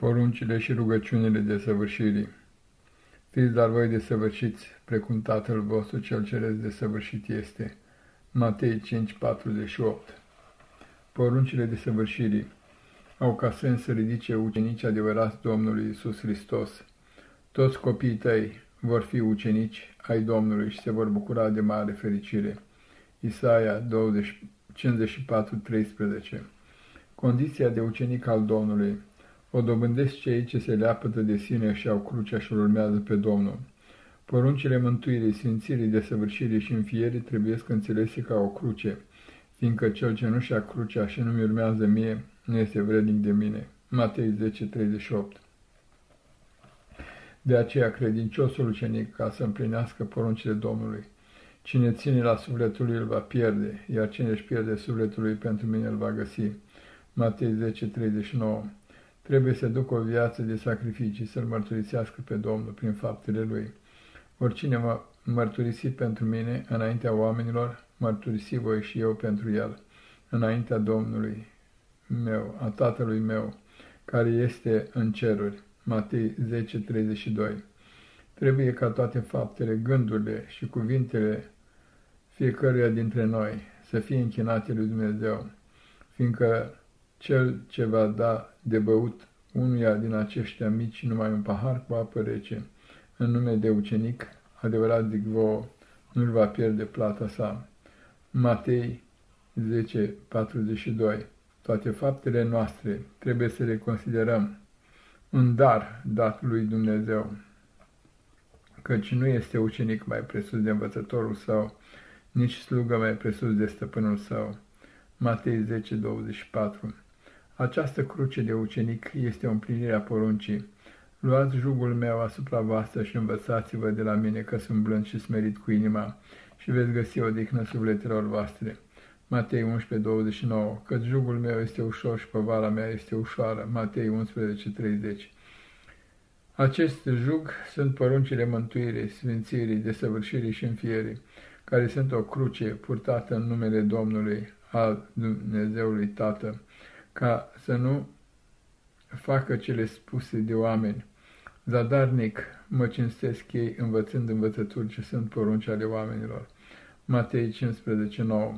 Poruncile și rugăciunile de săvârșirii Fiți dar voi de săvârșiți, precum Tatăl vostru cel ceresc de săvârșit este. Matei 5:48 Poruncile de săvârșirii au ca sens să ridice ucenici adevărați Domnului Isus Hristos. Toți copiii tăi vor fi ucenici ai Domnului și se vor bucura de mare fericire. Isaia 54:13 Condiția de ucenic al Domnului o dobândesc cei ce se leapătă de sine și au crucea și urmează pe Domnul. Poruncile mântuirii, sfințirii, desăvârșirii și înfierii trebuie să înțelese ca o cruce, fiindcă cel ce nu și-a crucea și nu-mi urmează mie, nu este vrednic de mine. Matei 10:38 De aceea credinciosul ucenic, ca să împlinească poruncile Domnului, cine ține la sufletul lui îl va pierde, iar cine își pierde sufletul lui pentru mine îl va găsi. Matei 10:39 Trebuie să ducă o viață de sacrificii, să-L mărturisească pe Domnul prin faptele Lui. Oricine mă mărturisi pentru mine înaintea oamenilor, mărturisi voi și eu pentru El, înaintea Domnului meu, a Tatălui meu, care este în ceruri. Matei 10:32 Trebuie ca toate faptele, gândurile și cuvintele fiecăruia dintre noi să fie închinate lui Dumnezeu, fiindcă cel ce va da de băut unuia din aceștia mici numai un pahar cu apă rece, în nume de ucenic, adevărat zic vouă, nu-l va pierde plata sa. Matei 10:42 Toate faptele noastre trebuie să le considerăm un dar dat lui Dumnezeu, căci nu este ucenic mai presus de învățătorul său, nici slugă mai presus de stăpânul său. Matei 10:24 această cruce de ucenic este o împlinire a poruncii. Luați jugul meu asupra voastră și învățați-vă de la mine că sunt blând și smerit cu inima și veți găsi o dihnă sufletelor voastre. Matei 11:29 Căci jugul meu este ușor și povara mea este ușoară. Matei 11:30 Acest jug sunt poruncile mântuirii, sfințirii, desăvârșirii și înfierii, care sunt o cruce purtată în numele Domnului, al Dumnezeului Tatăl ca să nu facă cele spuse de oameni. Zadarnic mă cinstesc ei învățând învățături ce sunt porunci ale oamenilor. Matei 15, 9.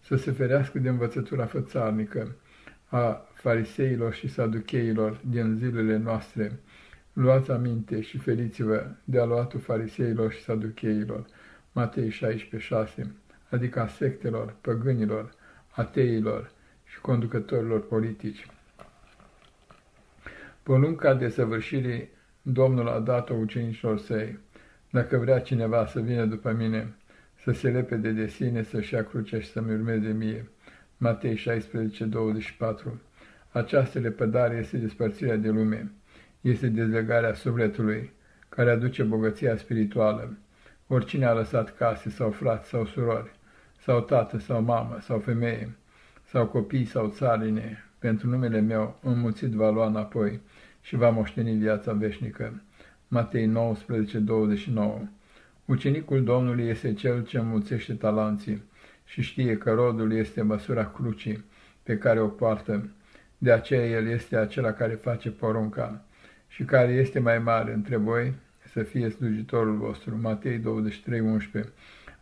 Să se ferească de învățătura fățarnică a fariseilor și saducheilor din zilele noastre. Luați aminte și feriți-vă de aluatul fariseilor și saducheilor. Matei 16, 6. Adică a sectelor, păgânilor, ateilor, și conducătorilor politici. Porunca de săvârșire Domnul a dat-o ucenicilor săi. Dacă vrea cineva să vină după mine, să se repede de sine, să-și ia crucea și să-mi urmeze mie. Matei 16, 24 Această lepădare este despărțirea de lume, este dezlegarea sufletului, care aduce bogăția spirituală. Oricine a lăsat case sau frați sau surori, sau tată sau mamă sau femeie, sau copii sau țarine, pentru numele meu înmulțit va lua înapoi și va moșteni viața veșnică. Matei 19, 29 Ucenicul Domnului este cel ce înmulțește talanții și știe că rodul este măsura crucii pe care o poartă. De aceea el este acela care face porunca și care este mai mare între voi să fie slujitorul vostru. Matei 23, 11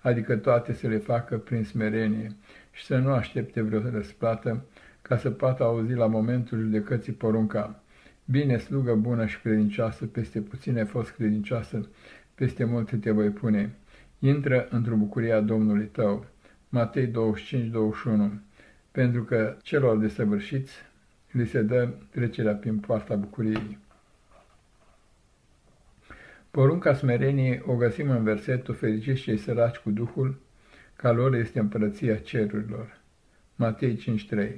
adică toate să le facă prin smerenie și să nu aștepte vreo răsplată, ca să poată auzi la momentul judecății porunca. Bine, slugă bună și credincioasă, peste puține fost credincioasă, peste multe te voi pune. Intră într-o bucurie a Domnului tău. Matei 25-21 Pentru că celor desăvârșiți li se dă trecerea prin poarta bucuriei. Porunca smereniei o găsim în versetul Fericiți cei săraci cu Duhul, ca lor este împărăția cerurilor. Matei 5.3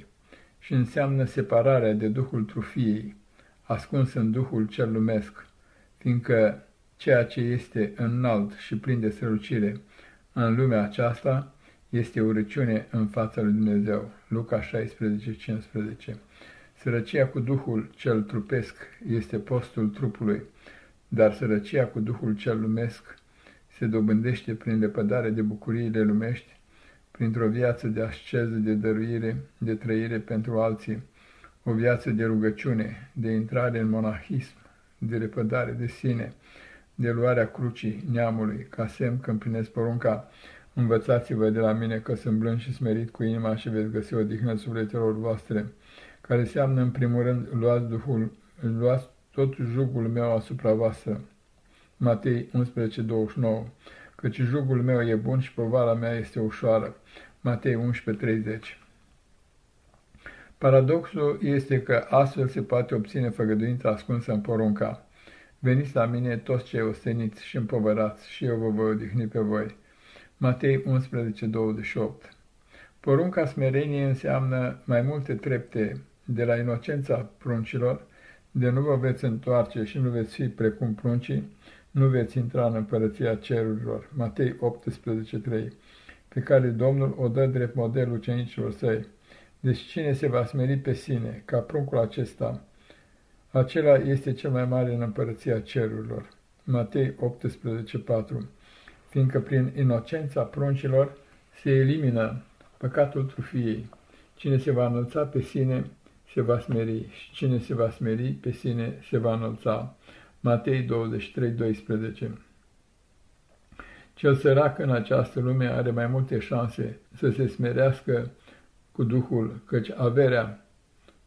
Și înseamnă separarea de Duhul trufiei, ascuns în Duhul cel lumesc, fiindcă ceea ce este înalt și plin de strălucire în lumea aceasta este urăciune în fața lui Dumnezeu. Luca 16.15 Sărăcia cu Duhul cel trupesc este postul trupului, dar sărăcia cu Duhul cel lumesc se dobândește prin lepădare de bucuriile lumești, printr-o viață de asceză, de dăruire, de trăire pentru alții, o viață de rugăciune, de intrare în monahism, de repădare de sine, de luarea crucii neamului, ca semn că împlinesc porunca, învățați-vă de la mine că sunt blând și smerit cu inima și veți găsi o dihnă sufletelor voastre, care înseamnă în primul rând luați, Duhul, luați tot jugul meu asupra voastră. Matei 11:29 Căci jugul meu e bun și povara mea este ușoară. Matei 11:30 Paradoxul este că astfel se poate obține făgăduința ascunsă în porunca. Veniți la mine toți cei osteniți și împovărați și eu vă voi odihni pe voi. Matei 11:28 Porunca smereniei înseamnă mai multe trepte de la inocența pruncilor, de nu vă veți întoarce și nu veți fi precum pruncii, nu veți intra în împărăția cerurilor. Matei 18:3 pe care Domnul o dă drept model ucenicilor săi. Deci cine se va smeri pe sine, ca pruncul acesta, acela este cel mai mare în împărăția cerurilor. Matei 18:4 Fiindcă prin inocența pruncilor se elimină păcatul trufiei. Cine se va înălța pe sine se va smeri și cine se va smeri pe sine se va înălța. Matei 23:12 Cel sărac în această lume are mai multe șanse să se smerească cu Duhul, căci averea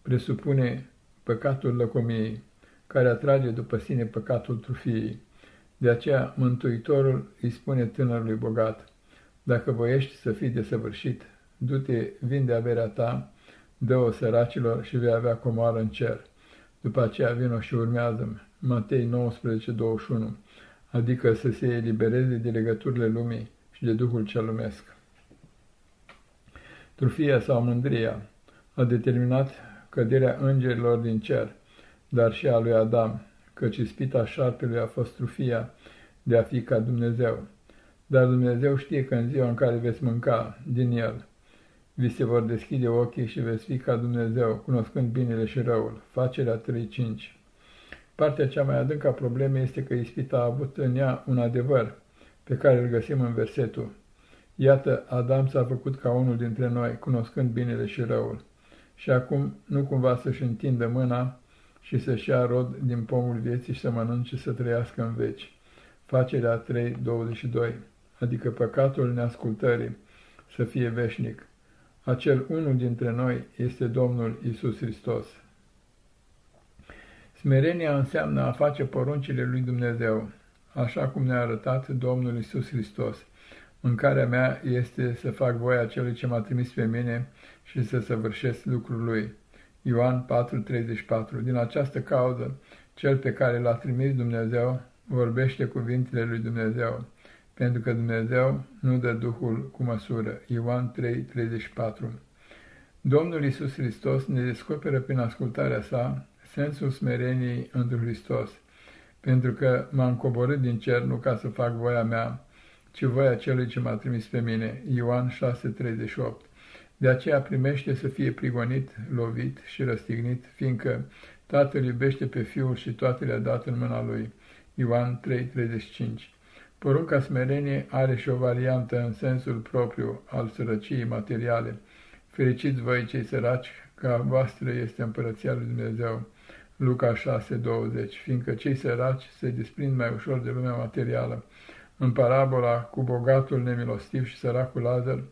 presupune păcatul lăcomiei, care atrage după sine păcatul trufiei. De aceea Mântuitorul îi spune tânărului bogat, Dacă voiești să fii desăvârșit, du-te, vinde averea ta, dă-o săracilor și vei avea comoară în cer. După aceea vină și urmează-mi. Matei 19:21, adică să se elibereze de legăturile lumii și de Duhul cel lumesc. Trufia sau mândria a determinat căderea îngerilor din cer, dar și a lui Adam, căci ispita șarpelui a fost trufia de a fi ca Dumnezeu. Dar Dumnezeu știe că în ziua în care veți mânca din el, vi se vor deschide ochii și veți fi ca Dumnezeu, cunoscând binele și răul. Facerea 3.5 Partea cea mai adâncă a problemei este că ispita a avut în ea un adevăr, pe care îl găsim în versetul Iată, Adam s-a făcut ca unul dintre noi, cunoscând binele și răul. Și acum nu cumva să-și întindă mâna și să-și ia rod din pomul vieții și să mănânce și să trăiască în veci. Facerea 3.22, adică păcatul neascultării, să fie veșnic. Acel unul dintre noi este Domnul Isus Hristos. Smerenia înseamnă a face poruncile lui Dumnezeu, așa cum ne-a arătat Domnul Isus Hristos. Mâncarea mea este să fac voia celui ce m-a trimis pe mine și să săvârșesc lucrul lui. Ioan 4:34 Din această cauză, cel pe care l-a trimis Dumnezeu vorbește cuvintele lui Dumnezeu, pentru că Dumnezeu nu dă Duhul cu măsură. Ioan 3:34 Domnul Isus Hristos ne descoperă prin ascultarea sa sensul smereniei într Hristos, pentru că m-am coborât din cer nu ca să fac voia mea, ci voia celui ce m-a trimis pe mine. Ioan 6:38 De aceea primește să fie prigonit, lovit și răstignit, fiindcă Tatăl iubește pe Fiul și toate le-a dat în mâna Lui. Ioan 3:35 Porunca smerenie are și o variantă în sensul propriu al sărăciei materiale. Fericiți voi cei săraci, ca voastră este împărăția lui Dumnezeu. Luca 6:20 Fiindcă cei săraci se desprind mai ușor de lumea materială, în parabola cu bogatul nemilostiv și săracul Lazar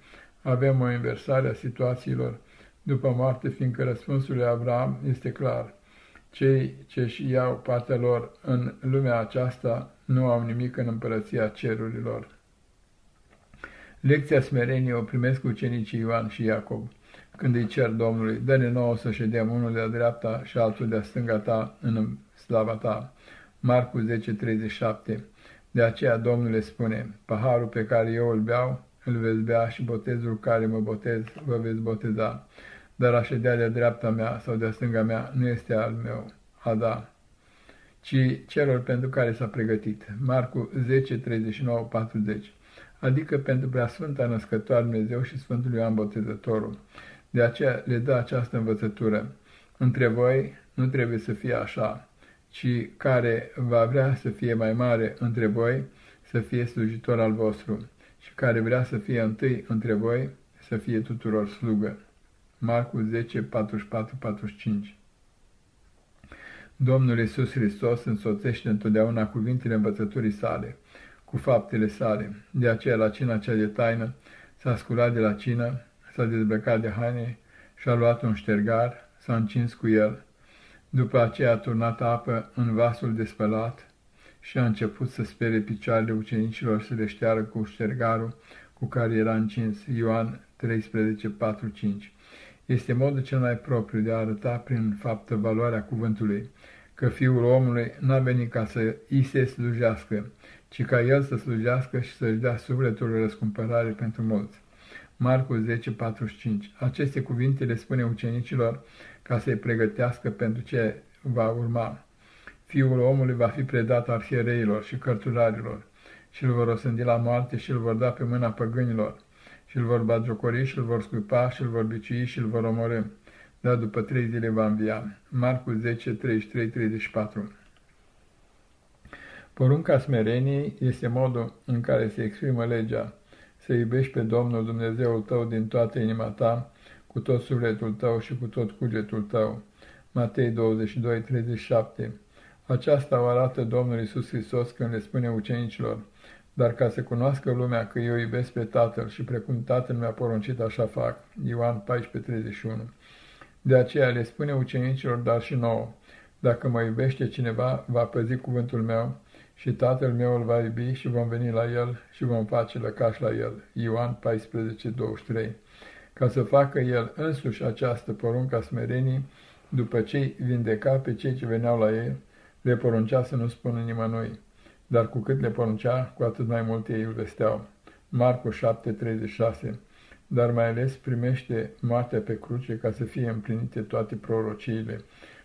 avem o inversare a situațiilor după moarte, fiindcă răspunsul lui Abraham este clar. Cei ce își iau partea lor în lumea aceasta nu au nimic în împărăția cerurilor. Lecția smereniei o primesc ucenicii Ioan și Iacob, când îi cer Domnului, dă-ne nouă să ședem unul de-a dreapta și altul de-a stânga ta în slava ta. Marcu 10:37 de aceea Domnul le spune, paharul pe care eu îl beau, îl veți bea și botezul care mă botez, vă veți boteza. Dar a ședea de dreapta mea sau de stânga mea nu este al meu, a da, ci celor pentru care s-a pregătit. Marcu 10, 39, 40 adică pentru preasfânta născătoare Dumnezeu și Sfântul Ioan Botezătorul. De aceea le dă această învățătură. Între voi nu trebuie să fie așa, ci care va vrea să fie mai mare între voi, să fie slujitor al vostru, și care vrea să fie întâi între voi, să fie tuturor slugă. Marcu 10, 44-45 Domnul Iisus Hristos însoțește întotdeauna cuvintele învățăturii sale, cu faptele sale. De aceea, la cina cea de taină, s-a sculat de la cină, s-a dezbrăcat de haine și-a luat un ștergar, s-a încins cu el. După aceea a turnat apă în vasul de spălat și a început să spere picioarele ucenicilor să le șteară cu ștergarul cu care era încins. Ioan 13, 4, 5 Este modul cel mai propriu de a arăta prin faptă valoarea cuvântului, că Fiul omului n-a venit ca să îi se slujească, ci ca El să slujească și să-și dea sufletul răscumpărare pentru mulți. Marcu 10, 45 Aceste cuvinte le spune ucenicilor ca să-i pregătească pentru ce va urma. Fiul omului va fi predat arhiereilor și cărturarilor și îl vor osândi la moarte și îl vor da pe mâna păgânilor și îl vor bagiocori și îl vor scuipa și îl vor bicui și îl vor omorâ. Dar după trei zile va învia. Marcu 10, 33, 34 Porunca smereniei este modul în care se exprimă legea, să iubești pe Domnul Dumnezeul tău din toată inima ta, cu tot sufletul tău și cu tot cugetul tău. Matei 22, 37 Aceasta o arată Domnul Isus Hristos când le spune ucenicilor, dar ca să cunoască lumea că eu iubesc pe Tatăl și precum Tatăl mi-a poruncit, așa fac. Ioan 14:31. De aceea le spune ucenicilor, dar și nouă, dacă mă iubește cineva, va păzi cuvântul meu și Tatăl meu îl va iubi și vom veni la el și vom face lăcaș la el. Ioan 14:23. Ca să facă el însuși această poruncă a smerenii, după ce vindeca pe cei ce veneau la el, le poruncea să nu spună nimănui dar cu cât le poruncea, cu atât mai mult ei îl vesteau. Marcu 7:36 Dar mai ales primește moartea pe cruce ca să fie împlinite toate prorociile.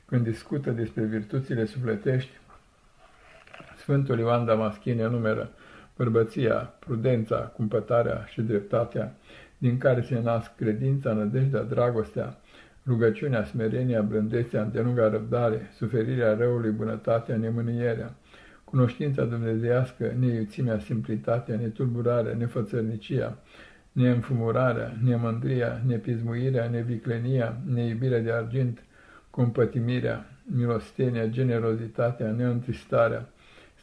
Când discută despre virtuțile sufletești, Sfântul Ioan Damaschin enumeră bărbăția, prudența, cumpătarea și dreptatea, din care se nasc credința, nădejdea, dragostea, rugăciunea, smerenia, blândețea, îndelunga răbdare, suferirea răului, bunătatea, nemânierea, cunoștința dumnezeiască, neiuțimea, simplitatea, netulburarea, nefățărnicia, neînfumurarea, nemândria, nepizmuirea, neviclenia, neiubirea de argint, compătimirea, milostenia, generozitatea, neîntristarea,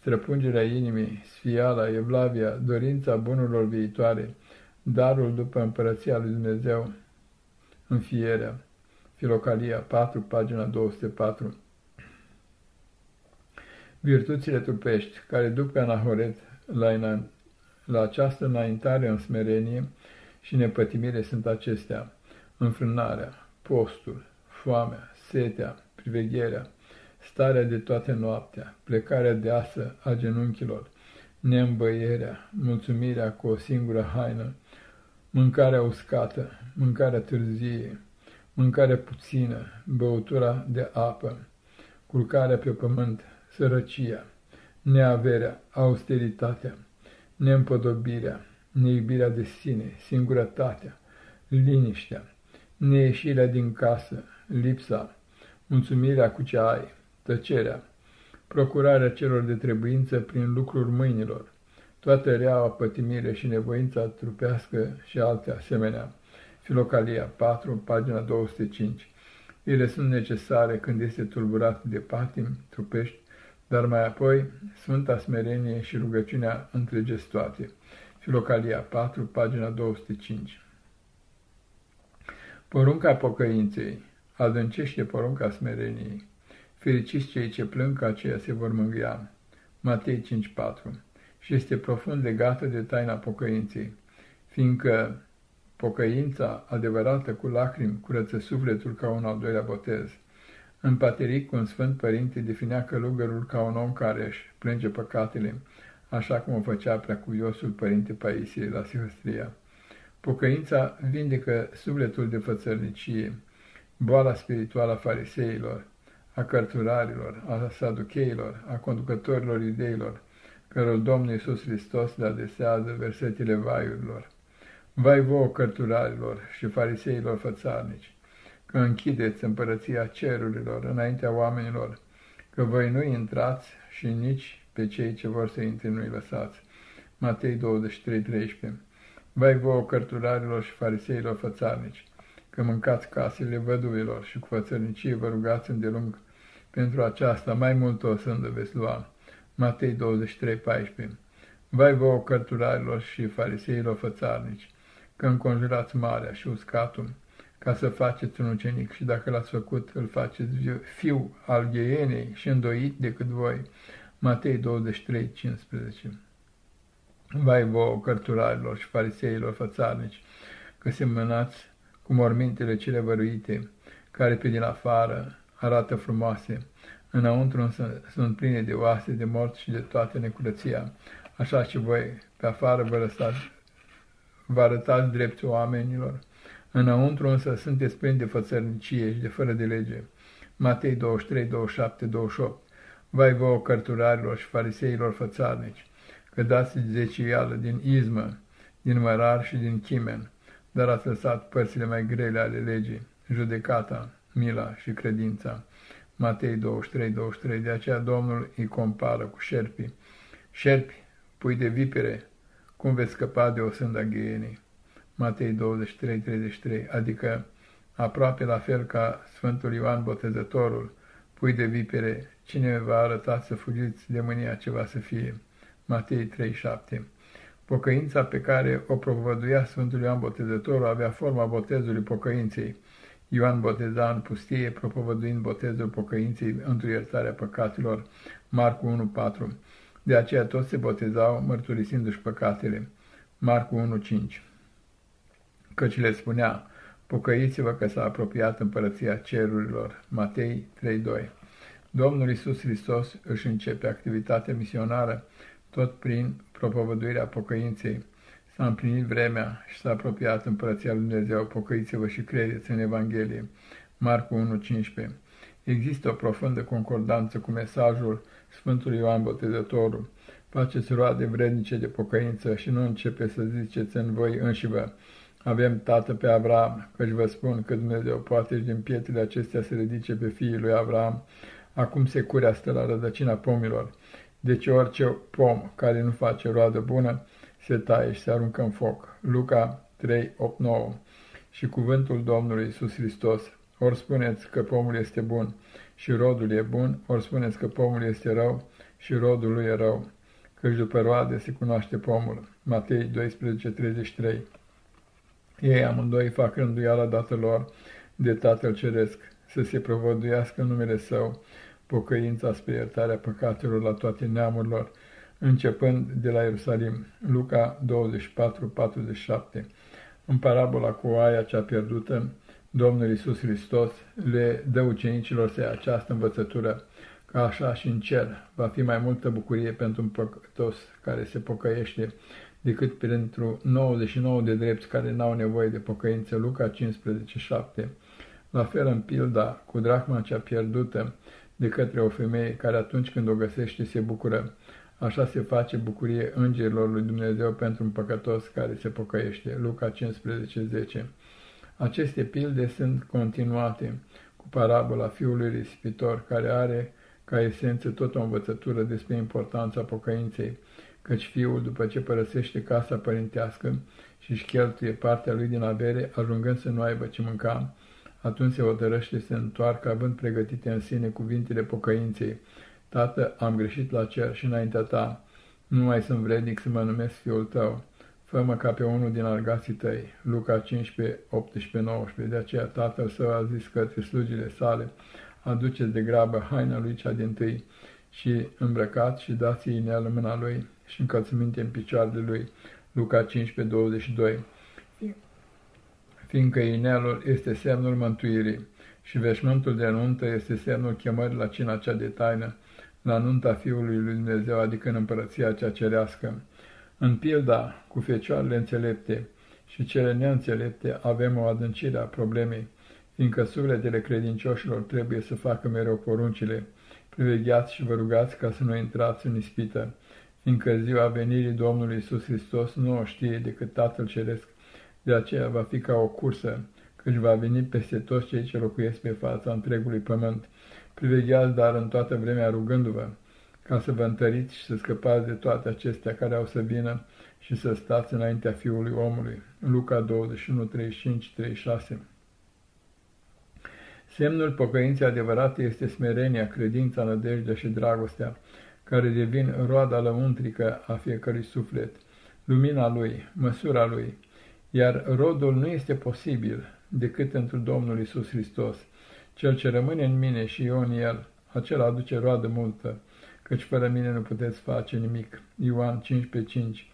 străpungerea inimii, sfiala, evlavia, dorința bunurilor viitoare, darul după împărăția lui Dumnezeu, înfierea, Filocalia 4, pagina 204, Virtuțile trupești, care duc pe Anahoret la, la această înaintare în smerenie și nepătimire sunt acestea, înfrânarea, postul, foamea, setea, privegherea, starea de toată noaptea, plecarea deasă a genunchilor, neîmbăierea, mulțumirea cu o singură haină, mâncarea uscată, mâncarea târzie, mâncarea puțină, băutura de apă, culcarea pe pământ, sărăcia, neaverea, austeritatea, neîmpodobirea, neiubirea de sine, singurătatea, liniștea, neieșirea din casă, lipsa, mulțumirea cu ce ai, tăcerea, procurarea celor de trebuință prin lucruri mâinilor, toată reaua pătimire și nevoința trupească și alte asemenea. Filocalia 4, pagina 205. Ele sunt necesare când este tulburat de patim trupești dar mai apoi Sfânta Smerenie și rugăciunea întregesc toate. Filocalia 4, pagina 205 Porunca pocăinței adâncește porunca smereniei. Fericiți cei ce plâng, că aceia se vor mângâia. Matei 5.4 Și este profund legată de taina pocăinței, fiindcă pocăința adevărată cu lacrimi curăță sufletul ca un al doilea botez. În pateric, un sfânt părinte definea călugărul ca un om care își plânge păcatele, așa cum o făcea preacuviosul părinte Paisie la Sihăstria. Pocăința vindecă sufletul de fățărnicie, boala spirituală a fariseilor, a cărturarilor, a saducheilor, a conducătorilor ideilor, căror Domnul Iisus Hristos le adesează versetele vaiurilor. Vai vouă cărturarilor și fariseilor fățarnici! că închideți împărăția cerurilor înaintea oamenilor, că voi nu intrați și nici pe cei ce vor să intre nu-i lăsați. Matei 23, 13 Vai vouă cărturarilor și fariseilor fățarnici, că mâncați casele văduvilor și cu fățărnicie vă rugați îndelung pentru aceasta mai mult o sândă veți lua. Matei 23, 14 Vai vouă cărturarilor și fariseilor fățarnici, că înconjurați marea și uscatul, ca să faceți un ucenic și dacă l-ați făcut, îl faceți fiu al gheienei și îndoit decât voi. Matei 23, 15 Vai vouă cărturarilor și fariseilor fățarnici, că semănați cu mormintele cele văruite, care pe din afară arată frumoase, înăuntru însă sunt pline de oase, de mort și de toată necurăția, așa și voi pe afară vă lăsați, vă arătați drept oamenilor, înăuntru însă sunteți plini de fățărnicie și de fără de lege. Matei 23, 27, 28 Vai vouă cărturarilor și fariseilor fățarnici, că dați zecială din izmă, din mărar și din chimen, dar ați lăsat părțile mai grele ale legii, judecata, mila și credința. Matei 23, 23, de aceea Domnul îi compară cu șerpii. Șerpi, pui de vipere, cum veți scăpa de o sânda gheienii? Matei 23, 33, adică aproape la fel ca Sfântul Ioan Botezătorul, pui de vipere, cine va arăta să fugiți de mânia ce va să fie? Matei 3, 7. Pocăința pe care o propovăduia Sfântul Ioan Botezătorul avea forma botezului pocăinței. Ioan boteza în pustie, propovăduind botezul pocăinței într iertarea păcatelor. Marcu 1, 4. De aceea toți se botezau mărturisindu-și păcatele. Marcu 1, 5. Căci le spunea, pocăiți-vă că s-a apropiat împărăția cerurilor. Matei 3, 2. Domnul Isus Hristos își începe activitatea misionară tot prin propovăduirea pocăinței. S-a împlinit vremea și s-a apropiat împărăția lui Dumnezeu, pocăiți-vă și credeți în Evanghelie. Marcu 1,15 Există o profundă concordanță cu mesajul Sfântului Ioan Botezătorul. Faceți roade vrednice de pocăință și nu începe să ziceți în voi înșivă, avem tată pe Avram, căci vă spun că Dumnezeu poate și din pietrele acestea să ridice pe fiii lui Avram. Acum securea stă la rădăcina pomilor. Deci orice pom care nu face roadă bună se taie și se aruncă în foc. Luca 3, 8, 9 Și cuvântul Domnului Iisus Hristos, ori spuneți că pomul este bun și rodul e bun, ori spuneți că pomul este rău și rodul lui e rău, căci după roade se cunoaște pomul. Matei 12, 33 Ei amândoi fac rânduiala datelor de Tatăl Ceresc, să se provăduiască numele Său, pocăința spre iertarea păcatelor la toate neamurilor, începând de la Ierusalim. Luca 24-47 În parabola cu oaia cea pierdută, Domnul Iisus Hristos le dă ucenicilor să această învățătură, că așa și în cer va fi mai multă bucurie pentru un păcătos care se pocăiește decât pentru 99 de drepți care n-au nevoie de pocăință. Luca 15:7 La fel în pilda cu drachma cea pierdută, de către o femeie care atunci când o găsește se bucură. Așa se face bucurie îngerilor lui Dumnezeu pentru un păcătos care se pocăiește. Luca 15:10. Aceste pilde sunt continuate cu parabola fiului risipitor, care are ca esență tot o învățătură despre importanța pocăinței, căci fiul, după ce părăsește casa părintească și își cheltuie partea lui din avere, ajungând să nu aibă ce mânca, atunci se hotărăște să se întoarcă, având pregătite în sine cuvintele pocăinței. Tată, am greșit la cer și înaintea ta, nu mai sunt vrednic să mă numesc fiul tău. Fă-mă ca pe unul din argații tăi. Luca 15, 18, 19. De aceea tatăl său a zis către slugile sale, aduceți de grabă haina lui cea din tâi și îmbrăcat și dați-i inel în mâna lui și încălțăminte în picioarele lui. Luca 15, 22 fiindcă inelul este semnul mântuirii și veșmântul de nuntă este semnul chemării la cina cea de taină, la nunta Fiului lui Dumnezeu, adică în împărăția cea cerească. În pilda cu fecioarele înțelepte și cele neînțelepte avem o adâncire a problemei, fiindcă sufletele credincioșilor trebuie să facă mereu poruncile, privegheați și vă rugați ca să nu intrați în ispită, fiindcă ziua venirii Domnului Isus Hristos nu o știe decât Tatăl Ceresc, de aceea va fi ca o cursă, căci va veni peste toți cei ce locuiesc pe fața întregului pământ. Privegheați, dar în toată vremea rugându-vă, ca să vă întăriți și să scăpați de toate acestea care au să vină și să stați înaintea Fiului omului. Luca 21, 35, 36 Semnul pocăinței adevărate este smerenia, credința, nădejdea și dragostea, care devin roada lăuntrică a fiecărui suflet, lumina lui, măsura lui, iar rodul nu este posibil decât pentru Domnul Isus Hristos. Cel ce rămâne în mine și eu în el, acela aduce roadă multă, căci fără mine nu puteți face nimic. Ioan 15:5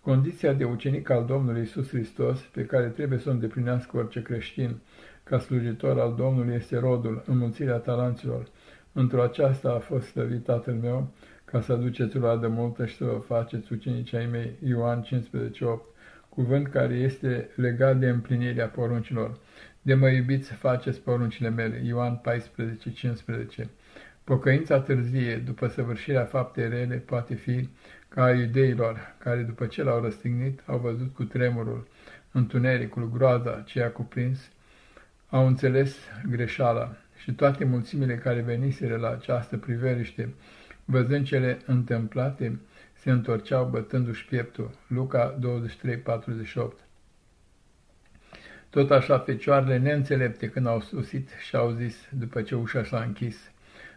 Condiția de ucenic al Domnului Isus Hristos, pe care trebuie să o îndeplinească orice creștin, ca slujitor al Domnului, este rodul, înmulțirea talanților. Într-o aceasta a fost slăvit Tatăl meu, ca să aduceți roadă multă și să vă faceți ucenicii ai mei. Ioan 15:8 Cuvânt care este legat de împlinirea poruncilor. De mă iubiți să faceți poruncile mele. Ioan 14:15 Pocăința târzie, după săvârșirea faptei rele, poate fi ca a iudeilor, care după ce l-au răstignit, au văzut cu tremurul, întunericul, groaza ce a cuprins, au înțeles greșeala și toate mulțimile care veniseră la această priveliște, văzând cele întâmplate, se întorceau bătându-și pieptul. Luca 23:48 Tot așa fecioarele neînțelepte când au susit și au zis, după ce ușa s-a închis,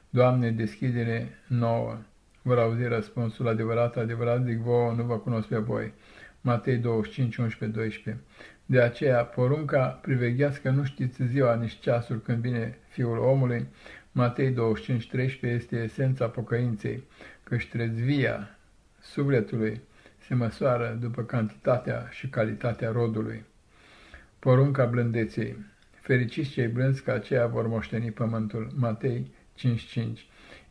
Doamne, deschidere nouă! Vor auzi răspunsul adevărat, adevărat, zic vouă, nu vă cunosc pe voi. Matei 25, 11, 12 De aceea, porunca priveghească nu știți ziua, nici ceasul când vine Fiul omului. Matei 25, 13 este esența pocăinței, căci trezvia sufletului se măsoară după cantitatea și calitatea rodului. Porunca blândeței Fericiți cei blânzi că aceia vor moșteni pământul. Matei 5.5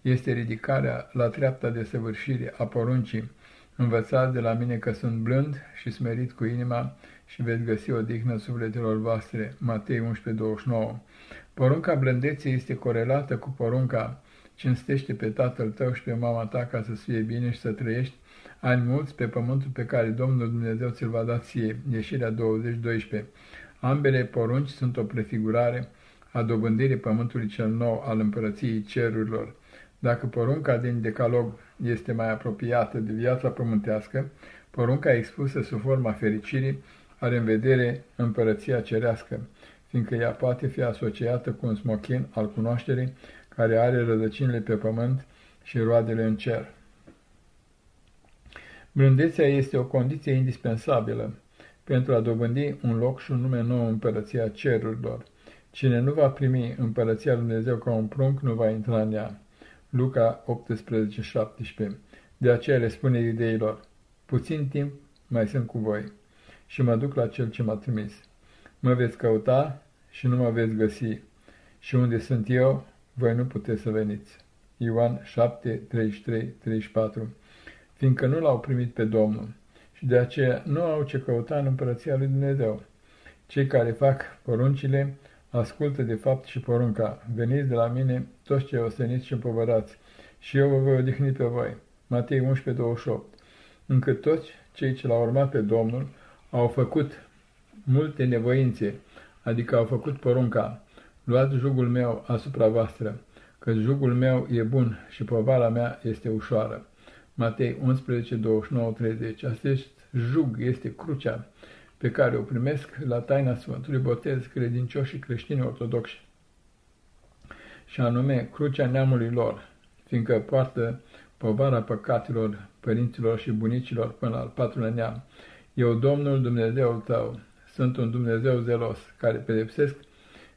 Este ridicarea la treapta de săvârșire a poruncii. Învățați de la mine că sunt blând și smerit cu inima și veți găsi o dignă sufletelor voastre. Matei 11.29 Porunca blândeței este corelată cu porunca cinstește pe tatăl tău și pe mama ta ca să fie bine și să trăiești ani mulți pe pământul pe care Domnul Dumnezeu ți-l va da ție. Ieșirea 20.12 Ambele porunci sunt o prefigurare a dobândirii pământului cel nou al împărăției cerurilor. Dacă porunca din decalog este mai apropiată de viața pământească, porunca expusă sub forma fericirii are în vedere împărăția cerească, fiindcă ea poate fi asociată cu un smochin al cunoașterii care are rădăcinile pe pământ și roadele în cer. Blândețea este o condiție indispensabilă pentru a dobândi un loc și un nume nou în împărăția cerurilor. Cine nu va primi împărăția Lui Dumnezeu ca un prunc, nu va intra în ea. Luca 18:17 De aceea le spune iudeilor, puțin timp mai sunt cu voi și mă duc la cel ce m-a trimis. Mă veți căuta și nu mă veți găsi și unde sunt eu, voi nu puteți să veniți. Ioan 7, 33, 34 Fiindcă nu l-au primit pe Domnul și de aceea nu au ce căuta în împărăția lui Dumnezeu. Cei care fac poruncile ascultă de fapt și porunca, veniți de la mine toți cei oseniți și împovărați, și eu vă voi odihni pe voi. Matei 11, 28 Încât toți cei ce l-au urmat pe Domnul au făcut multe nevoințe, adică au făcut porunca, luați jugul meu asupra voastră, că jugul meu e bun și povara mea este ușoară. Matei 11, 29, 30 Acest jug este crucea pe care o primesc la taina Sfântului Botez credincioșii creștini ortodoxi, și anume crucea neamului lor, fiindcă poartă povara păcatelor părinților și bunicilor până al patrulea neam. Eu, Domnul Dumnezeul tău, sunt un Dumnezeu zelos, care pedepsesc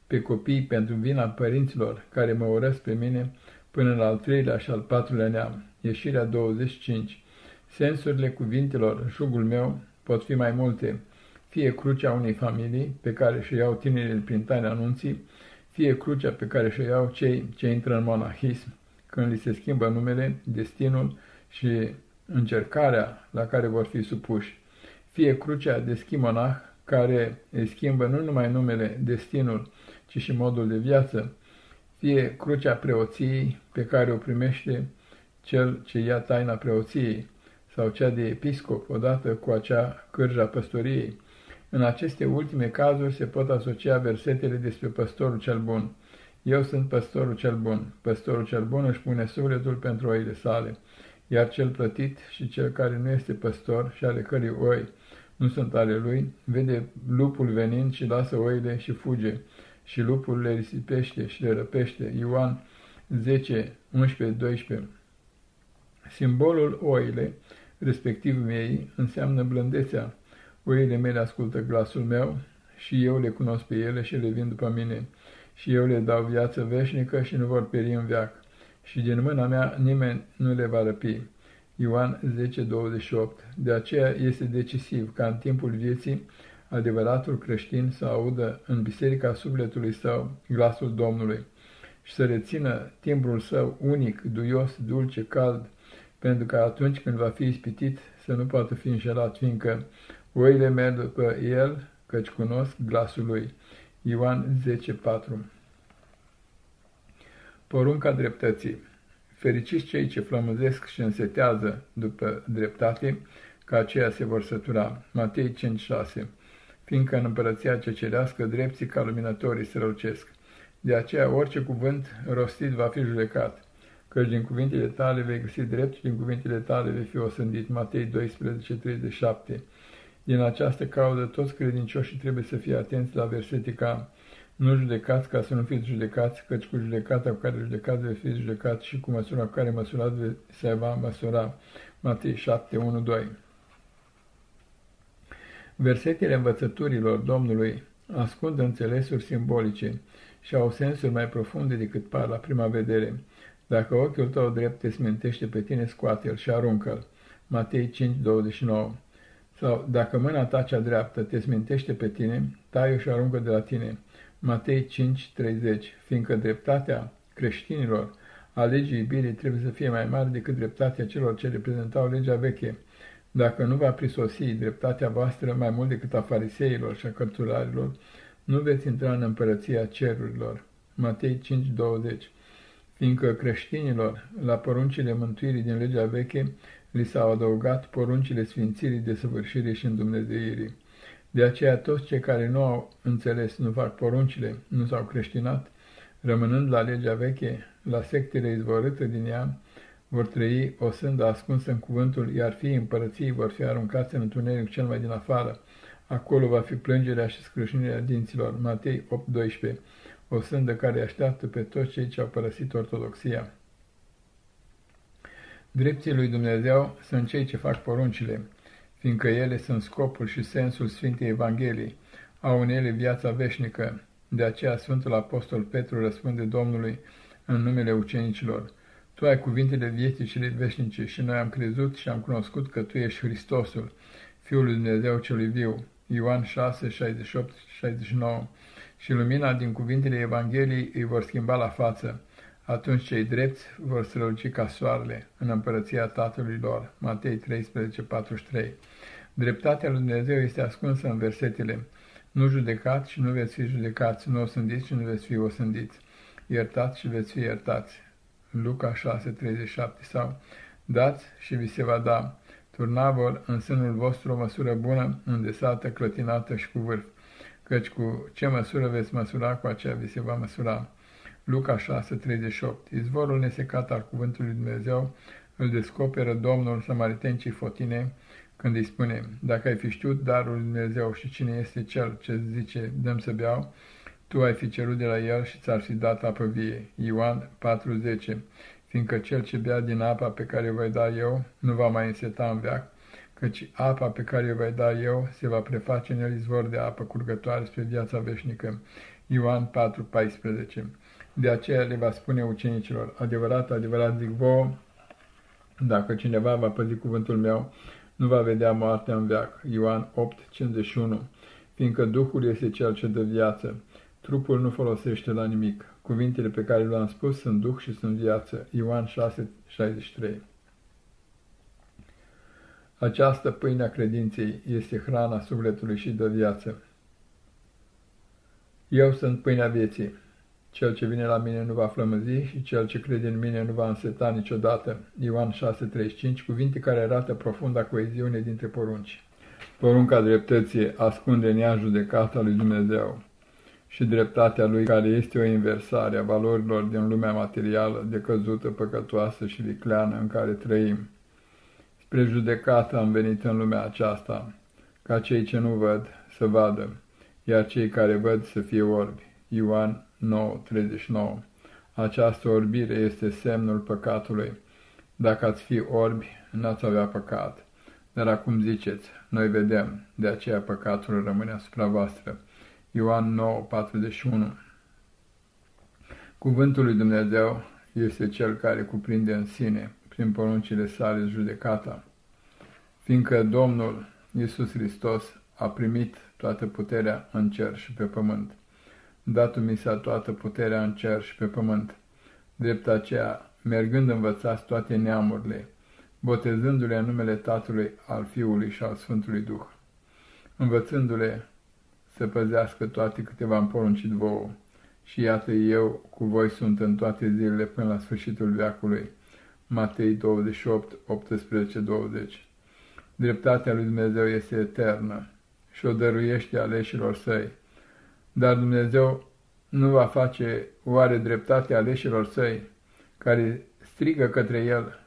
pe copii pentru vina părinților care mă urăsc pe mine până la al treilea și al patrulea neam. Ieșirea 25. Sensurile cuvintelor, jugul meu, pot fi mai multe, fie crucea unei familii pe care și iau tinerii prin taina anunții, fie crucea pe care și iau cei ce intră în monahism, când li se schimbă numele, destinul și încercarea la care vor fi supuși, fie crucea de schimonah, care îi schimbă nu numai numele, destinul, ci și modul de viață, fie crucea preoției pe care o primește cel ce ia taina preoției, sau cea de episcop, odată cu acea cârja păstoriei, în aceste ultime cazuri se pot asocia versetele despre păstorul cel bun. Eu sunt păstorul cel bun. Păstorul cel bun își pune sufletul pentru oile sale, iar cel plătit și cel care nu este păstor și ale cărui oi nu sunt ale lui, vede lupul venind și lasă oile și fuge și lupul le risipește și le răpește. Ioan 10, 11, 12 Simbolul oile, respectiv miei, înseamnă blândețea. Oile mele ascultă glasul meu și eu le cunosc pe ele și le vin după mine și eu le dau viață veșnică și nu vor peri în veac și din mâna mea nimeni nu le va răpi. Ioan 10:28. De aceea este decisiv ca în timpul vieții adevăratul creștin să audă în biserica sufletului său glasul Domnului și să rețină timbrul său unic, duios, dulce, cald, pentru că atunci când va fi ispitit să nu poată fi înșelat, fiindcă oile merg după el, căci cunosc glasul lui. Ioan 10:4 Porunca dreptății Fericiți cei ce flămâzesc și însetează după dreptate, ca aceia se vor sătura. Matei 5,6 Fiindcă în împărăția ce cerească, drepții ca luminătorii se răucesc. De aceea orice cuvânt rostit va fi judecat, căci din cuvintele tale vei găsi drept și din cuvintele tale vei fi osândit. Matei 12,37 Din această cauză toți credincioșii trebuie să fie atenți la versete ca nu judecați ca să nu fiți judecați, căci cu judecata cu care judecați veți fi judecați și cu măsura cu care măsurați se va măsura. Matei 7, 1, 2 Versetele învățăturilor Domnului ascund înțelesuri simbolice și au sensuri mai profunde decât par la prima vedere. Dacă ochiul tău drept te smintește pe tine, scoate-l și aruncă-l. Matei 5, 29 Sau dacă mâna ta cea dreaptă te smintește pe tine, tai-o și aruncă de la tine. Matei 5:30, fiindcă dreptatea creștinilor a legii iubirii trebuie să fie mai mare decât dreptatea celor ce reprezentau legea veche, dacă nu va prisosi dreptatea voastră mai mult decât a fariseilor și a cărturarilor, nu veți intra în împărăția cerurilor. Matei 5:20 Fiindcă creștinilor, la poruncile mântuirii din legea veche, li s-au adăugat poruncile sfințirii, desăvârșirii și îndumnezeirii. De aceea toți cei care nu au înțeles, nu fac poruncile, nu s-au creștinat, rămânând la legea veche, la sectele izvorâte din ea, vor trăi o sândă ascunsă în cuvântul, iar fiii împărăției vor fi aruncați în întuneric cel mai din afară. Acolo va fi plângerea și scrâșnirea dinților. Matei 8:12 O sândă care așteaptă pe toți cei ce au părăsit ortodoxia. Drepții lui Dumnezeu sunt cei ce fac poruncile fiindcă ele sunt scopul și sensul Sfintei Evangheliei, au în ele viața veșnică. De aceea Sfântul Apostol Petru răspunde Domnului în numele ucenicilor, Tu ai cuvintele vieții și veșnice și noi am crezut și am cunoscut că Tu ești Hristosul, Fiul lui Dumnezeu celui viu. Ioan 6, 68, 69 Și lumina din cuvintele Evangheliei îi vor schimba la față. Atunci cei drepți vor străluci ca soarele în împărăția Tatălui lor. Matei 13, 43 Dreptatea lui Dumnezeu este ascunsă în versetele. Nu judecați și nu veți fi judecați, nu osândiți și nu veți fi osândiți, iertați și veți fi iertați. Luca 6, 37 sau Dați și vi se va da, turnavor în sânul vostru o măsură bună, îndesată, clătinată și cu vârf, căci cu ce măsură veți măsura, cu aceea vi se va măsura. Luca 6:38 Izvorul nesecat al cuvântului Dumnezeu îl descoperă Domnul Samaritencii Fotine când îi spune, Dacă ai fi știut darul lui Dumnezeu și cine este cel ce zice, dăm să beau, tu ai fi cerut de la el și ți-ar fi dat apă vie. Ioan 4:10 Fiindcă cel ce bea din apa pe care o voi da eu nu va mai înseta în veac, căci apa pe care o voi da eu se va preface în el izvor de apă curgătoare spre viața veșnică. Ioan 4:14 de aceea le va spune ucenicilor, adevărat, adevărat zic vouă, dacă cineva va păzi cuvântul meu, nu va vedea moartea în veac. Ioan 8, 51 Fiindcă Duhul este cel ce dă viață, trupul nu folosește la nimic. Cuvintele pe care le-am spus sunt Duh și sunt viață. Ioan 6, 63 Această pâine a credinței este hrana sufletului și dă viață. Eu sunt pâinea vieții. Cel ce vine la mine nu va flămăzi și cel ce crede în mine nu va înseta niciodată. Ioan 6,35, cuvinte care arată profunda coeziune dintre porunci. Porunca dreptății ascunde în ea judecata lui Dumnezeu și dreptatea lui care este o inversare a valorilor din lumea materială, decăzută, păcătoasă și vicleană în care trăim. Spre judecată am venit în lumea aceasta, ca cei ce nu văd să vadă, iar cei care văd să fie orbi. Ioan 9:39. Această orbire este semnul păcatului. Dacă ați fi orbi, n-ați avea păcat. Dar acum ziceți, noi vedem, de aceea păcatul rămâne asupra voastră. Ioan 9:41. Cuvântul lui Dumnezeu este cel care cuprinde în sine, prin poruncile sale, judecata. Fiindcă Domnul Iisus Hristos a primit toată puterea în cer și pe pământ. Datu mi s-a toată puterea în cer și pe pământ. Drept aceea, mergând învățați toate neamurile, botezându-le în numele Tatălui, al Fiului și al Sfântului Duh, învățându-le să păzească toate câte v-am poruncit vouă. Și iată eu cu voi sunt în toate zilele până la sfârșitul veacului. Matei 28, 18, 20 Dreptatea lui Dumnezeu este eternă și o dăruiește aleșilor săi. Dar Dumnezeu nu va face oare dreptate aleșilor săi, care strigă către El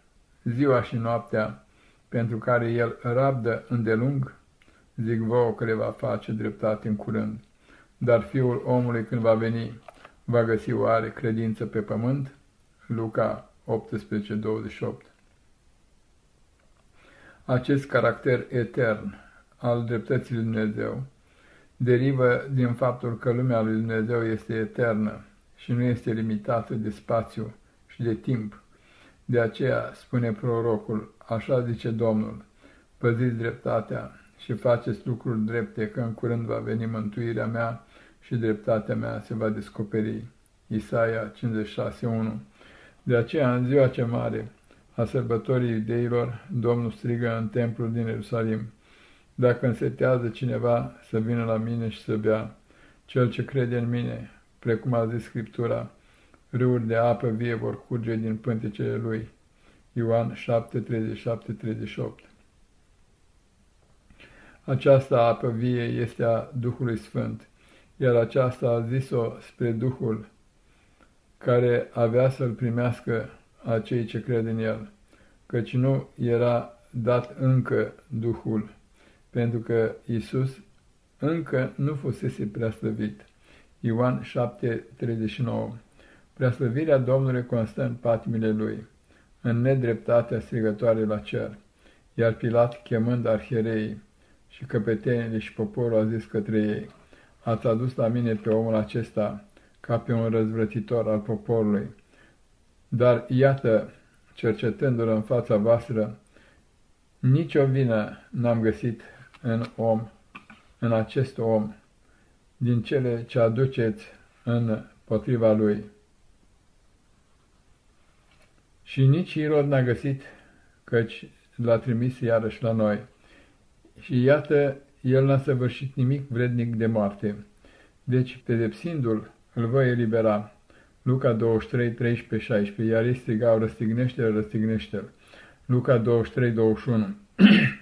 ziua și noaptea, pentru care El rabdă îndelung? Zic vouă că le va face dreptate în curând. Dar Fiul omului când va veni, va găsi oare credință pe pământ? Luca 18:28 Acest caracter etern al dreptății lui Dumnezeu derivă din faptul că lumea lui Dumnezeu este eternă și nu este limitată de spațiu și de timp. De aceea, spune prorocul, așa zice Domnul, păziți dreptatea și faceți lucruri drepte, că în curând va veni mântuirea mea și dreptatea mea se va descoperi. Isaia 56.1 De aceea, în ziua ce mare a sărbătorii iudeilor, Domnul strigă în templul din Ierusalim, Dacă însetează cineva să vină la mine și să bea, cel ce crede în mine, precum a zis Scriptura, râuri de apă vie vor curge din pântecele lui. Ioan 7:37-38 Această apă vie este a Duhului Sfânt, iar aceasta a zis-o spre Duhul care avea să-l primească a cei ce cred în el, căci nu era dat încă Duhul, pentru că Isus încă nu fusese preaslăvit. Ioan 7:39 Preaslăvirea Domnului constă în patimile lui, în nedreptatea strigătoare la cer, iar Pilat, chemând arhiereii și căpetenile și poporul, a zis către ei, Ați adus la mine pe omul acesta ca pe un răzvrătitor al poporului, dar iată, cercetându-l în fața voastră, nicio vină n-am găsit în om, în acest om, din cele ce aduceți în potriva lui. Și nici Irod n-a găsit, căci l-a trimis iarăși la noi. Și iată, el n-a săvârșit nimic vrednic de moarte. Deci, pedepsindu-l, îl voi elibera. Luca 23, 13, 16, iar ei strigau, răstignește-l, răstignește-l. Luca 23, 21.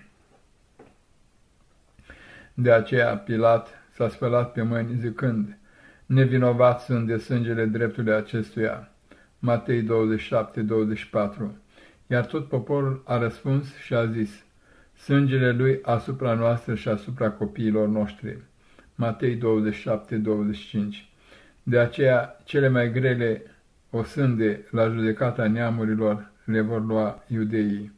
De aceea Pilat s-a spălat pe mâini zicând, nevinovați sunt de sângele dreptului acestuia. Matei 27, 24. Iar tot poporul a răspuns și a zis, sângele lui asupra noastră și asupra copiilor noștri. Matei 27, 25. De aceea, cele mai grele osânde la judecata neamurilor le vor lua iudeii.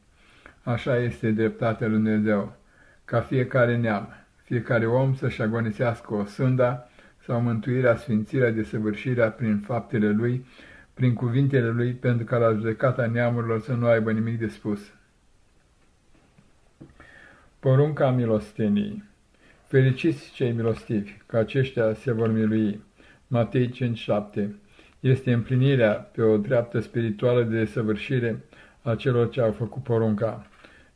Așa este dreptatea lui Dumnezeu, ca fiecare neam, fiecare om să-și agonisească o sânda sau mântuirea, sfințirea, desăvârșirea prin faptele lui, prin cuvintele lui, pentru ca la judecata neamurilor să nu aibă nimic de spus. Porunca milosteniei Fericiți cei milostivi, că aceștia se vor milui. Matei 5:7 Este împlinirea pe o dreaptă spirituală de desăvârșire a celor ce au făcut porunca.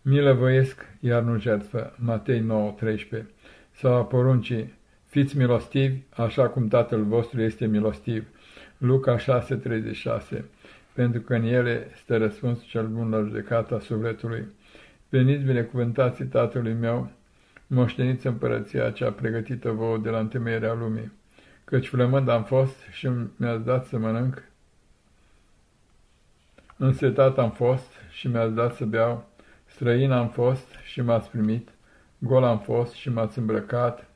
Milă voiesc, iar nu jertfă. Matei 9:13 Sau a poruncii, fiți milostivi, așa cum Tatăl vostru este milostiv. Luca 6:36 Pentru că în ele stă răspunsul cel bun la judecata sufletului. Veniți binecuvântații Tatălui meu, moșteniți împărăția cea pregătită vouă de la întemeierea lumii căci flămând am fost și mi-ați dat să mănânc, însetat am fost și mi-ați dat să beau, străin am fost și m-ați primit, gol am fost și m-ați îmbrăcat,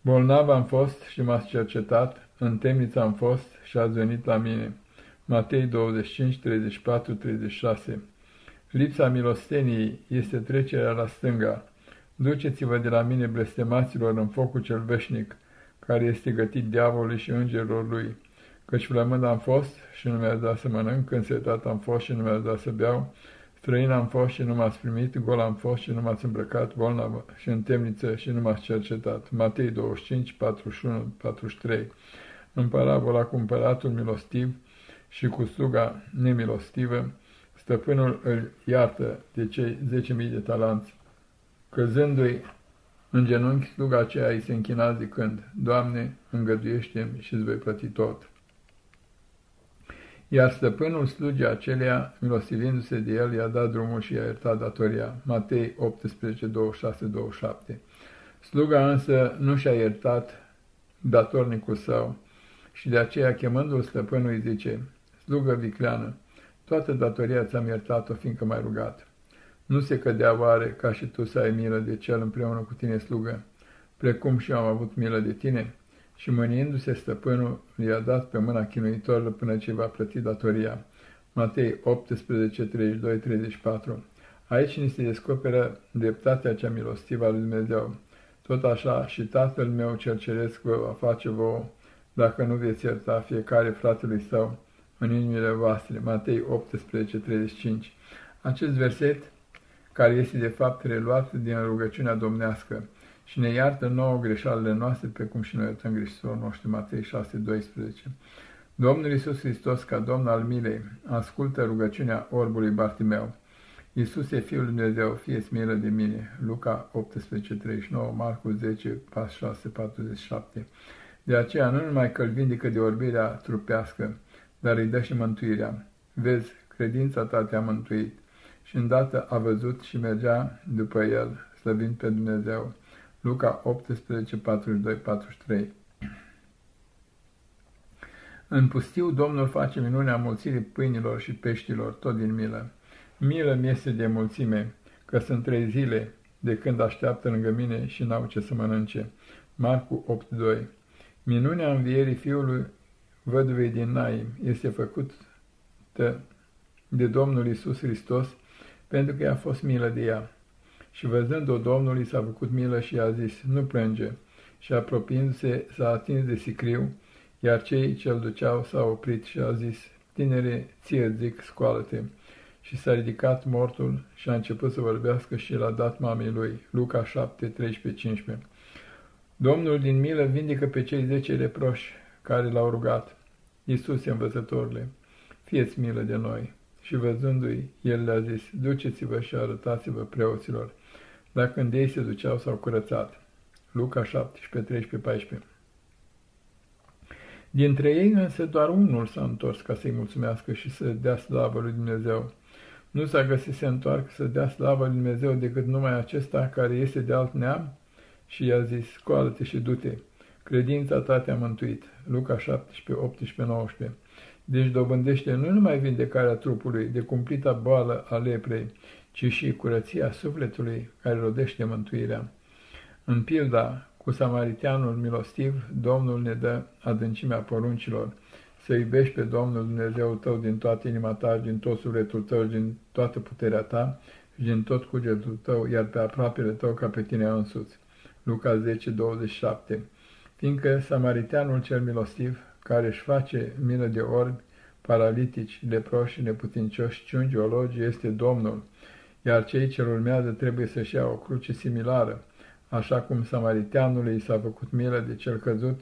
Bolnav am fost și m-ați cercetat, în temniță am fost și ați venit la mine. Matei 25, 34, 36 Lipsa milosteniei este trecerea la stânga. Duceți-vă de la mine, blestemaților, în focul cel veșnic, care este gătit diavolului și îngerilor lui. Căci flămând am fost și nu mi-ați dat să mănânc, însetat am fost și nu mi-ați dat să beau, străin am fost și nu m-ați primit, gol am fost și nu m-ați îmbrăcat, bolnavă și în temniță și nu m-ați cercetat. Matei 25, 41, 43 În parabola cu împăratul milostiv și cu sluga nemilostivă, stăpânul îl iartă de cei 10.000 de talanți. Căzându-i în genunchi, sluga aceea îi se închina zicând, Doamne, îngăduiește-mi și îți voi plăti tot. Iar stăpânul slugii aceleia, milostivindu-se de el, i-a dat drumul și i-a iertat datoria. Matei 18, 26, 27 Sluga însă nu și-a iertat datornicul său și de aceea, chemându-l stăpânul, îi zice, Slugă vicleană, toată datoria ți-am iertat-o, fiindcă m-ai rugat. Nu se cădea oare ca și tu să ai milă de cel împreună cu tine slugă, precum și eu am avut milă de tine? Și mâniindu-se stăpânul, i-a dat pe mâna chinuitorilor până ce va plăti datoria. Matei 18, 32, 34 Aici ni se descoperă dreptatea cea milostivă a lui Dumnezeu. Tot așa și Tatăl meu cel ceresc vă va face vouă, dacă nu veți ierta fiecare fratelui său în inimile voastre. Matei 18, 35 Acest verset care este de fapt reluat din rugăciunea domnească și ne iartă nouă greșalele noastre, pe cum și noi iertăm greșitorilor noștri, Matei 6, 12. Domnul Iisus Hristos, ca Domn al milei, ascultă rugăciunea orbului Bartimeu. Iisus e Fiul Lui Dumnezeu, fie milă de mine. Luca 18, 39, Marcu 10, 6, 47. De aceea nu numai că îl vindică de orbirea trupească, dar îi dă și mântuirea. Vezi, credința ta te-a mântuit și îndată a văzut și mergea după el, slăvind pe Dumnezeu. Luca 18, 42-43 În pustiu Domnul face minunea mulțirii pâinilor și peștilor, tot din milă. Milă mi este de mulțime, că sunt trei zile de când așteaptă lângă mine și n-au ce să mănânce. Marcu 8.2 Minunea învierii fiului văduvei din Naim este făcută de Domnul Isus Hristos pentru că i-a fost milă de ea. Și văzând-o, Domnul i s-a făcut milă și i-a zis, nu plânge. Și apropiindu-se, s-a atins de sicriu, iar cei ce-l duceau s-au oprit și a zis, tinere, ție zic, scoală-te. Și s-a ridicat mortul și a început să vorbească și l-a dat mamei lui. Luca 7, 13-15 Domnul din milă vindică pe cei zece leproși care l-au rugat. Iisus, învățătorile, fieți milă de noi și văzându-i, el le-a zis, duceți-vă și arătați-vă preoților, dacă când ei se duceau s-au curățat. Luca 17, 13, 14 Dintre ei însă doar unul s-a întors ca să-i mulțumească și să dea slavă lui Dumnezeu. Nu s-a găsit să întoarcă să dea slavă lui Dumnezeu decât numai acesta care este de alt neam și i-a zis, scoală-te și du-te, credința ta te-a mântuit. Luca 17, 18, 19 deci dobândește nu numai vindecarea trupului de cumplita boală a leprei, ci și curăția sufletului care rodește mântuirea. În pilda cu samariteanul milostiv, Domnul ne dă adâncimea poruncilor, să iubești pe Domnul Dumnezeu tău din toată inima ta, din tot sufletul tău, din toată puterea ta și din tot cugetul tău, iar pe aproapele tău ca pe tine însuți. Luca 10, 27 Fiindcă samariteanul cel milostiv care își face milă de orbi, paralitici, leproși, neputincioși, ciungi, ologi, este Domnul, iar cei ce urmează trebuie să-și ia o cruce similară, așa cum samariteanului s-a făcut milă de cel căzut,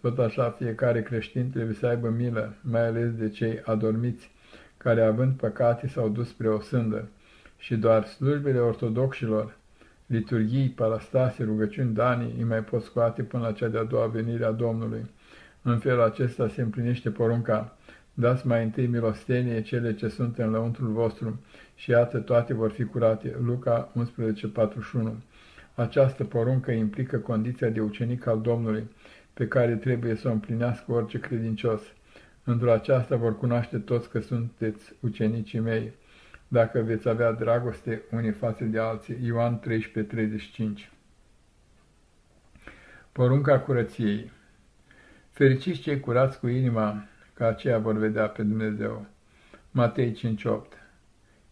tot așa fiecare creștin trebuie să aibă milă, mai ales de cei adormiți, care având păcate s-au dus spre o sândă, și doar slujbele ortodoxilor, liturghii, parastase, rugăciuni, danii, îi mai pot scoate până la cea de-a doua venire a Domnului. În felul acesta se împlinește porunca, dați mai întâi milostenie cele ce sunt în lăuntrul vostru și iată toate vor fi curate. Luca 11:41 Această poruncă implică condiția de ucenic al Domnului, pe care trebuie să o împlinească orice credincios. Într-o aceasta vor cunoaște toți că sunteți ucenicii mei, dacă veți avea dragoste unii față de alții. Ioan 13:35 Porunca curăției Fericiți cei curați cu inima, ca aceia vor vedea pe Dumnezeu. Matei 5.8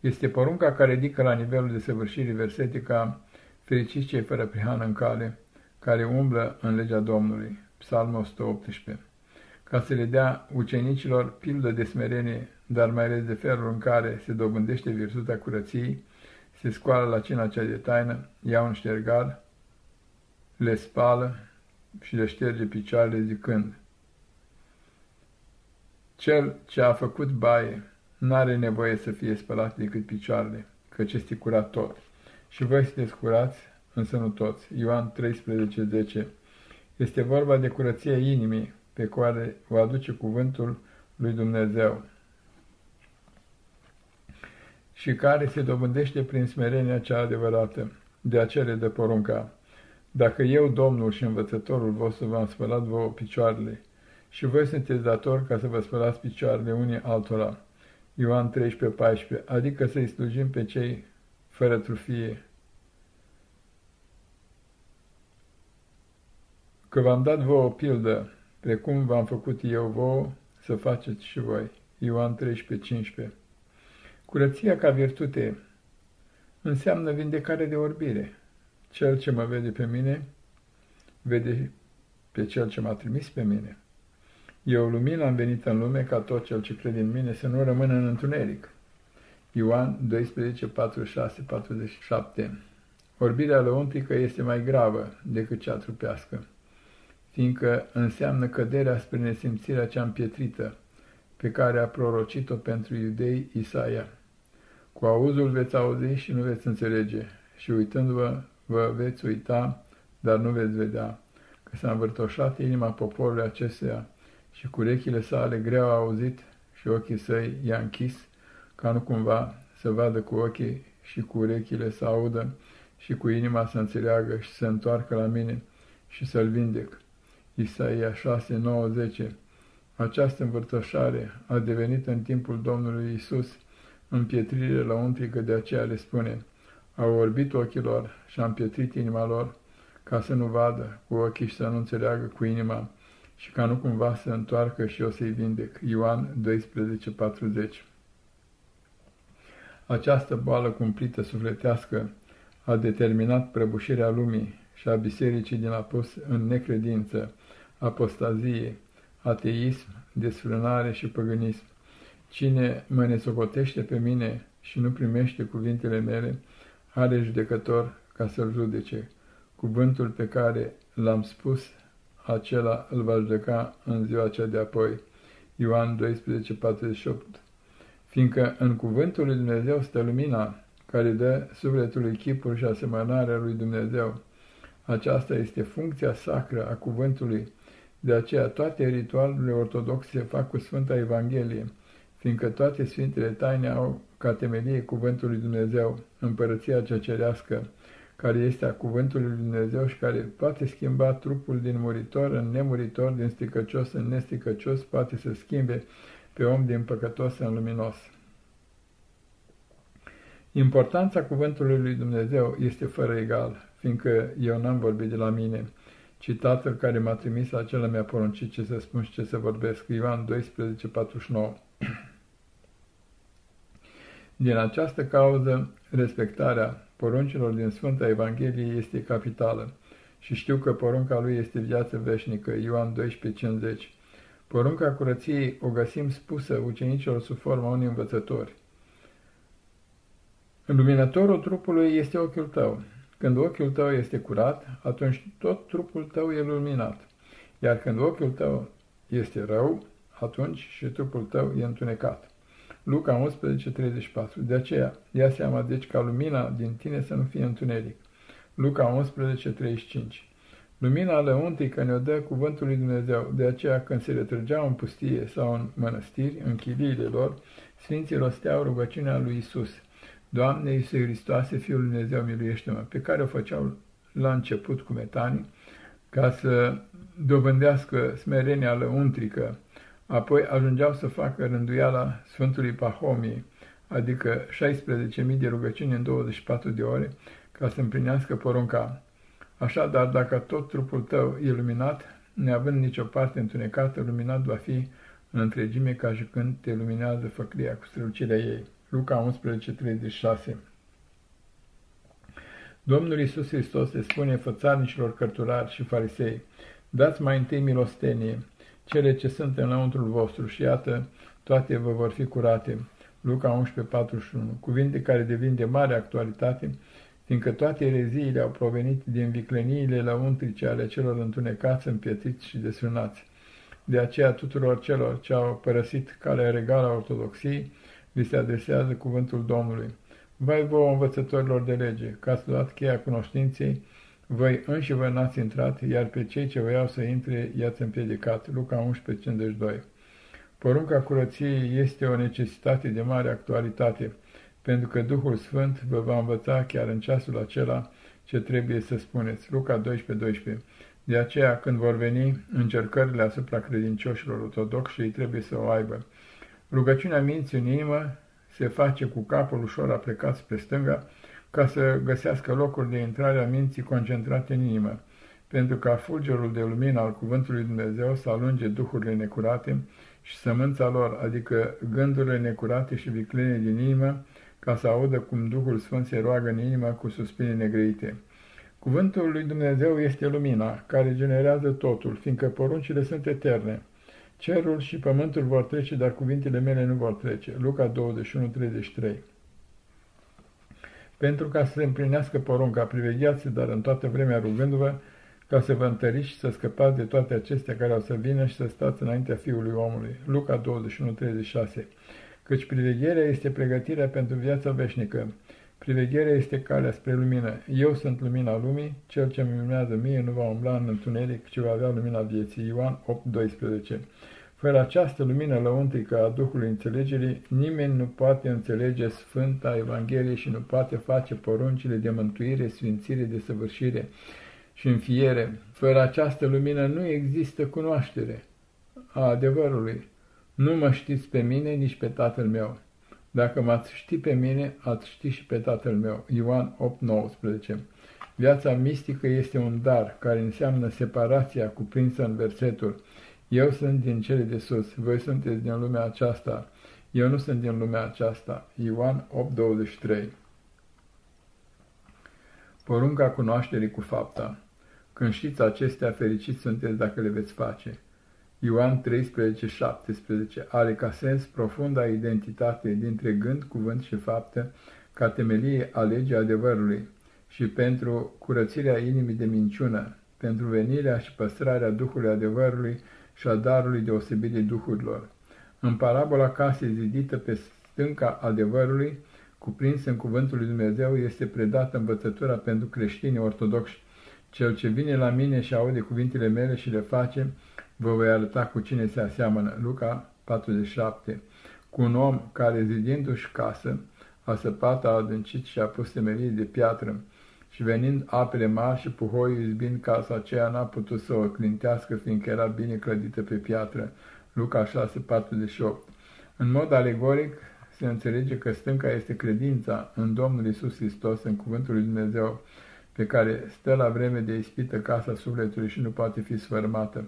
Este porunca care ridică la nivelul de săvârșirii versetica Fericiți cei fără prihană în cale, care umblă în legea Domnului. Psalm 118 Ca să le dea ucenicilor pildă de smerenie, dar mai ales de felul în care se dobândește virtutea curăției, se scoală la cina cea de taină, ia un ștergar, le spală și le șterge picioarele zicând, Cel ce a făcut baie n-are nevoie să fie spălat decât picioarele, căci este curat tot. Și voi sunteți curați, însă nu toți. Ioan 13:10 Este vorba de curăția inimii pe care o aduce cuvântul lui Dumnezeu și care se dobândește prin smerenia cea adevărată. De aceea de porunca. Dacă eu, Domnul și învățătorul vostru, v-am spălat vouă picioarele, și voi sunteți datori ca să vă spălați picioarele unii altora. Ioan 13:14, adică să-i slujim pe cei fără trufie. Că v-am dat vouă o pildă, precum v-am făcut eu vouă, să faceți și voi. Ioan 13:15 Curăția ca virtute înseamnă vindecare de orbire. Cel ce mă vede pe mine, vede pe cel ce m-a trimis pe mine. Eu, lumină, am venit în lume ca tot cel ce crede în mine să nu rămână în întuneric. Ioan 12, 46, 47 Orbirea lăuntrică este mai gravă decât cea trupească, fiindcă înseamnă căderea spre nesimțirea cea împietrită, pe care a prorocit-o pentru iudei Isaia. Cu auzul veți auzi și nu veți înțelege, și uitându-vă vă veți uita, dar nu veți vedea, că s-a învârtoșat inima poporului acestuia și cu urechile sale greu a auzit și ochii săi i-a închis, ca nu cumva să vadă cu ochii și cu urechile să audă și cu inima să înțeleagă și să întoarcă la mine și să-l vindec. Isaia 6, 9, 10 Această învârtoșare a devenit în timpul Domnului Isus împietrire la untrică, de aceea le spune, au orbit ochilor și a împietrit inima lor, ca să nu vadă cu ochii și să nu înțeleagă cu inima, și ca nu cumva să întoarcă și eu să-i vindec. Ioan 12:40 Această boală cumplită sufletească a determinat prăbușirea lumii și a bisericii din apus în necredință, apostazie, ateism, desfrânare și păgânism. Cine mă nesocotește pe mine și nu primește cuvintele mele, are judecător ca să-l judece. Cuvântul pe care l-am spus, acela îl va judeca în ziua cea de apoi. Ioan 12, 48 Fiindcă în cuvântul lui Dumnezeu stă lumina, care dă sufletului chipul și asemănarea lui Dumnezeu. Aceasta este funcția sacră a cuvântului, de aceea toate ritualurile ortodoxe se fac cu Sfânta Evanghelie, fiindcă toate Sfintele Taine au ca temelie cuvântul lui Dumnezeu, împărăția cea cerească, care este a cuvântului lui Dumnezeu și care poate schimba trupul din muritor în nemuritor, din stricăcios în nestricăcios, poate să schimbe pe om din păcătos în luminos. Importanța cuvântului lui Dumnezeu este fără egal, fiindcă eu n-am vorbit de la mine, ci Tatăl care m-a trimis acela mi-a poruncit ce să spun și ce să vorbesc. Ioan 12, 49 Din această cauză, respectarea poruncilor din Sfânta Evanghelie este capitală și știu că porunca lui este viață veșnică, Ioan 12,50. Porunca curăției o găsim spusă ucenicilor sub forma unui învățători. Luminătorul trupului este ochiul tău. Când ochiul tău este curat, atunci tot trupul tău e luminat. Iar când ochiul tău este rău, atunci și trupul tău e întunecat. Luca 11, 34. De aceea, ia seama deci ca lumina din tine să nu fie întuneric. Luca 11, 35. Lumina lăuntrică ne-o dă cuvântul lui Dumnezeu, de aceea când se retrăgeau în pustie sau în mănăstiri, în chiliile lor, Sfinții rosteau rugăciunea lui Isus. Doamne Iisuse Hristoase, Fiul lui Dumnezeu, miluiește-mă, pe care o făceau la început cu metanii, ca să dobândească smerenia lăuntrică, Apoi ajungeau să facă rânduiala Sfântului Pahomie, adică 16.000 de rugăciuni în 24 de ore, ca să împlinească porunca. Așadar, dacă tot trupul tău e luminat, neavând nicio parte întunecată, luminat va fi în întregime ca și când te luminează făclia cu strălucirea ei. Luca 11:36 Domnul Iisus Hristos le spune fățarnicilor cărturari și farisei, dați mai întâi milostenie, cele ce sunt în lăuntrul vostru și iată, toate vă vor fi curate. Luca 11:41 Cuvinte care devin de mare actualitate, fiindcă toate ereziile au provenit din vicleniile lăuntrice ale celor întunecați, împietriți și desfrânați. De aceea tuturor celor ce au părăsit calea regală a ortodoxiei, li se adresează cuvântul Domnului. Vai vouă învățătorilor de lege, că ați luat cheia cunoștinței, voi înși vă n-ați intrat, iar pe cei ce voiau să intre i-ați împiedicat. Luca 11:52 Porunca curăției este o necesitate de mare actualitate, pentru că Duhul Sfânt vă va învăța chiar în ceasul acela ce trebuie să spuneți. Luca 12:12 12. De aceea, când vor veni încercările asupra credincioșilor ortodoxi, ei trebuie să o aibă. Rugăciunea minții în inimă se face cu capul ușor aplecat spre stânga, ca să găsească locuri de intrare a minții concentrate în inimă, pentru ca fulgerul de lumină al Cuvântului Dumnezeu să alunge duhurile necurate și sămânța lor, adică gândurile necurate și viclene din inimă, ca să audă cum Duhul Sfânt se roagă în inimă cu suspine negreite. Cuvântul lui Dumnezeu este lumina, care generează totul, fiindcă poruncile sunt eterne. Cerul și pământul vor trece, dar cuvintele mele nu vor trece. Luca 21:33 Pentru ca să se împlinească porunca, privegheați, dar în toată vremea rugându-vă, ca să vă întăriți și să scăpați de toate acestea care au să vină și să stați înaintea Fiului omului. Luca 21:36 Căci privegherea este pregătirea pentru viața veșnică. Privegherea este calea spre lumină. Eu sunt lumina lumii, cel ce mi luminează mie nu va umbla în întuneric, ci va avea lumina vieții. Ioan 8:12 Fără această lumină lăuntrică a Duhului Înțelegerii, nimeni nu poate înțelege Sfânta Evanghelie și nu poate face poruncile de mântuire, sfințire, de săvârșire și înfiere. Fără această lumină nu există cunoaștere a adevărului. Nu mă știți pe mine, nici pe Tatăl meu. Dacă m-ați ști pe mine, ați ști și pe Tatăl meu. Ioan 8:19 Viața mistică este un dar care înseamnă separația cuprinsă în versetul Eu sunt din cele de sus, voi sunteți din lumea aceasta, eu nu sunt din lumea aceasta. Ioan 8:23 Porunca cunoașterii cu fapta. Când știți acestea, fericiți sunteți dacă le veți face. Ioan 13, 17 are ca sens profunda identitate dintre gând, cuvânt și faptă, ca temelie a legii adevărului și pentru curățirea inimii de minciună, pentru venirea și păstrarea Duhului adevărului și a darului deosebirii Duhurilor. În parabola casei zidită pe stânca adevărului, cuprins în cuvântul lui Dumnezeu, este predată învățătura pentru creștini ortodoxi. Cel ce vine la mine și aude cuvintele mele și le face, vă voi arăta cu cine se aseamănă. Luca 47 Cu un om care zidindu-și casă, a săpat, a adâncit și a pus temelie de piatră, și venind apele mari și puhoiul izbind casa aceea, n-a putut să o clintească, fiindcă era bine clădită pe piatră. Luca 6:48 În mod alegoric se înțelege că stânca este credința în Domnul Isus Hristos, în cuvântul lui Dumnezeu, pe care stă la vreme de ispită casa sufletului și nu poate fi sfărmată.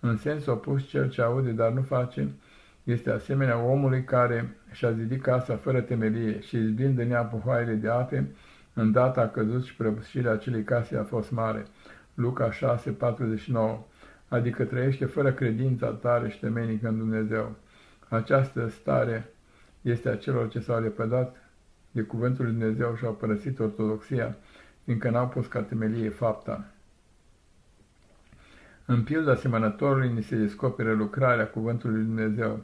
În sens opus, cel ce aude, dar nu face, este asemenea omului care și-a zidit casa fără temelie și izbind în ea puhoaiele de ape, îndată a căzut și prăbușirea acelei case a fost mare. Luca 6, 49 adică trăiește fără credința tare și temenică în Dumnezeu. Această stare este a celor ce s-au lepădat de cuvântul lui Dumnezeu și au părăsit ortodoxia, fiindcă n-au pus ca temelie fapta. În pilda semănătorului ni se descoperă lucrarea cuvântului lui Dumnezeu.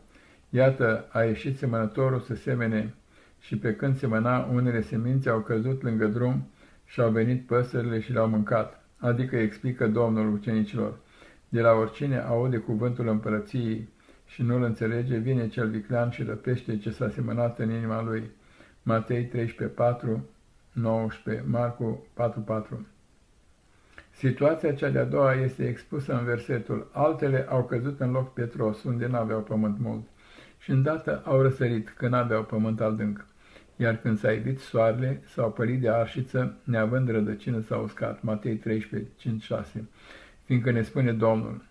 Iată, a ieșit semănătorul să semene și pe când semăna, unele semințe au căzut lângă drum și au venit păsările și le-au mâncat, adică explică Domnul ucenicilor. De la oricine aude cuvântul împărăției și nu-l înțelege, vine cel viclean și răpește ce s-a semănat în inima lui. Matei 13, 4, 19, Marcu 4, 4 Situația cea de-a doua este expusă în versetul Altele au căzut în loc pietros, unde n-aveau pământ mult, și îndată au răsărit, că n-aveau pământ adânc. Iar când s-a ivit soarele, s-au pălit de arșiță, neavând rădăcină s-a uscat. Matei 13, 5, 6. Fiindcă ne spune Domnul,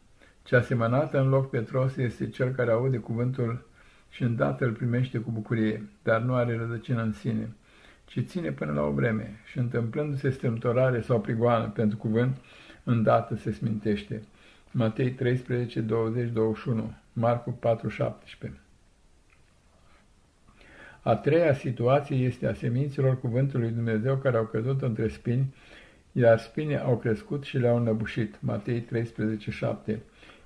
cea semănată în loc Petros este cel care aude cuvântul și îndată îl primește cu bucurie, dar nu are rădăcină în sine, ci ține până la o vreme și întâmplându-se strâmtorare sau prigoană pentru cuvânt, îndată se smintește. Matei 13, 20, 21, Marcu 4, 17. A treia situație este a semințelor cuvântului Dumnezeu care au căzut între spini, iar spinii au crescut și le-au înăbușit. Matei 13, 7.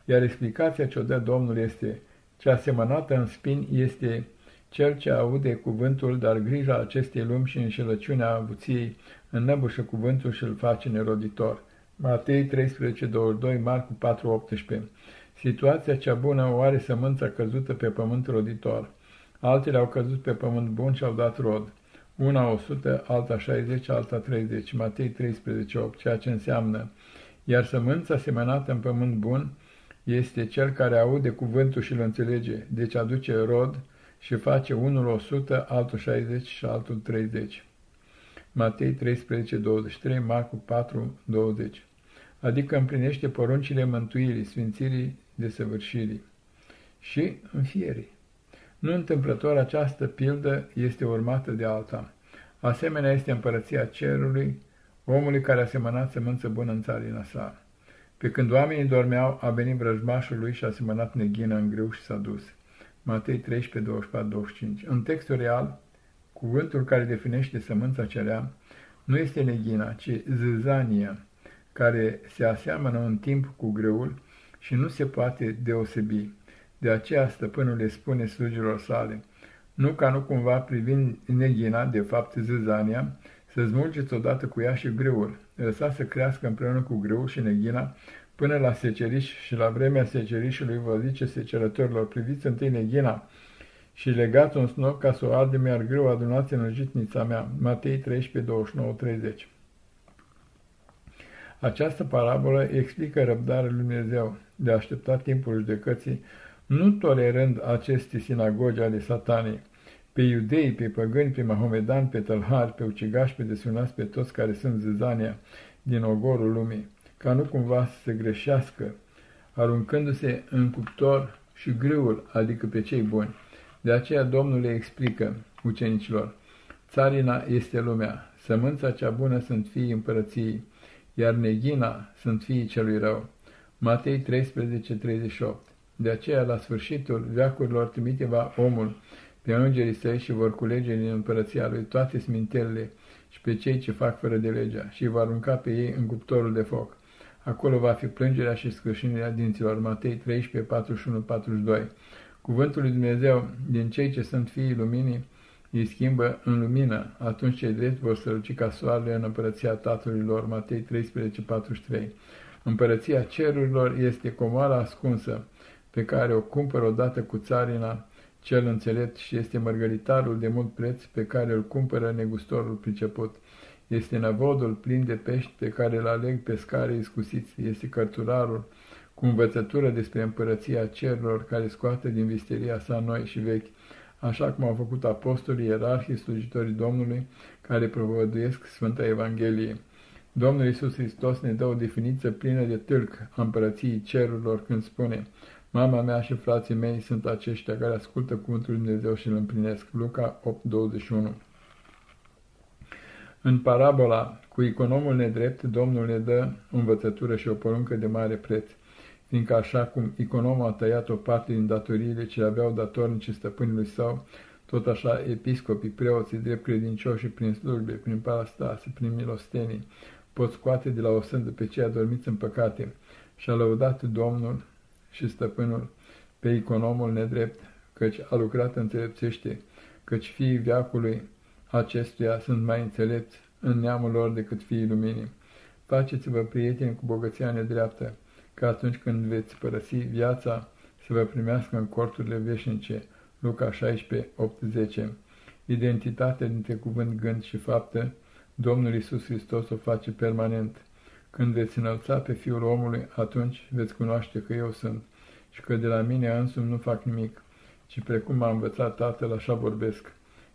Iar explicația ce o dă Domnul este, cea semănată în spini este cel ce aude cuvântul, dar grija acestei lumi și înșelăciunea avuției înnăbușă cuvântul și îl face neroditor. Matei 13, 22, Marcu 4, 18. Situația cea bună o are sămânța căzută pe pământ roditor. Altele au căzut pe pământ bun și au dat rod. Una 100, alta 60, alta 30. Matei 13, 8, ceea ce înseamnă. Iar sămânța semănată în pământ bun este cel care aude cuvântul și îl înțelege, deci aduce rod și face unul 100, altul 60 și altul 30. Matei 13, 23, Marcu 4, 20. Adică împlinește poruncile mântuirii, sfințirii, desăvârșirii și înfierii. Nu întâmplător această pildă este urmată de alta. Asemenea este împărăția cerului, omului care a semănat sămânță bună în țarina sa. Pe când oamenii dormeau, a venit vrăjmașul lui și a semănat neghină în greu și s-a dus. Matei 13, 24, 25. În textul real, cuvântul care definește sămânța cerea nu este neghina, ci zâzania, care se aseamănă în timp cu greul și nu se poate deosebi. De aceea stăpânul le spune slujilor sale, nu ca nu cumva privind neghina, de fapt zâzania, să smulgeți odată cu ea și greul, lăsați să crească împreună cu greul și neghina până la seceriș și la vremea secerișului vă zice secerătorilor, priviți întâi neghina și legați un snop ca să o ardem, iar greu adunați în jitnița mea. Matei 13, 29, 30 Această parabolă explică răbdarea lui Dumnezeu de a aștepta timpul judecății, nu tolerând aceste sinagogi ale satanei, pe iudei, pe păgâni, pe mahomedani, pe tălhari, pe ucigași, pe desunați, pe toți care sunt zizania din ogorul lumii, ca nu cumva să se greșească, aruncându-se în cuptor și grâul, adică pe cei buni. De aceea Domnul le explică ucenicilor, țarina este lumea, sămânța cea bună sunt fiii împărăției, iar neghina sunt fiii celui rău. Matei 13, 38 De aceea, la sfârșitul veacurilor, trimite va omul pe îngerii săi și vor culege din împărăția lui toate smintelele și pe cei ce fac fără de legea și va arunca pe ei în cuptorul de foc. Acolo va fi plângerea și scrâșinirea dinților. Matei 13, 41, 42 Cuvântul lui Dumnezeu din cei ce sunt fiii luminii îi schimbă în lumină, atunci cei drept vor străluci ca soarele în împărăția Tatălui lor. Matei 13, 43 Împărăția cerurilor este comoara ascunsă, pe care o cumpără odată cu țarina cel înțelept și este mărgăritarul de mult preț pe care îl cumpără negustorul priceput. Este năvodul plin de pești pe care îl aleg pescare iscusiți, este cărturarul cu învățătură despre împărăția cerurilor care scoate din visteria sa noi și vechi, așa cum au făcut apostolii, ierarhii, slujitorii Domnului, care propovăduiesc Sfânta Evanghelie. Domnul Iisus Hristos ne dă o definiție plină de tâlc a împărăției cerurilor când spune Mama mea și frații mei sunt aceștia care ascultă cuvântul Lui Dumnezeu și îl împlinesc. Luca 8:21 În parabola cu economul nedrept, Domnul ne dă învățătură și o poruncă de mare preț, fiindcă așa cum economul a tăiat o parte din datoriile ce le aveau datornici stăpânului său, tot așa episcopii, preoții, drept credincioși și prin slujbe, prin parastase, prin milostenii, pot scoate de la o sândă pe cei adormiți în păcate și a lăudat Domnul și stăpânul pe economul nedrept, căci a lucrat înțelepțește, căci fiii viacului acestuia sunt mai înțelepți în neamul lor decât fiii luminii. Faceți-vă prieteni cu bogăția nedreaptă, că atunci când veți părăsi viața, să vă primească în corturile veșnice. Luca 16, 8-10 Identitatea dintre cuvânt, gând și faptă, Domnul Isus Hristos o face permanent. Când veți înălța pe Fiul omului, atunci veți cunoaște că eu sunt și că de la mine însumi nu fac nimic, ci precum m-a învățat Tatăl, așa vorbesc.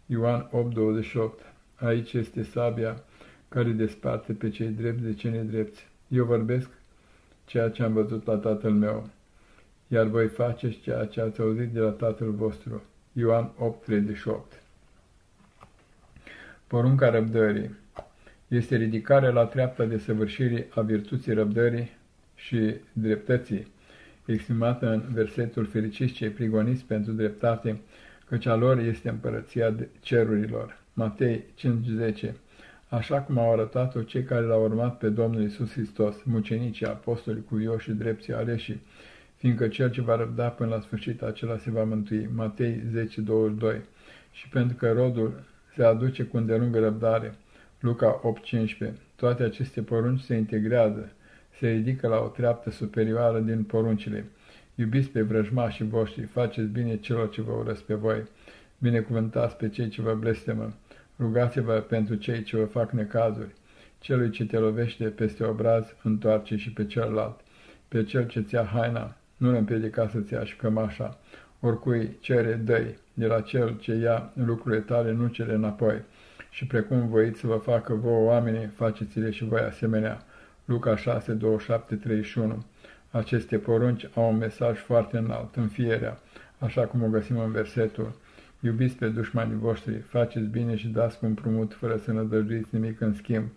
Ioan 8:28 Aici este sabia care desparte pe cei drepți de cei nedrepți. Eu vorbesc ceea ce am văzut la tatăl meu, iar voi faceți ceea ce ați auzit de la tatăl vostru. Ioan 8:38 Porunca răbdării este ridicarea la treapta de săvârșirii a virtuții răbdării și dreptății, exprimată în versetul fericiți cei prigoniți pentru dreptate, căci a lor este împărăția cerurilor. Matei 5:10 Așa cum au arătat-o cei care l-au urmat pe Domnul Isus Hristos, mucenicii, apostoli, cuvioși și drepții aleși, fiindcă cel ce va răbda până la sfârșit, acela se va mântui. Matei 10:22 Și pentru că rodul se aduce cu îndelungă răbdare, Luca 8:15. Toate aceste porunci se integrează, se ridică la o treaptă superioară din poruncile. Iubiți pe vrăjmașii voștri, faceți bine celor ce vă urăsc pe voi, binecuvântați pe cei ce vă blestemă, rugați-vă pentru cei ce vă fac necazuri, celui ce te lovește peste obraz, întoarce și pe celălalt, pe cel ce ți-a haina, nu-l împiedica să-ți ia și cămașa, oricui cere dăi, de la cel ce ia lucrurile tale nu cere înapoi, și precum voiți să vă facă vouă oamenii, faceți-le și voi asemenea. Luca 6, 27, 31 Aceste porunci au un mesaj foarte înalt, în fierea, așa cum o găsim în versetul. Iubiți pe dușmanii voștri, faceți bine și dați cu împrumut, fără să nădăjduiți nimic în schimb,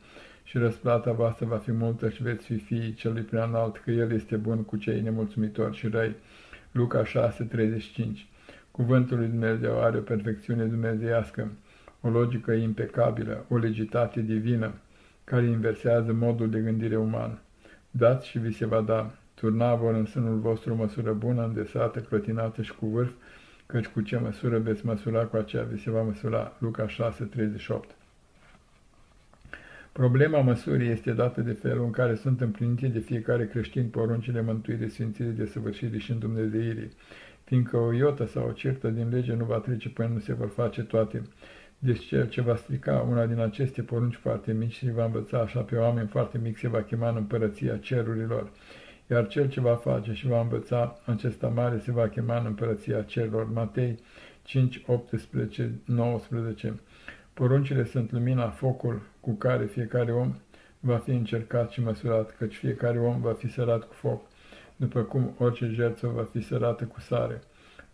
și răsplata voastră va fi multă și veți fi fiii celui prea înalt, că El este bun cu cei nemulțumitori și răi. Luca 6, 35 Cuvântul lui Dumnezeu are o perfecțiune dumnezeiască, o logică impecabilă, o legitate divină, care inversează modul de gândire uman. Dați și vi se va da, turna vor în sânul vostru măsură bună, îndesată, clătinată și cu vârf, căci cu ce măsură veți măsura, cu aceea vi se va măsura. Luca 6, 38 Problema măsurii este dată de felul în care sunt împlinite de fiecare creștin poruncile mântuirii, sfințirii, de săvârșirii și îndumnezeirii, fiindcă o iotă sau o certă din lege nu va trece până nu se vor face toate. Deci cel ce va strica una din aceste porunci foarte mici și va învăța așa pe oameni foarte mici se va chema în împărăția cerurilor, iar cel ce va face și va învăța acesta mare se va chema în împărăția cerurilor. Matei 5, 18, 19 Poruncile sunt lumina, focul cu care fiecare om va fi încercat și măsurat, căci fiecare om va fi sărat cu foc, după cum orice jertfă va fi sărată cu sare.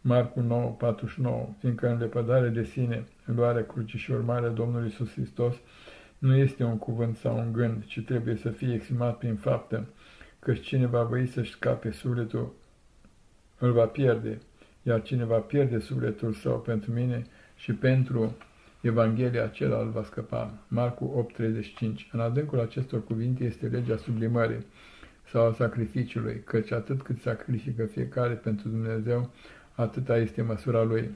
Marcu 9, 49, fiindcă în lepădare de sine, luarea crucii și urmarea Domnului Iisus Hristos nu este un cuvânt sau un gând, ci trebuie să fie exprimat prin faptă, căci cine va voi să-și scape sufletul, îl va pierde, iar cine va pierde sufletul său pentru mine și pentru Evanghelia acela îl va scăpa. Marcu 8:35. În adâncul acestor cuvinte este legea sublimării sau a sacrificiului, căci atât cât sacrifică fiecare pentru Dumnezeu, atâta este măsura lui.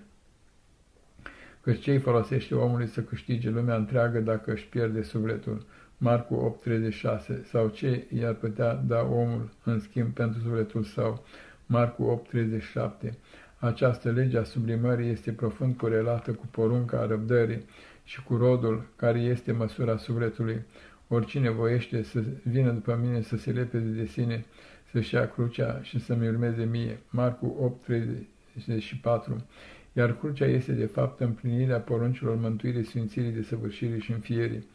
Căci ce folosește omului să câștige lumea întreagă dacă își pierde sufletul? Marcu 8:36. Sau ce i-ar putea da omul în schimb pentru sufletul său? Marcu 8:37. Această lege a sublimării este profund corelată cu porunca răbdării și cu rodul care este măsura sufletului. Oricine voiește să vină după mine să se lepeze de sine, să-și ia crucea și să-mi urmeze mie. Marcu 8:34 Iar crucea este de fapt împlinirea poruncilor mântuirii, sfințirii, de săvârșirii și înfierii.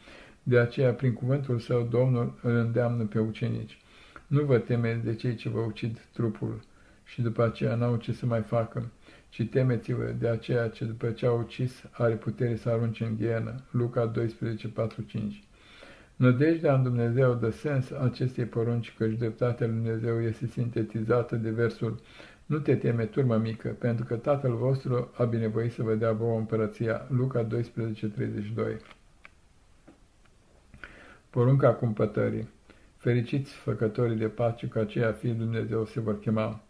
De aceea, prin cuvântul său, Domnul îl îndeamnă pe ucenici. Nu vă temeți de cei ce vă ucid trupul, și după aceea n-au ce să mai facă, ci temeți-vă de aceea ce după ce au ucis are putere să arunce în ghienă. Luca 12, 4, 5 Nădejdea în Dumnezeu dă sens acestei porunci, căci dreptatea lui Dumnezeu este sintetizată de versul Nu te teme, turmă mică, pentru că Tatăl vostru a binevoit să vă dea vouă împărăția. Luca 12, 32 Porunca cumpătării Fericiți făcătorii de pace, că aceia fi Dumnezeu se vor chema.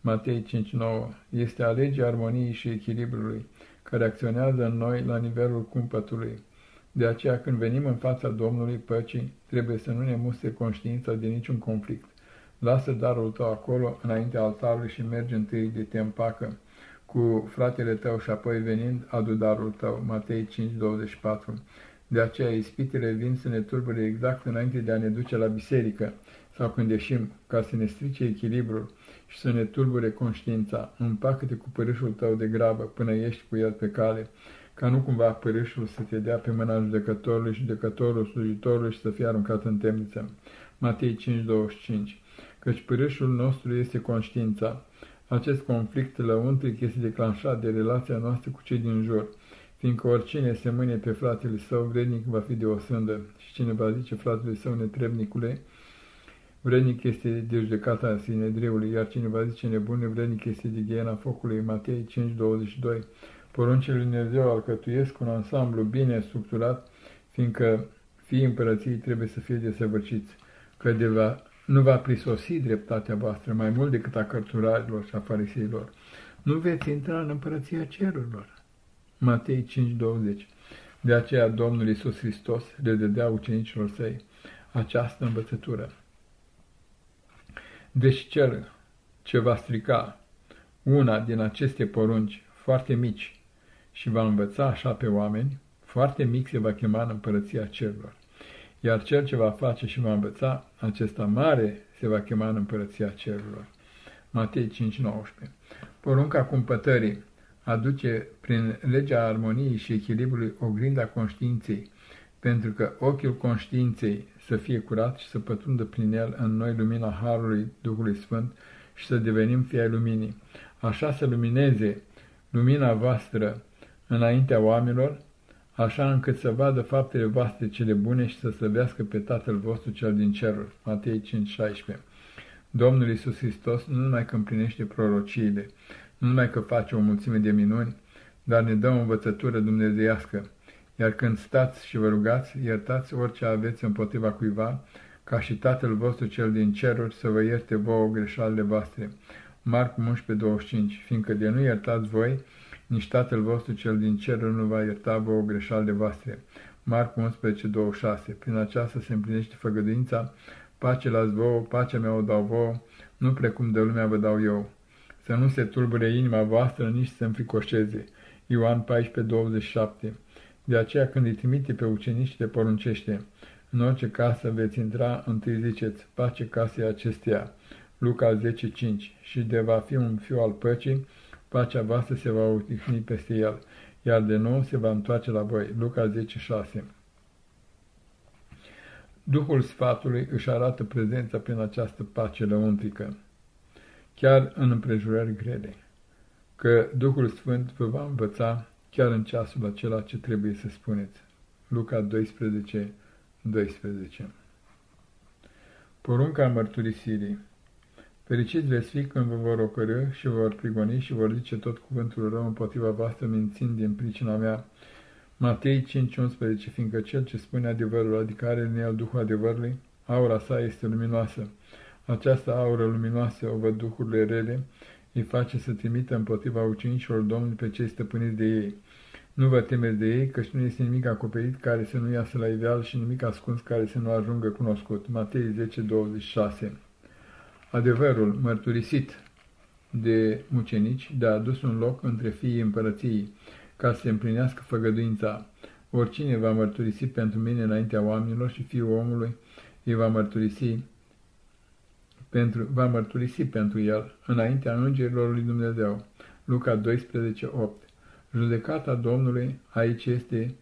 Matei 5.9, este a legii armoniei și echilibrului, care acționează în noi la nivelul cumpătului. De aceea, când venim în fața Domnului păcii, trebuie să nu ne mustre conștiința de niciun conflict. Lasă darul tău acolo, înaintea altarului și mergi întâi de te împacă cu fratele tău și apoi venind, adu darul tău. Matei 5.24 De aceea ispitele vin să ne turbure exact înainte de a ne duce la biserică sau când ieșim, ca să ne strice echilibrul și să ne tulbure conștiința, împacă-te cu părâșul tău de grabă până ești cu el pe cale, ca nu cumva părâșul să te dea pe mâna judecătorului, judecătorul slujitorului și să fie aruncat în temniță. Matei 5:25 Căci părâșul nostru este conștiința. Acest conflict lăuntric este declanșat de relația noastră cu cei din jur, fiindcă oricine se mâne pe fratele său, vrednic va fi de o sândă, și cine va zice fratele său netrebnicule, vrednic este de judecata Sinedriului, iar cine va zice nebun, vrednic este de ghiena focului. Matei 5:22 Poruncile lui Dumnezeu alcătuiesc un ansamblu bine structurat, fiindcă fiii împărăției trebuie să fie desăvârșiți, că de va, nu va prisosi dreptatea voastră mai mult decât a cărturarilor și a fariseilor. Nu veți intra în împărăția cerurilor. Matei 5:20 De aceea Domnul Iisus Hristos le dădea ucenicilor săi această învățătură. Deci cel ce va strica una din aceste porunci foarte mici și va învăța așa pe oameni, foarte mic se va chema în împărăția cerurilor. Iar cel ce va face și va învăța, acesta mare se va chema în împărăția cerurilor. Matei 5:19 Porunca cumpătării aduce prin legea armoniei și echilibrului oglinda conștiinței, pentru că ochiul conștiinței să fie curat și să pătrundă prin el în noi lumina Harului Duhului Sfânt și să devenim fii ai luminii. Așa să lumineze lumina voastră înaintea oamenilor, așa încât să vadă faptele voastre cele bune și să slăbească pe Tatăl vostru cel din ceruri. Matei 5:16 Domnul Iisus Hristos nu numai că împlinește prorociile, nu numai că face o mulțime de minuni, dar ne dă o învățătură dumnezeiască, iar când stați și vă rugați, iertați orice aveți împotriva cuiva, ca și Tatăl vostru cel din ceruri să vă ierte vouă greșalele voastre. Marc 11:25 Fiindcă de nu iertați voi, nici Tatăl vostru cel din cer nu va ierta vouă greșalele voastre. Marc 11:26 Prin aceasta se împlinește făgăduința, pace la vouă, pacea mea o dau vouă, nu precum de lumea vă dau eu. Să nu se tulbure inima voastră, nici să se înfricoșeze. Ioan 14:27 De aceea când îi trimite pe ucenici, te poruncește. În orice casă veți intra, întâi ziceți, pace casei acesteia. Luca 10:5 Și de va fi un fiu al păcii, pacea voastră se va utihni peste el, iar de nou se va întoarce la voi. Luca 10:6 Duhul sfatului își arată prezența prin această pace lăuntrică, chiar în împrejurări grele, că Duhul Sfânt vă va învăța chiar în ceasul acela ce trebuie să spuneți. Luca 12, 12 Porunca mărturisirii Fericiți veți fi când vă vor ocărâ și vă vor prigoni și vor zice tot cuvântul rău împotriva voastră, mințind din pricina mea. Matei 5:11 Fiindcă cel ce spune adevărul, adică are în el Duhul adevărului, aura sa este luminoasă. Această aură luminoasă o văd duhurile rele, îi face să trimită împotriva ucenicilor Domnului pe cei stăpâniți de ei. Nu vă temeți de ei, căci nu este nimic acoperit care să nu iasă la iveal și nimic ascuns care să nu ajungă cunoscut. Matei 10:26 adevărul mărturisit de mucenici de a adus un loc între fiii împărăției, ca să se împlinească făgăduința. Oricine va mărturisi pentru mine înaintea oamenilor și fiul omului îi va mărturisi pentru, va mărturisi pentru el înaintea îngerilor lui Dumnezeu. Luca 12, 8 Judecata Domnului aici este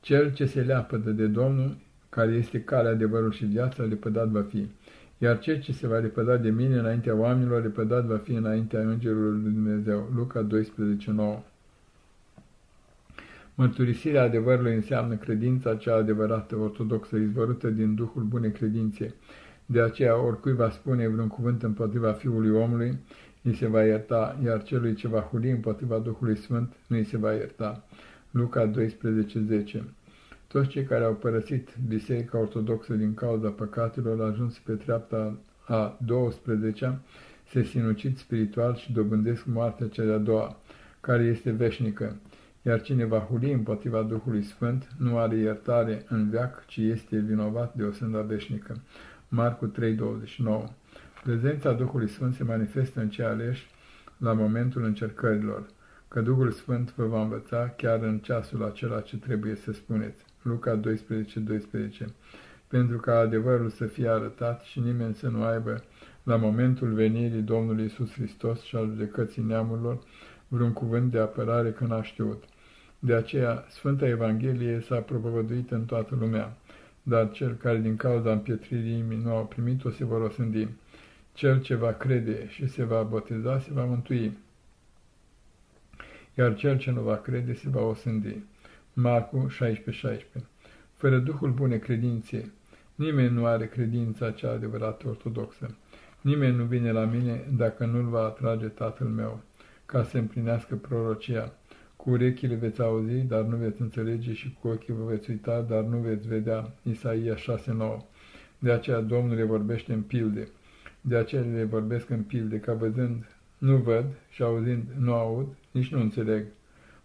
cel ce se leapădă de Domnul, care este calea, adevărul și viața, lepădat va fi iar cel ce se va lepăda de mine înaintea oamenilor, lepădat va fi înaintea îngerului lui Dumnezeu. Luca 12, 9 Mărturisirea adevărului înseamnă credința cea adevărată, ortodoxă, izvorâtă din Duhul Bune Credințe. De aceea, oricui va spune vreun cuvânt împotriva Fiului omului, îi se va ierta, iar celui ce va huli împotriva Duhului Sfânt, nu îi se va ierta. Luca 12, 10 toți cei care au părăsit Biserica Ortodoxă din cauza păcatelor ajuns pe treapta a 12-a, se sinucid spiritual și dobândesc moartea cea de-a doua, care este veșnică, iar cine va huli împotriva Duhului Sfânt nu are iertare în veac, ci este vinovat de o sânda veșnică. Marcu 3:29 Prezența Duhului Sfânt se manifestă în cei aleși la momentul încercărilor, că Duhul Sfânt vă va învăța chiar în ceasul acela ce trebuie să spuneți. Luca 12, 12, pentru ca adevărul să fie arătat și nimeni să nu aibă la momentul venirii Domnului Isus Hristos și al judecății neamurilor vreun cuvânt de apărare că n-a știut. De aceea, Sfânta Evanghelie s-a propovăduit în toată lumea, dar cel care din cauza împietririi inimii nu au primit-o se vor osândi. Cel ce va crede și se va boteza se va mântui, iar cel ce nu va crede se va osândi. Marcu 16:16 16. Fără Duhul bune credințe, nimeni nu are credința cea adevărată ortodoxă. Nimeni nu vine la mine dacă nu-l va atrage Tatăl meu, ca să împlinească prorocia. Cu urechile veți auzi, dar nu veți înțelege și cu ochii vă veți uita, dar nu veți vedea. Isaia 6:9. De aceea Domnul le vorbește în pilde. De aceea le vorbesc în pilde, ca văzând nu văd și auzind nu aud, nici nu înțeleg.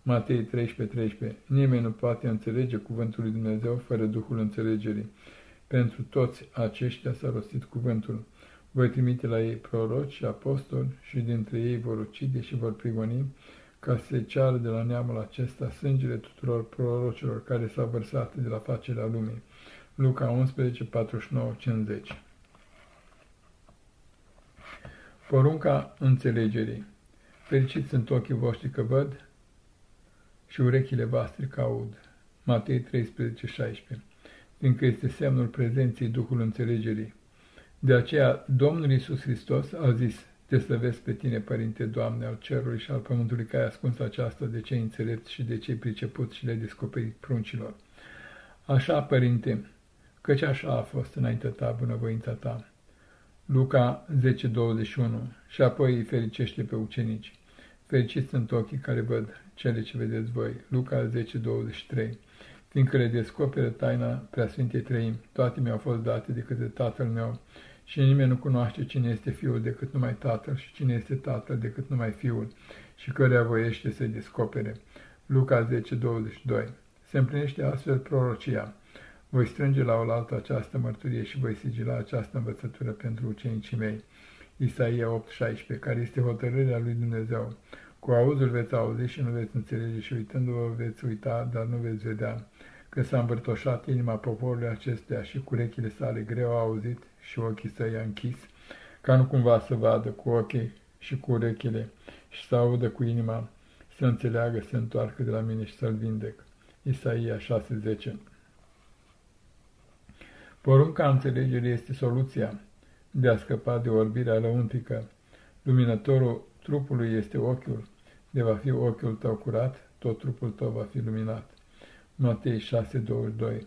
Matei 13:13. 13. Nimeni nu poate înțelege cuvântul lui Dumnezeu fără Duhul înțelegerii. Pentru toți aceștia s-a rostit cuvântul. Voi trimite la ei proroci și apostoli și dintre ei vor ucide și vor prigoni ca să se ceară de la neamul acesta sângele tuturor prorocilor care s-au vărsat de la facerea lumii. Luca 11, 49, 50 Porunca înțelegerii Fericiți sunt ochii voștri că văd și urechile voastre că aud. Matei 13, 16 Fiindcă este semnul prezenței Duhului înțelegerii. De aceea Domnul Iisus Hristos a zis, te slăvesc pe tine, Părinte, Doamne, al cerului și al pământului, că ai ascuns aceasta de cei înțelepți și de cei pricepuți și le-ai descoperit pruncilor. Așa, Părinte, căci așa a fost înainte ta bunăvoința ta. Luca 10:21 Și apoi îi fericește pe ucenici. Fericiți sunt ochii care văd cele ce vedeți voi. Luca 10:23 Fiindcă le descoperă taina Preasfintei Trăim, toate mi-au fost date de către Tatăl meu și nimeni nu cunoaște cine este Fiul decât numai Tatăl și cine este Tatăl decât numai Fiul și căreia voiește să-i descopere. Luca 10:22 Se împlinește astfel prorocia. Voi strânge la oaltă această mărturie și voi sigila această învățătură pentru ucenicii mei. Isaia 8:16, care este hotărârea lui Dumnezeu. Cu auzul veți auzi și nu veți înțelege și uitându-vă veți uita, dar nu veți vedea, că s-a îmbărtoșat inima poporului acestea și cu urechile sale greu a auzit și ochii săi a închis, ca nu cumva să vadă cu ochii și cu urechile și să audă cu inima, să înțeleagă, să întoarcă de la mine și să-l vindec. Isaia 6:10 Porunca înțelegerii este soluția de a scăpa de orbirea lăuntrică. Luminătorul trupului este ochiul, de va fi ochiul tău curat, tot trupul tău va fi luminat. Matei 6:22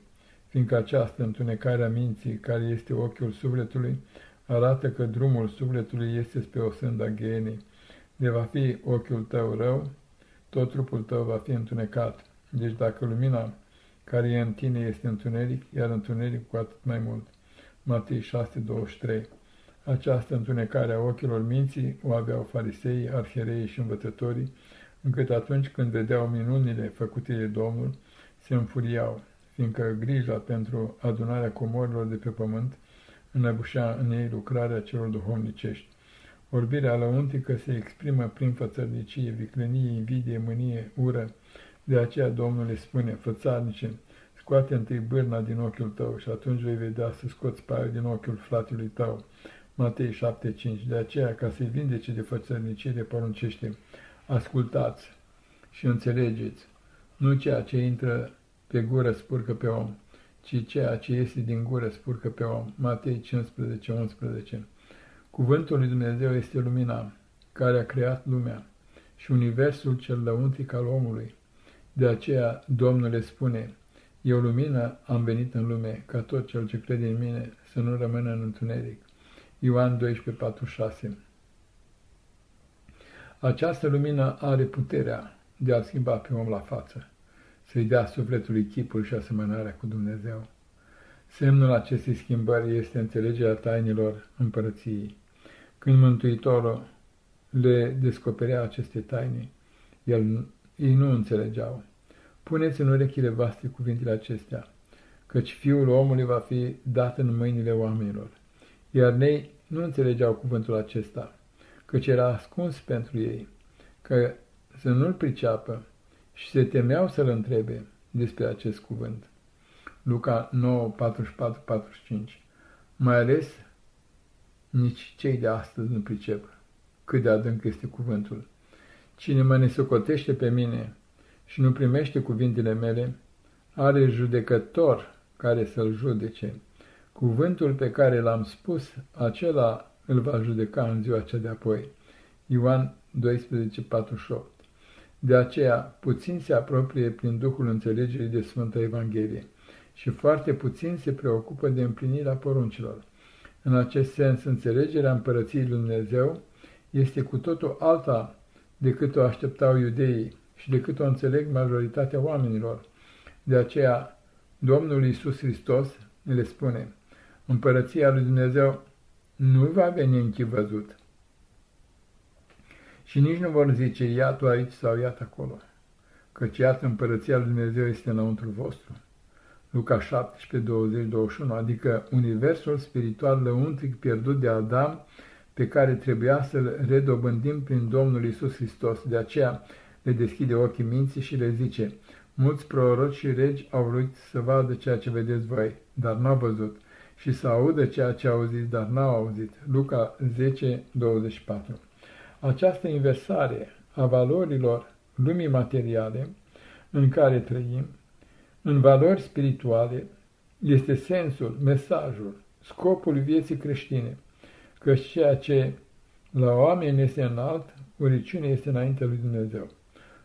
Fiindcă această întunecare a minții, care este ochiul sufletului, arată că drumul sufletului este spre o sânda ghenii. De va fi ochiul tău rău, tot trupul tău va fi întunecat. Deci dacă lumina care e în tine este întuneric, iar întuneric cu atât mai mult. Matei 6:23 Această întunecare a ochilor minții o aveau fariseii, arhiereii și învățătorii, încât atunci când vedeau minunile făcute de Domnul, se înfuriau, fiindcă grija pentru adunarea comorilor de pe pământ înăbușea în ei lucrarea celor duhovnicești. Orbirea lăuntică se exprimă prin fățărnicie, viclenie, invidie, mânie, ură, de aceea Domnul le spune, fățarnice, scoate întâi bârna din ochiul tău și atunci vei vedea să scoți paiul din ochiul fratelui tău. Matei 7:5. De aceea, ca să-i vindece de fățărnicire, poruncește, ascultați și înțelegeți, nu ceea ce intră pe gură spurcă pe om, ci ceea ce iese din gură spurcă pe om. Matei 15:11. Cuvântul lui Dumnezeu este lumina care a creat lumea și universul cel lăuntric al omului. De aceea Domnul le spune, Eu lumină am venit în lume, ca tot cel ce crede în mine să nu rămână în întuneric. Ioan 12:46 Această lumină are puterea de a schimba pe om la față, să-i dea sufletului chipul și asemănarea cu Dumnezeu. Semnul acestei schimbări este înțelegerea tainilor împărăției. Când Mântuitorul le descoperea aceste taine, el ei nu înțelegeau. Puneți în urechile voastre cuvintele acestea, căci fiul omului va fi dat în mâinile oamenilor. Iar ei nu înțelegeau cuvântul acesta, căci era ascuns pentru ei, că să nu-l priceapă și se temeau să-l întrebe despre acest cuvânt. Luca 9, 44, 45 Mai ales nici cei de astăzi nu pricep cât de adânc este cuvântul. Cine mă nesocotește pe mine și nu primește cuvintele mele, are judecător care să-l judece. Cuvântul pe care l-am spus, acela îl va judeca în ziua cea de apoi. Ioan 12:48 De aceea, puțin se apropie prin Duhul înțelegerii de Sfânta Evanghelie și foarte puțin se preocupă de împlinirea poruncilor. În acest sens, înțelegerea împărăției lui Dumnezeu este cu totul alta decât o așteptau iudeii și decât o înțeleg majoritatea oamenilor. De aceea, Domnul Iisus Hristos le spune, Împărăția lui Dumnezeu nu va veni în chip văzut. Și nici nu vor zice, iată aici sau iată acolo, căci iată împărăția lui Dumnezeu este înăuntru vostru. Luca 17, 20, 21, adică universul spiritual lăuntric pierdut de Adam, pe care trebuia să-l redobândim prin Domnul Isus Hristos. De aceea le deschide ochii minții și le zice, mulți proroci și regi au vrut să vadă ceea ce vedeți voi, dar n-au văzut, și să audă ceea ce au zis, dar n-au auzit. Luca 10, 24. Această inversare a valorilor lumii materiale în care trăim, în valori spirituale, este sensul, mesajul, scopul vieții creștine, că ceea ce la oameni este înalt, uriciune este înaintea lui Dumnezeu.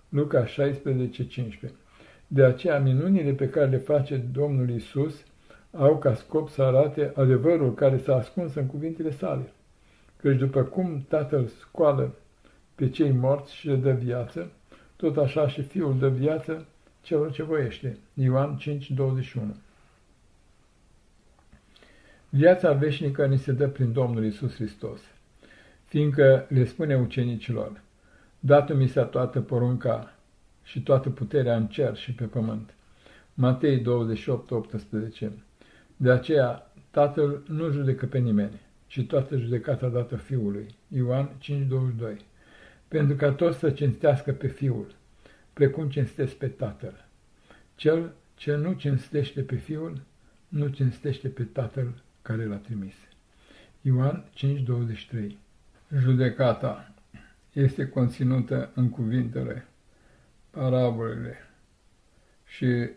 Luca 16, 15. De aceea minunile pe care le face Domnul Isus au ca scop să arate adevărul care s-a ascuns în cuvintele sale. Căci după cum Tatăl scoală pe cei morți și le dă viață, tot așa și Fiul dă viață celor ce voiește. Ioan 5:21 Viața veșnică ni se dă prin Domnul Isus Hristos, fiindcă le spune ucenicilor, Dată mi s-a toată porunca și toată puterea în cer și pe pământ. Matei 28:18 De aceea Tatăl nu judecă pe nimeni, ci toată judecata dată Fiului. Ioan 5:22 Pentru ca toți să cinstească pe Fiul, precum cinstesc pe Tatăl. Cel ce nu cinstește pe Fiul, nu cinstește pe Tatăl care l-a trimis. Ioan 5:23 Judecata este conținută în cuvintele, parabolele și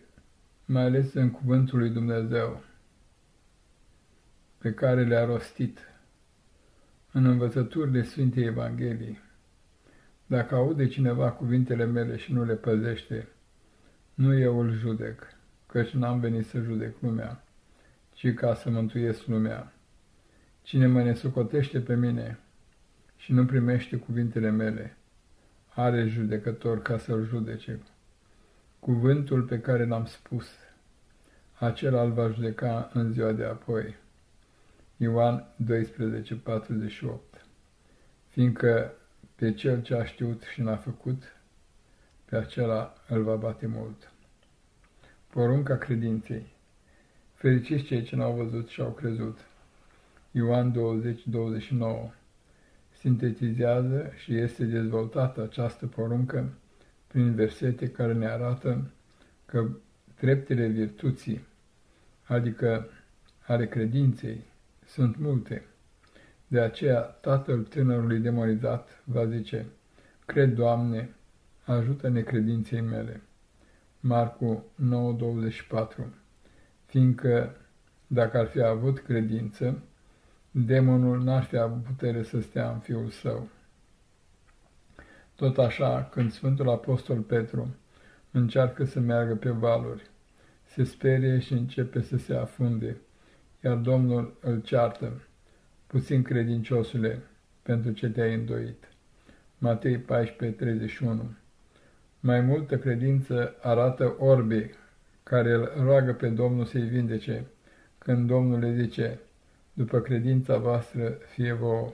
mai ales în cuvântul lui Dumnezeu pe care le-a rostit în învățăturile Sfintei Evangheliei. Dacă aude cineva cuvintele mele și nu le păzește, nu eu îl judec, căci n-am venit să judec lumea, ci ca să mântuiesc lumea. Cine mă nesucotește pe mine și nu primește cuvintele mele, are judecător ca să-l judece. Cuvântul pe care l-am spus, acela îl va judeca în ziua de apoi. Ioan 12, 48 Fiindcă pe cel ce a știut și n-a făcut, pe acela îl va bate mult. Porunca credinței Fericiți cei ce n-au văzut și au crezut. Ioan 20, 29 Sintetizează și este dezvoltată această poruncă prin versete care ne arată că treptele virtuții, adică ale credinței, sunt multe. De aceea tatăl tânărului demonizat va zice, Cred, Doamne, ajută necredinței mele. Marcu 9:24 Fiindcă dacă ar fi avut credință, demonul n-ar fi avut putere să stea în fiul său. Tot așa, când Sfântul Apostol Petru încearcă să meargă pe valuri, se sperie și începe să se afunde, iar Domnul îl ceartă, puțin credinciosule, pentru ce te-ai îndoit. Matei 14:31 Mai multă credință arată orbii care îl roagă pe Domnul să-i vindece, când Domnul le zice, după credința voastră fie vouă.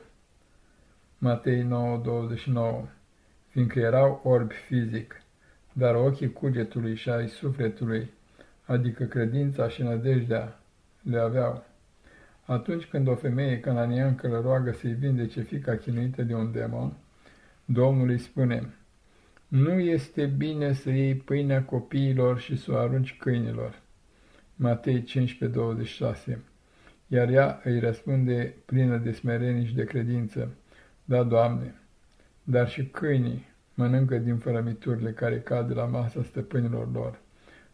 Matei 9:29 Fiindcă erau orbi fizic, dar ochii cugetului și ai sufletului, adică credința și nădejdea, le aveau. Atunci când o femeie cananiancă le roagă să-i vindece fica chinuită de un demon, Domnul îi spune, Nu este bine să iei pâinea copiilor și să o arunci câinilor. Matei 15:26 Iar ea îi răspunde plină de smerenie și de credință, Da, Doamne, dar și câinii mănâncă din fărămiturile care cad de la masa stăpânilor lor.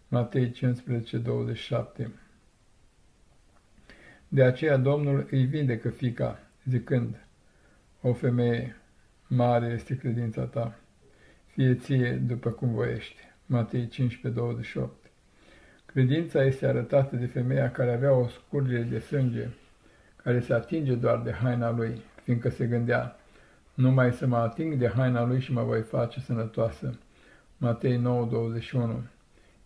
Matei 15, 27 De aceea Domnul îi vindecă fica, zicând, O femeie, mare este credința ta, fie ție după cum voiești. Matei 15, 28 Credința este arătată de femeia care avea o scurgere de sânge, care se atinge doar de haina lui, fiindcă se gândea, numai să mă ating de haina lui și mă voi face sănătoasă. Matei 9:21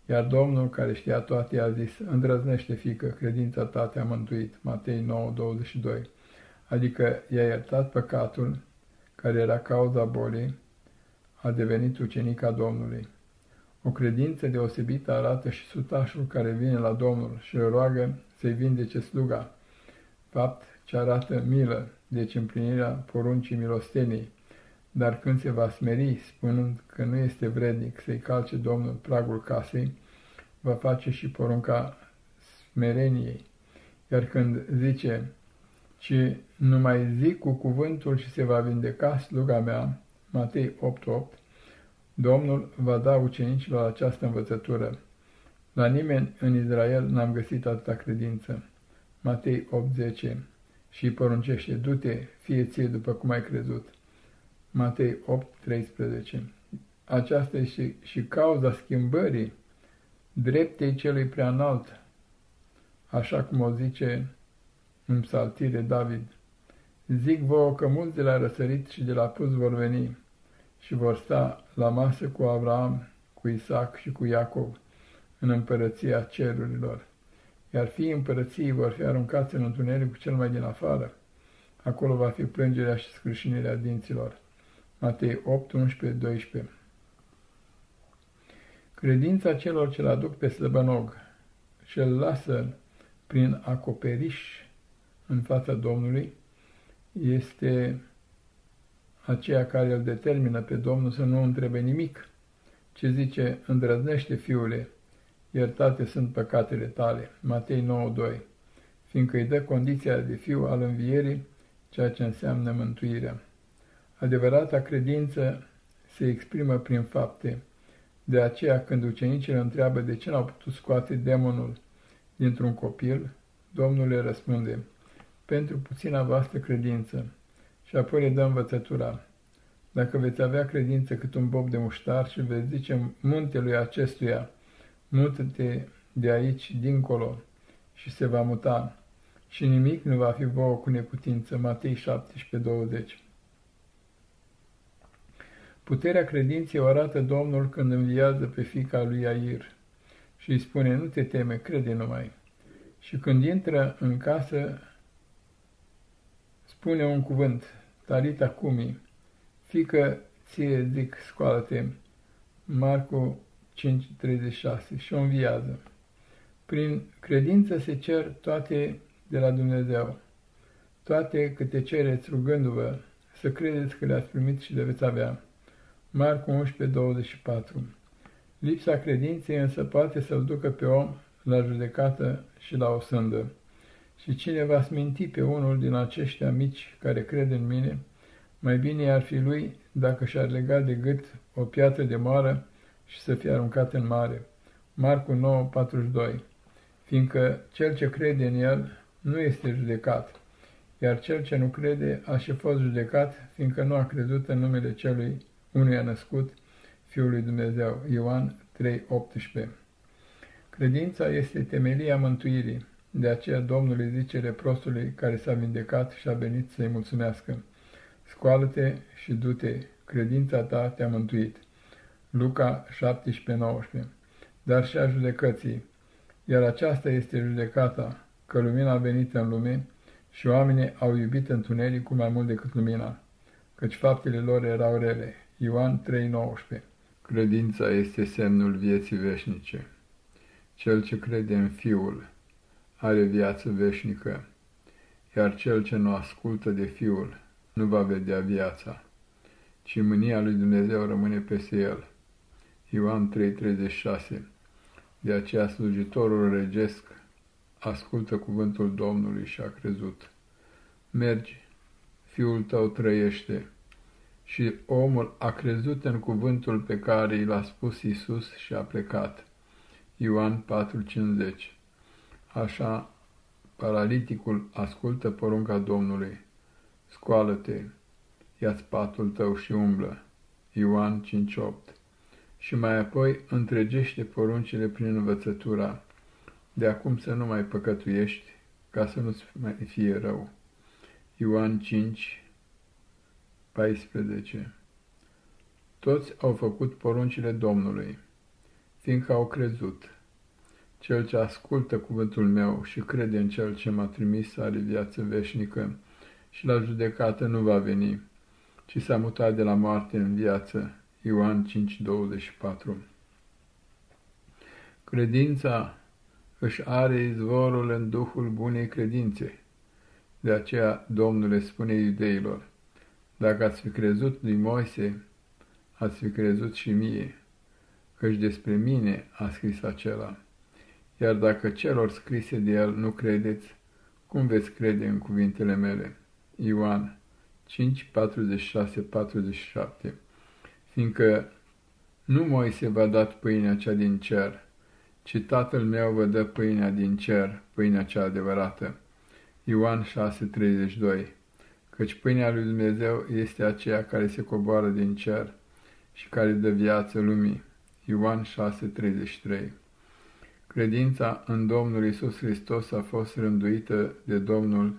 Iar Domnul, care știa toate, a zis, îndrăznește, fică, credința ta te-a mântuit. Matei 9:22 Adică i-a iertat păcatul, care era cauza bolii, a devenit ucenica Domnului. O credință deosebită arată și sutașul care vine la Domnul și îl roagă să-i vindece sluga, fapt ce arată milă, deci împlinirea poruncii milostenii, dar când se va smeri, spunând că nu este vrednic să-i calce Domnul pragul casei, va face și porunca smereniei. Iar când zice, ci numai zic cu cuvântul și se va vindeca sluga mea, Matei 8.8, Domnul va da ucenicilor această învățătură. La nimeni în Israel n-am găsit atâta credință. Matei 8.10 și îi poruncește, du-te, fie ție după cum ai crezut. Matei 8.13 Aceasta este și cauza schimbării dreptei celui prea înalt, așa cum o zice în psaltire David. Zic vouă că mulți de la răsărit și de la pus vor veni și vor sta la masă cu Abraham, cu Isaac și cu Iacov în împărăția cerurilor iar fiii împărăției vor fi aruncați în întunericul cel mai din afară. Acolo va fi plângerea și scrâșinirea dinților. Matei 8, 11, 12 Credința celor ce-l aduc pe slăbănog și îl lasă prin acoperiș în fața Domnului este aceea care îl determină pe Domnul să nu întrebe nimic, ce zice, îndrăznește, fiule, iertate sunt păcatele tale. Matei 9.2 Fiindcă îi dă condiția de fiu al învierii, ceea ce înseamnă mântuirea. Adevărata credință se exprimă prin fapte. De aceea, când ucenicii îl întreabă de ce n-au putut scoate demonul dintr-un copil, Domnul le răspunde, pentru puțina voastră credință, și apoi le dă învățătura. Dacă veți avea credință cât un bob de muștar și veți zice muntelui acestuia, mută-te de aici dincolo și se va muta și nimic nu va fi vouă cu neputință. Matei 17:20 Puterea credinței o arată Domnul când înviază pe fica lui Air și îi spune, nu te teme, crede numai. Și când intră în casă, spune un cuvânt, Tarita Cumi, fică, ție zic, scoală-te. Marcu 5.36 și o înviază. Prin credință se cer toate de la Dumnezeu, toate câte cereți rugându-vă, să credeți că le-ați primit și le veți avea. Marcu 11.24 Lipsa credinței însă poate să-l ducă pe om la judecată și la o sândă. Și cine va sminti pe unul din aceștia mici care cred în mine, mai bine ar fi lui dacă și-ar lega de gât o piatră de moară și să fie aruncat în mare. Marcu 9, 42 Fiindcă cel ce crede în el nu este judecat, iar cel ce nu crede a și fost judecat, fiindcă nu a crezut în numele celui unuia născut, Fiul lui Dumnezeu. Ioan 3, 18 Credința este temelia mântuirii, de aceea Domnul îi zice leprosului care s-a vindecat și a venit să-i mulțumească. Scoală-te și du-te, credința ta te-a mântuit. Luca 17-19 Dar și a judecății, iar aceasta este judecata, că lumina a venit în lume și oamenii au iubit întunericul mai mult decât lumina, căci faptele lor erau rele. Ioan 3,19 Credința este semnul vieții veșnice. Cel ce crede în Fiul are viață veșnică, iar cel ce nu ascultă de Fiul nu va vedea viața, ci mânia lui Dumnezeu rămâne peste el. Ioan 3,36 De aceea slujitorul regesc ascultă cuvântul Domnului și a crezut. Mergi, fiul tău trăiește și omul a crezut în cuvântul pe care i l-a spus Isus și a plecat. Ioan 4,50 Așa, paraliticul ascultă porunca Domnului. Scoală-te, ia-ți patul tău și umblă. Ioan 5,8 Și mai apoi întregește poruncile prin învățătura. De acum să nu mai păcătuiești, ca să nu-ți mai fie rău. Ioan 5, 14 Toți au făcut poruncile Domnului, fiindcă au crezut. Cel ce ascultă cuvântul meu și crede în Cel ce m-a trimis are viață veșnică și la judecată nu va veni, ci s-a mutat de la moarte în viață. Ioan 5:24 Credința își are izvorul în Duhul bunei credințe. De aceea Domnul spune iudeilor, dacă ați fi crezut lui Moise, ați fi crezut și mie, căci despre mine a scris acela. Iar dacă celor scrise de el nu credeți, cum veți crede în cuvintele mele? Ioan 5, 46, 47 Fiindcă nu Moise v-a dat pâinea cea din cer, ci Tatăl meu vă dă pâinea din cer, pâinea cea adevărată. Ioan 6, 32 Căci pâinea lui Dumnezeu este aceea care se coboară din cer și care dă viață lumii. Ioan 6, 33 Credința în Domnul Isus Hristos a fost rânduită de Domnul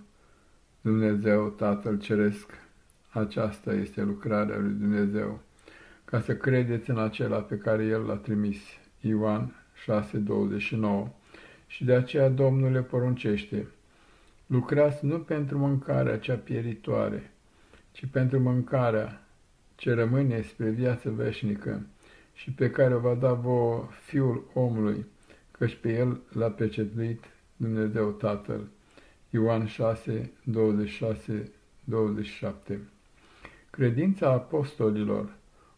Dumnezeu Tatăl Ceresc. Aceasta este lucrarea lui Dumnezeu, ca să credeți în acela pe care El l-a trimis. Ioan 6:29 Și de aceea Domnul le poruncește, lucrați nu pentru mâncarea cea pieritoare, ci pentru mâncarea ce rămâne spre viață veșnică și pe care o va da vouă Fiul omului, căci pe el l-a pecetuit Dumnezeu Tatăl. Ioan 6, 26, 27 Credința apostolilor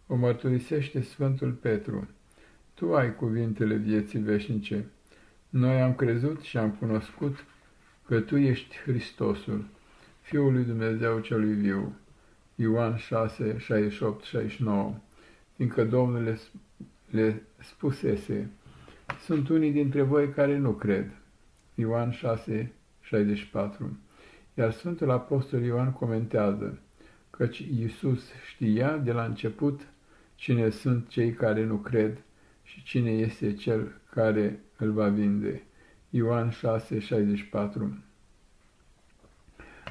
o mărturisește Sfântul Petru. Tu ai cuvintele vieții veșnice. Noi am crezut și am cunoscut că Tu ești Hristosul, Fiul lui Dumnezeu celui viu. Ioan 6, 68, 69 Fiindcă Domnul le, le spusese, sunt unii dintre voi care nu cred. Ioan 6, 64 Iar Sfântul Apostol Ioan comentează, căci Iisus știa de la început cine sunt cei care nu cred și cine este cel care îl va vinde. Ioan 6, 64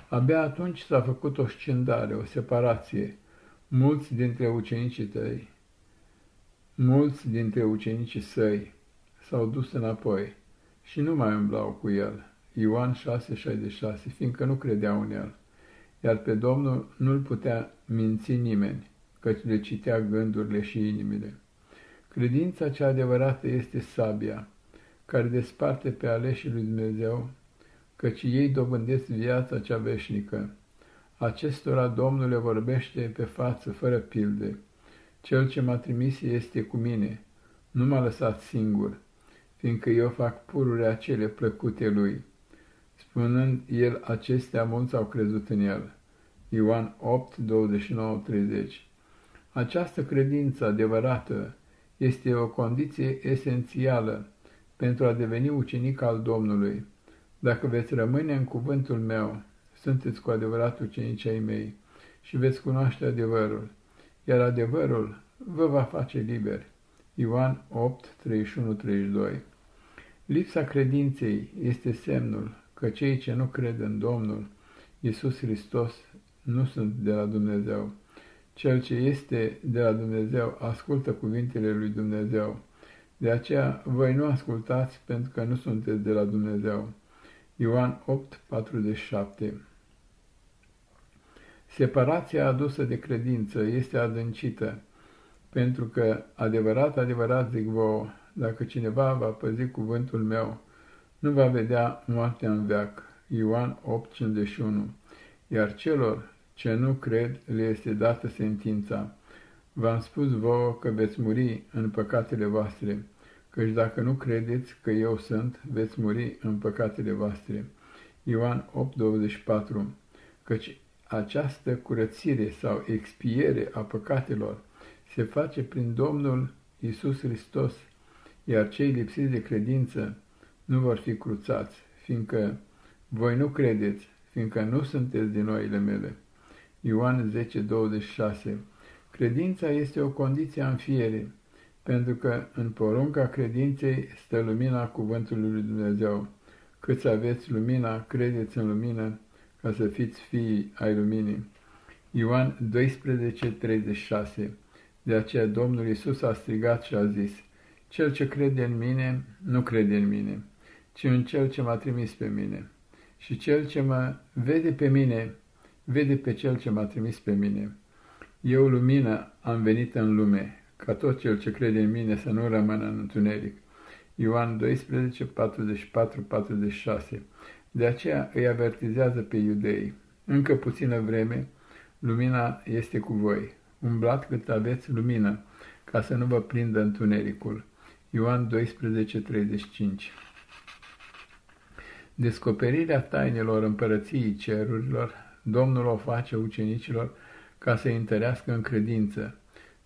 Abia atunci s-a făcut o scindare, o separație. Mulți dintre ucenicii tăi, mulți dintre ucenicii săi, s-au dus înapoi și nu mai umblau cu el. Ioan 6,66, fiindcă nu credeau în el. Iar pe Domnul nu-l putea minți nimeni, căci le citea gândurile și inimile. Credința cea adevărată este sabia, care desparte pe aleșii lui Dumnezeu, căci ei dobândesc viața cea veșnică. Acestora Domnul le vorbește pe față, fără pilde. Cel ce m-a trimis este cu mine, nu m-a lăsat singur fiindcă eu fac pururile acele plăcute lui. Spunând el acestea, mulți au crezut în el. Ioan 8, 29, 30 Această credință adevărată este o condiție esențială pentru a deveni ucenic al Domnului. Dacă veți rămâne în cuvântul meu, sunteți cu adevărat ucenicii ai mei și veți cunoaște adevărul, iar adevărul vă va face liberi. Ioan 8, 31-32 Lipsa credinței este semnul că cei ce nu cred în Domnul Iisus Hristos nu sunt de la Dumnezeu. Cel ce este de la Dumnezeu ascultă cuvintele lui Dumnezeu. De aceea voi nu ascultați pentru că nu sunteți de la Dumnezeu. Ioan 8, 47 Separația adusă de credință este adâncită, pentru că, adevărat, adevărat zic vouă, dacă cineva va păzi cuvântul meu, nu va vedea moartea în veac. Ioan 8:51. Iar celor ce nu cred le este dată sentința. V-am spus vouă că veți muri în păcatele voastre, căci dacă nu credeți că eu sunt, veți muri în păcatele voastre. Ioan 8:24. Căci această curățire sau expiere a păcatelor se face prin Domnul Isus Hristos, iar cei lipsiți de credință nu vor fi cruțați, fiindcă voi nu credeți, fiindcă nu sunteți din noile mele. Ioan 10, 26 Credința este o condiție a înfiere, pentru că în porunca credinței stă lumina cuvântului lui Dumnezeu. Cât să aveți lumina, credeți în lumină, ca să fiți fii ai luminii. Ioan 12, 36 De aceea Domnul Isus a strigat și a zis, Cel ce crede în mine, nu crede în mine, ci în Cel ce m-a trimis pe mine. Și Cel ce mă vede pe mine, vede pe Cel ce m-a trimis pe mine. Eu, lumină, am venit în lume, ca tot cel ce crede în mine să nu rămână în întuneric. Ioan 12, 44, 46 De aceea îi avertizează pe iudei. Încă puțină vreme, lumina este cu voi. Umblat cât aveți lumină, ca să nu vă prindă întunericul. Ioan 12, 35 Descoperirea tainelor împărăției cerurilor, Domnul o face ucenicilor ca să-i întărească în credință.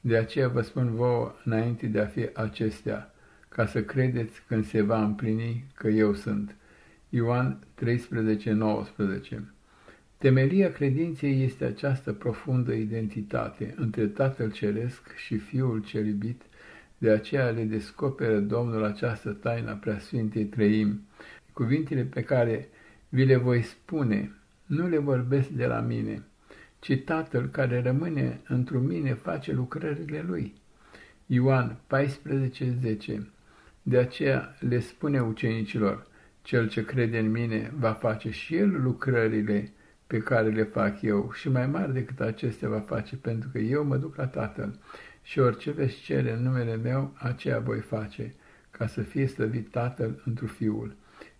De aceea vă spun vouă înainte de a fi acestea, ca să credeți când se va împlini că eu sunt. Ioan 13:19 Temelia credinței este această profundă identitate între Tatăl Ceresc și Fiul cel iubit, de aceea le descoperă Domnul această taină preasfintei trăim. Cuvintele pe care vi le voi spune, nu le vorbesc de la mine, ci Tatăl care rămâne într mine face lucrările Lui. Ioan 14:10 De aceea le spune ucenicilor, cel ce crede în mine va face și el lucrările pe care le fac eu și mai mari decât acestea va face, pentru că eu mă duc la Tatăl și orice veți cere în numele meu, aceea voi face, ca să fie slăvit Tatăl întru Fiul.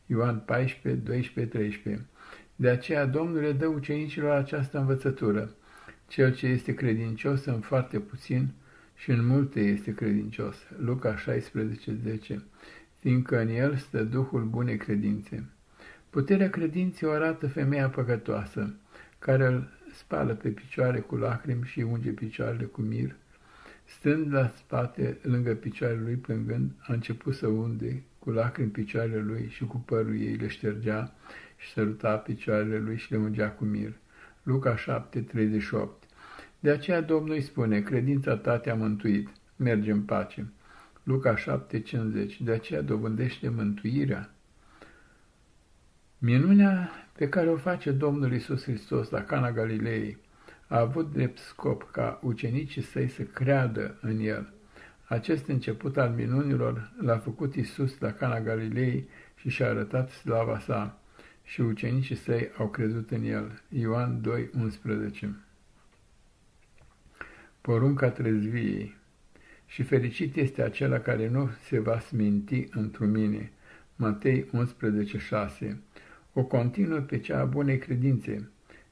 Ioan 14, 12, 13 de aceea Domnul le dă ucenicilor această învățătură. Cel ce este credincios în foarte puțin și în multe este credincios. Luca 16, 10 Fiindcă în el stă Duhul bunei credințe. Puterea credinței o arată femeia păcătoasă, care îl spală pe picioare cu lacrimi și unge picioarele cu mir. Stând la spate, lângă picioarele lui plângând, a început să unde cu lacrimi picioarele lui și cu părul ei le ștergea și săruta picioarele lui și le ungea cu mir. Luca 7, 38 De aceea Domnul îi spune, credința ta te-a mântuit, merge în pace. Luca 7, 50 De aceea dobândește mântuirea. Minunea pe care o face Domnul Isus Hristos la Cana Galilei a avut drept scop ca ucenicii săi să creadă în el. Acest început al minunilor l-a făcut Isus la Cana Galilei și și-a arătat slava sa și ucenicii săi au crezut în el. Ioan 2:11 Porunca trezviei. Și fericit este acela care nu se va sminti într mine. Matei 11:6 O continuă pe cea a bunei credințe,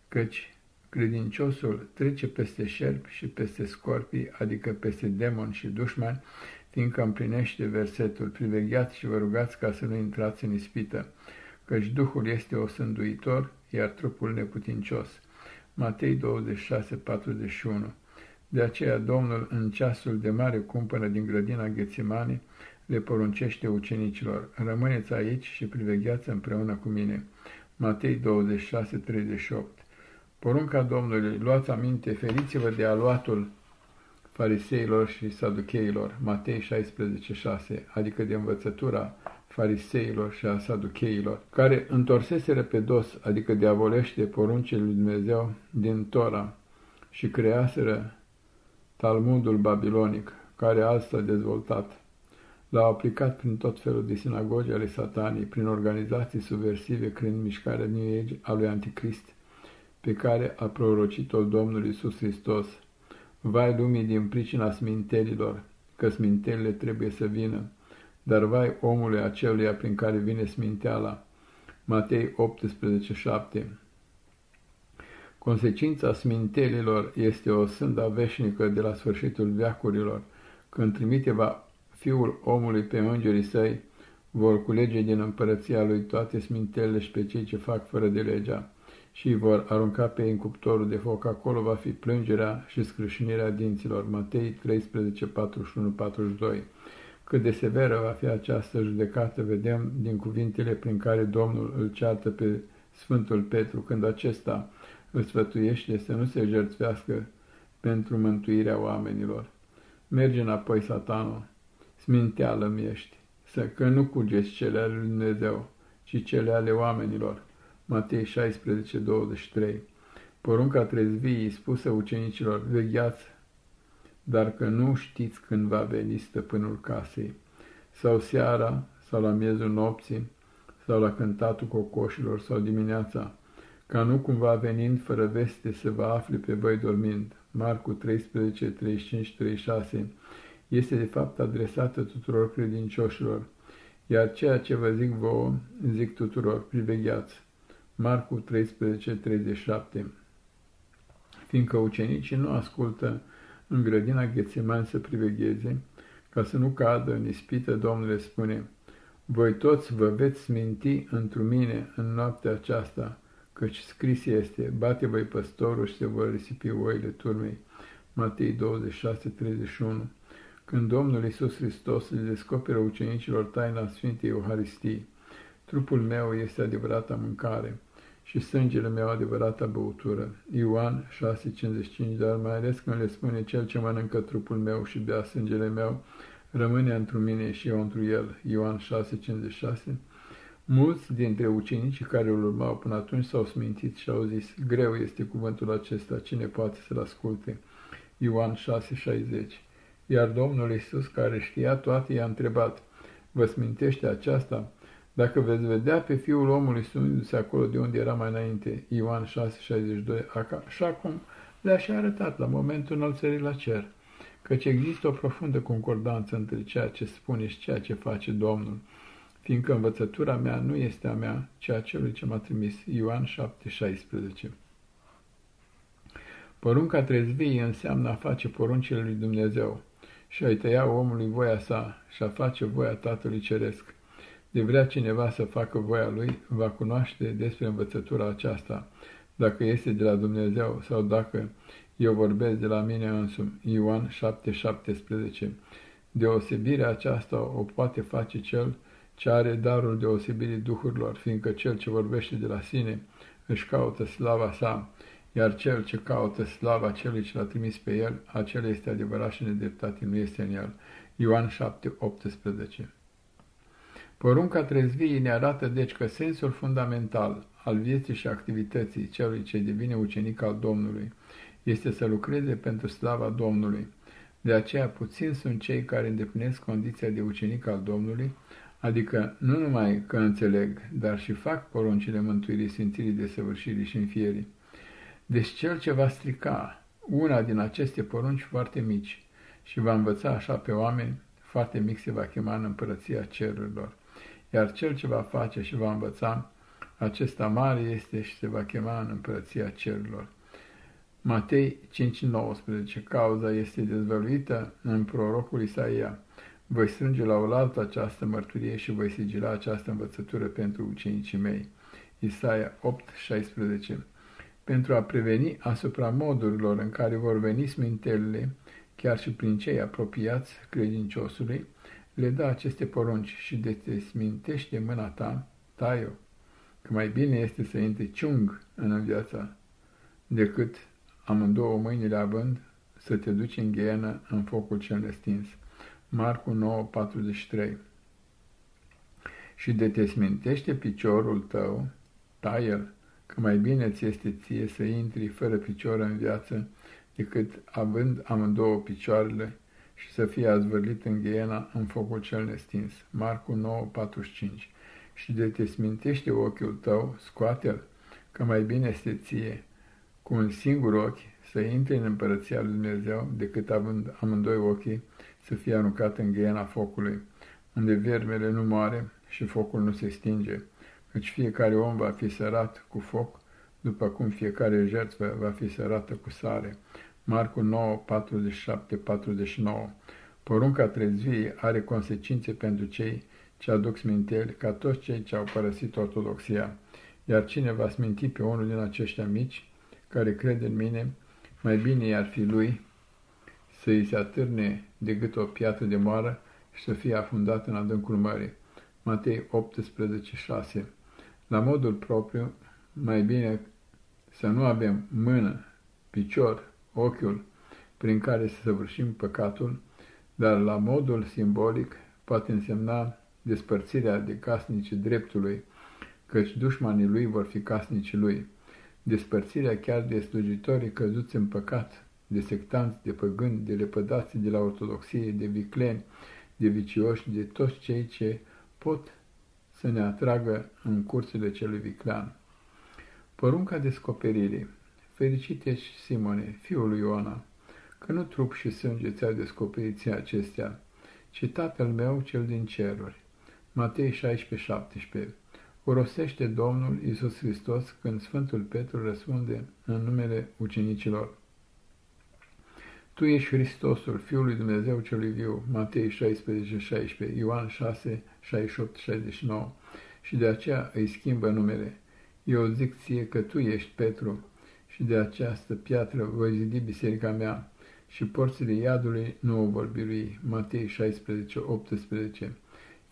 căci credinciosul trece peste șerpi și peste scorpii, adică peste demoni și dușmani, fiindcă împlinește versetul, privegheați și vă rugați ca să nu intrați în ispită căci Duhul este osânduitor, iar trupul neputincios. Matei 26:41 De aceea Domnul, în ceasul de mare cumpănă din grădina Ghețimani, le poruncește ucenicilor, rămâneți aici și privegheați împreună cu mine. Matei 26:38 Porunca Domnului, luați aminte, feriți-vă de aluatul fariseilor și saducheilor, Matei 16:6, adică de învățătura fariseilor și a saducheilor, care întorseseră pe dos, adică diavolește poruncile lui Dumnezeu din Tora și creaseră Talmudul babilonic, care alți a dezvoltat. L-au aplicat prin tot felul de sinagogi ale satanii, prin organizații subversive, creând mișcarea New Age a lui Anticrist, pe care a prorocit-o Domnul Isus Hristos. Vai lumii din pricina smintelilor, că smintelile trebuie să vină, dar vai omului aceluia prin care vine sminteala. Matei 18:7 Consecința smintelilor este o sânda veșnică de la sfârșitul veacurilor, când trimite va Fiul omului pe îngerii săi, vor culege din împărăția lui toate smintelele și pe cei ce fac fără de legea. și îi vor arunca pe ei în cuptorul de foc. Acolo va fi plângerea și scrâșnirea dinților. Matei 13, 41, 42. Cât de severă va fi această judecată, vedem din cuvintele prin care Domnul îl ceartă pe Sfântul Petru, când acesta îl sfătuiește să nu se jertfească pentru mântuirea oamenilor. Merge înapoi, satanul, sminteală-mi ești, să că nu cugeți cele ale lui Dumnezeu, ci cele ale oamenilor. Matei 16, 23 Porunca trezviei spusă ucenicilor, vegheați, dar că nu știți când va veni stăpânul casei, sau seara, sau la miezul nopții, sau la cântatul cocoșilor, sau dimineața, ca nu cumva venind fără veste să vă afle pe voi dormind. Marcu 13, 35, 36 este de fapt adresată tuturor credincioșilor, iar ceea ce vă zic vouă, zic tuturor, privegheați. Marcu 13, 37 Fiindcă ucenicii nu ascultă în grădina Ghețeman să privegheze, ca să nu cadă în ispită, Domnul le spune, Voi toți vă veți sminti într mine în noaptea aceasta, căci scris este, bate voi păstorul și se vor risipi oile turmei. Matei 26, 31 Când Domnul Iisus Hristos le descoperă ucenicilor taina Sfintei Euharistii, trupul meu este adevărata mâncare și sângele meu adevărata băutură. Ioan 6,55, dar mai ales când le spune cel ce mănâncă trupul meu și bea sângele meu, rămâne într mine și eu întru el. Ioan 6,56 Mulți dintre ucenicii care îl urmau până atunci s-au smintit și au zis, greu este cuvântul acesta, cine poate să-l asculte? Ioan 6,60 Iar Domnul Iisus, care știa toate, i-a întrebat, vă smintește aceasta? Dacă veți vedea pe Fiul omului sunindu-se acolo de unde era mai înainte, Ioan 6,62, așa cum le-a și arătat la momentul înălțării la cer, căci există o profundă concordanță între ceea ce spune și ceea ce face Domnul, fiindcă învățătura mea nu este a mea, ci a celui ce m-a trimis. Ioan 7,16 Porunca trezviei înseamnă a face poruncile lui Dumnezeu și a-i tăia omului voia sa și a face voia Tatălui Ceresc. De vrea cineva să facă voia lui, va cunoaște despre învățătura aceasta, dacă este de la Dumnezeu sau dacă eu vorbesc de la mine însumi. Ioan 7,17 Deosebirea aceasta o poate face cel ce are darul deosebirii duhurilor, fiindcă cel ce vorbește de la sine își caută slava sa, iar cel ce caută slava celui ce l-a trimis pe el, acela este adevărat și nedreptate nu este în el. Ioan 7:18 Porunca trezviei ne arată deci că sensul fundamental al vieții și activității celui ce devine ucenic al Domnului este să lucreze pentru slava Domnului. De aceea puțin sunt cei care îndeplinesc condiția de ucenic al Domnului, adică nu numai că înțeleg, dar și fac poruncile mântuirii, simțirii, desăvârșirii și înfierii. Deci cel ce va strica una din aceste porunci foarte mici și va învăța așa pe oameni, foarte mic se va chema în împărăția cerurilor. Iar cel ce va face și va învăța, acesta mare este și se va chema în împărăția cerurilor. Matei 5.19 Cauza este dezvăluită în prorocul Isaia. Voi strânge la oaltă această mărturie și voi sigila această învățătură pentru ucenicii mei. Isaia 8.16 Pentru a preveni asupra modurilor în care vor veni smintelele, chiar și prin cei apropiați credinciosului, le dă aceste porunci și de te smintește mâna ta, tai-o, că mai bine este să intri ciung în viața decât amândouă mâinile având să te duci în ghenă în focul cel nestins. Marcu 9:43 Și de te smintește piciorul tău, tai-el, că mai bine ți este ție să intri fără picior în viață decât având amândouă picioarele și să fie azvârlit în ghiena în focul cel nestins. Marcu 9:45 Și de te smintește ochiul tău, scoate-l, că mai bine este ție, cu un singur ochi, să intri în împărăția lui Dumnezeu, decât având amândoi ochii să fie aruncat în ghiena focului, unde vermele nu moare și focul nu se stinge, căci fiecare om va fi sărat cu foc, după cum fiecare jertfă va fi sărată cu sare. Marcu 9, 47, 49. Porunca trezviei are consecințe pentru cei ce aduc sminteli ca toți cei ce au părăsit ortodoxia, iar cine va sminti pe unul din aceștia mici, care crede în mine, mai bine i-ar fi lui să îi se atârne de gât o piatră de moară și să fie afundat în adâncul mării. Matei 18:6 La modul propriu, mai bine să nu avem mână, picior, ochiul, prin care să săvârșim păcatul, dar la modul simbolic poate însemna despărțirea de casnicii dreptului, căci dușmanii lui vor fi casnicii lui, despărțirea chiar de slujitorii căzuți în păcat, de sectanți, de păgâni, de lepădați de la ortodoxie, de vicleni, de vicioși, de toți cei ce pot să ne atragă în curțile celui viclean. Porunca descoperirii. Fericit ești, Simone, fiul lui Iona, că nu trup și sânge ți-au descoperit acestea, ci Tatăl meu cel din ceruri. Matei 16:17 O rostește Domnul Isus Hristos când Sfântul Petru răspunde în numele ucenicilor. Tu ești Hristosul, Fiul lui Dumnezeu celui viu, Matei 16:16, Ioan 6, 68, 69, și de aceea îi schimbă numele. Eu zic ție că tu ești Petru și de această piatră voi zidi biserica mea și porțile iadului nu o vor birui. Matei 16, 18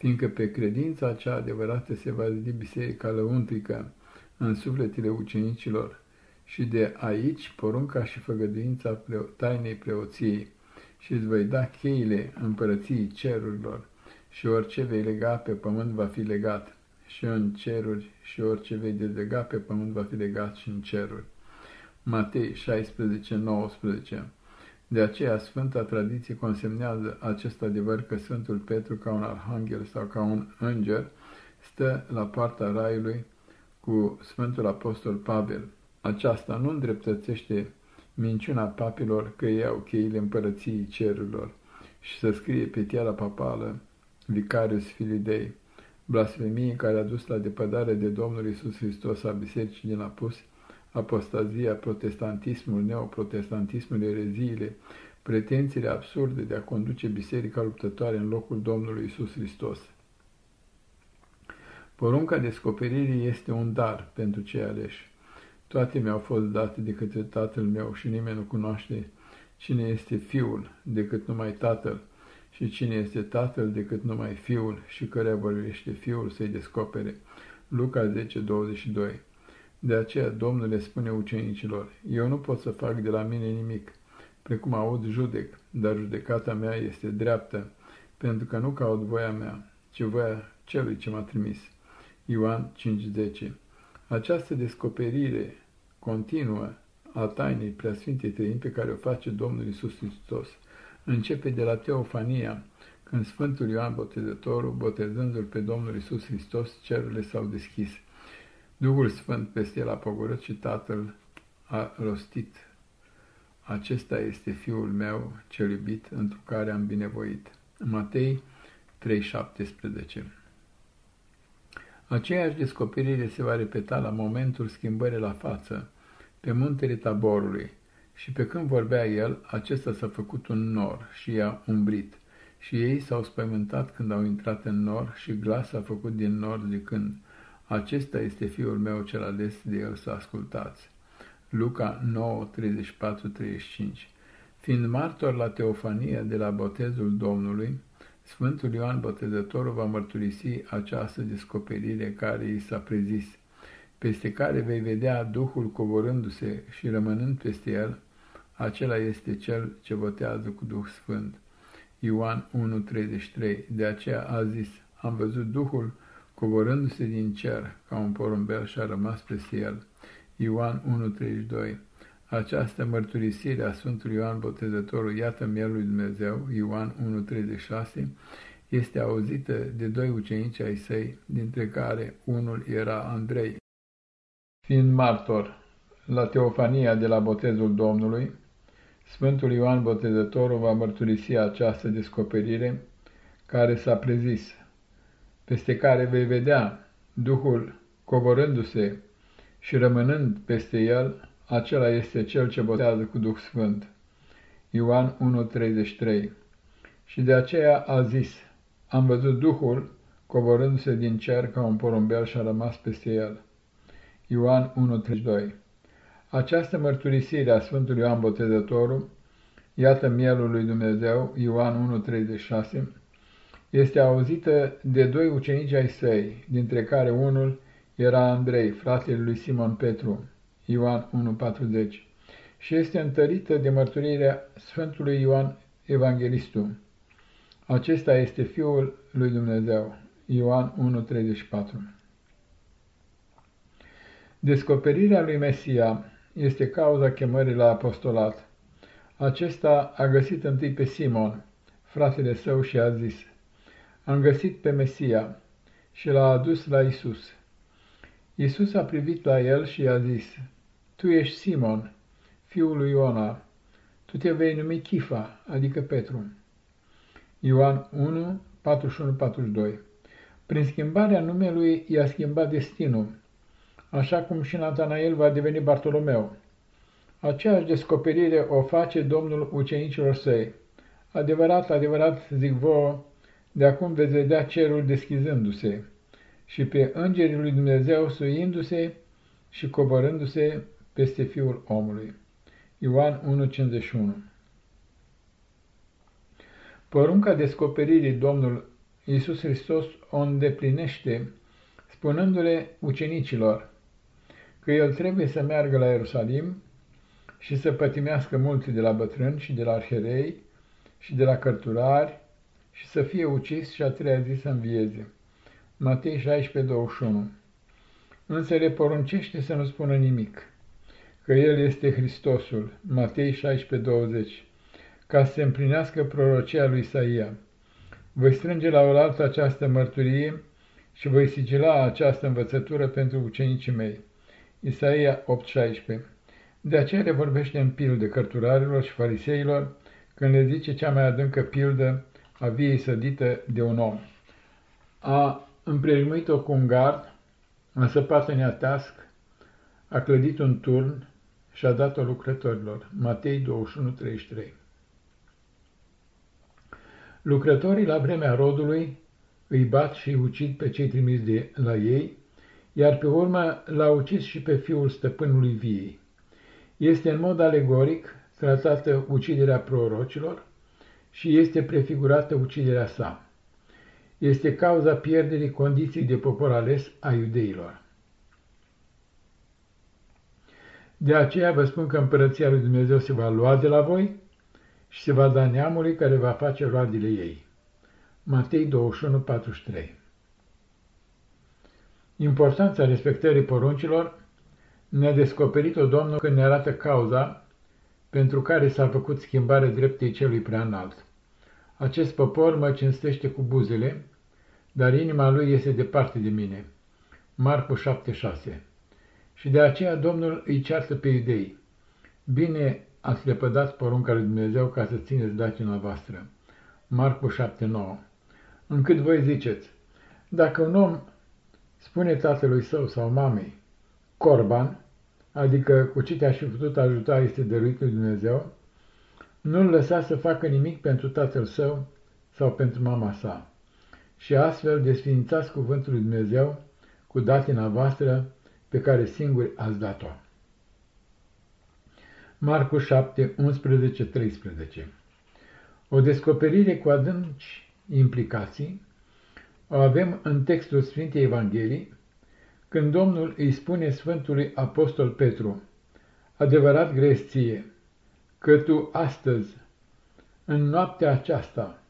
Fiindcă pe credința acea adevărată se va zidi biserica lăuntrică în sufletele ucenicilor. Și de aici porunca și făgăduința preo tainei preoției. Și îți voi da cheile împărăției cerurilor. Și orice vei lega pe pământ va fi legat. Și în ceruri și orice vei dezlega pe pământ va fi legat și în ceruri. Matei 16, 19 De aceea Sfânta Tradiție consemnează acest adevăr că Sfântul Petru, ca un arhanghel sau ca un înger, stă la partea raiului cu Sfântul Apostol Pavel. Aceasta nu îndreptățește minciuna papilor că ei au cheile împărăției cerurilor și să scrie pe tiara papală Vicarius Filidei, blasfemie care a dus la depădare de Domnul Isus Hristos a bisericii din apus, apostazia, protestantismul, neoprotestantismul, ereziile, pretențiile absurde de a conduce biserica luptătoare în locul Domnului Isus Hristos. Porunca descoperirii este un dar pentru cei aleși. Toate mi-au fost date de către Tatăl meu și nimeni nu cunoaște cine este Fiul decât numai Tatăl și cine este Tatăl decât numai Fiul și cărea vorbește Fiul să-i descopere. Luca 10, 22 De aceea Domnul le spune ucenicilor, eu nu pot să fac de la mine nimic, precum aud judec, dar judecata mea este dreaptă, pentru că nu caut voia mea, ci voia celui ce m-a trimis. Ioan 5:10 Această descoperire continuă a tainei preasfintei trăini pe care o face Domnul Isus Hristos începe de la Teofania, când Sfântul Ioan Botezătorul, botezându-L pe Domnul Isus Hristos, cerurile s-au deschis. Duhul Sfânt peste el a pogorât și Tatăl a rostit. Acesta este Fiul meu cel iubit, întru care am binevoit. Matei 3,17 Aceeași descoperire se va repeta la momentul schimbării la față, pe muntele taborului, și pe când vorbea el, acesta s-a făcut un nor și i-a umbrit. Și ei s-au spământat când au intrat în nor și glas a făcut din nor zicând, Acesta este fiul meu cel ales de el să ascultați. Luca 9, 34, 35 Fiind martor la teofania de la botezul Domnului, Sfântul Ioan Botezătorul va mărturisi această descoperire care i s-a prezis, peste care vei vedea Duhul coborându-se și rămânând peste el, acela este cel ce botează cu Duh Sfânt. Ioan 1.33 De aceea a zis, am văzut Duhul coborându-se din cer ca un porumbel și a rămas peste el. Ioan 1.32 Această mărturisire a Sfântului Ioan Botezătorul, iată mielul lui Dumnezeu, Ioan 1.36, este auzită de doi ucenici ai săi, dintre care unul era Andrei. Fiind martor la teofania de la botezul Domnului, Sfântul Ioan Botezătorul va mărturisi această descoperire care s-a prezis, peste care vei vedea Duhul coborându-se și rămânând peste el, acela este cel ce botează cu Duh Sfânt. Ioan 1.33 Și de aceea a zis, am văzut Duhul coborându-se din cer ca un porumbel și a rămas peste el. Ioan 1.32 Această mărturisire a Sfântului Ioan Botezătorul, iată mielul lui Dumnezeu, Ioan 1.36, este auzită de doi ucenici ai săi, dintre care unul era Andrei, fratele lui Simon Petru, Ioan 1.40, și este întărită de mărturirea Sfântului Ioan Evanghelistul. Acesta este Fiul lui Dumnezeu, Ioan 1.34. Descoperirea lui Mesia este cauza chemării la apostolat. Acesta a găsit întâi pe Simon, fratele său, și a zis, Am găsit pe Mesia și l-a adus la Isus. Isus a privit la el și i-a zis, Tu ești Simon, fiul lui Iona, tu te vei numi Chifa, adică Petru. Ioan 1, 41-42 Prin schimbarea numelui i-a schimbat destinul așa cum și Natanael va deveni Bartolomeu. Aceeași descoperire o face Domnul ucenicilor săi. Adevărat, adevărat, zic vouă, de acum veți vedea cerul deschizându-se și pe îngerii lui Dumnezeu suindu-se și coborându-se peste Fiul omului. Ioan 1,51 Porunca descoperirii Domnul Iisus Hristos o îndeplinește, spunându-le ucenicilor, că el trebuie să meargă la Ierusalim și să pătimească mulți de la bătrâni și de la arherei și de la cărturari și să fie ucis și a treia zi să învieze. Matei 16, 21 Însă le poruncește să nu spună nimic, că El este Hristosul, Matei 16, 20, ca să se împlinească prorocia lui Isaia. Voi strânge la oaltă această mărturie și voi sigila această învățătură pentru ucenicii mei. Isaia 8:16. De aceea le vorbește în pilde cărturarilor și fariseilor când le zice cea mai adâncă pildă a viei sădită de un om. A împrejmuit-o cu un gard, a săpat-o neateasc, a clădit un turn și a dat-o lucrătorilor. Matei 21:33. Lucrătorii la vremea rodului îi bat și ucid pe cei trimiși de la ei, iar pe urmă l-a ucis și pe fiul stăpânului viei. Este în mod alegoric tratată uciderea prorocilor și este prefigurată uciderea sa. Este cauza pierderii condiției de popor ales a iudeilor. De aceea vă spun că împărăția lui Dumnezeu se va lua de la voi și se va da neamului care va face roadele ei. Matei 21, 43 Importanța respectării poruncilor ne-a descoperit-o Domnul când ne arată cauza pentru care s-a făcut schimbare dreptei celui prea înalt. Acest popor mă cinstește cu buzele, dar inima lui este departe de mine. Marcu 7,6 Și de aceea Domnul îi ceartă pe iudei. Bine ați lepădat porunca lui Dumnezeu ca să țineți dacina voastră. Marcu 7,9 Încât voi ziceți, dacă un om spune tatălui său sau mamei, corban, adică cu ce te-aș fi putut ajuta este dăruit lui Dumnezeu, nu-l lăsa să facă nimic pentru tatăl său sau pentru mama sa. Și astfel desfințați cuvântul lui Dumnezeu cu datina voastră pe care singuri ați dat-o. Marcu 7, 11, 13 O descoperire cu adânci implicații o avem în textul Sfintei Evangheliei, când Domnul îi spune Sfântului Apostol Petru, adevărat gresție, că tu astăzi, în noaptea aceasta,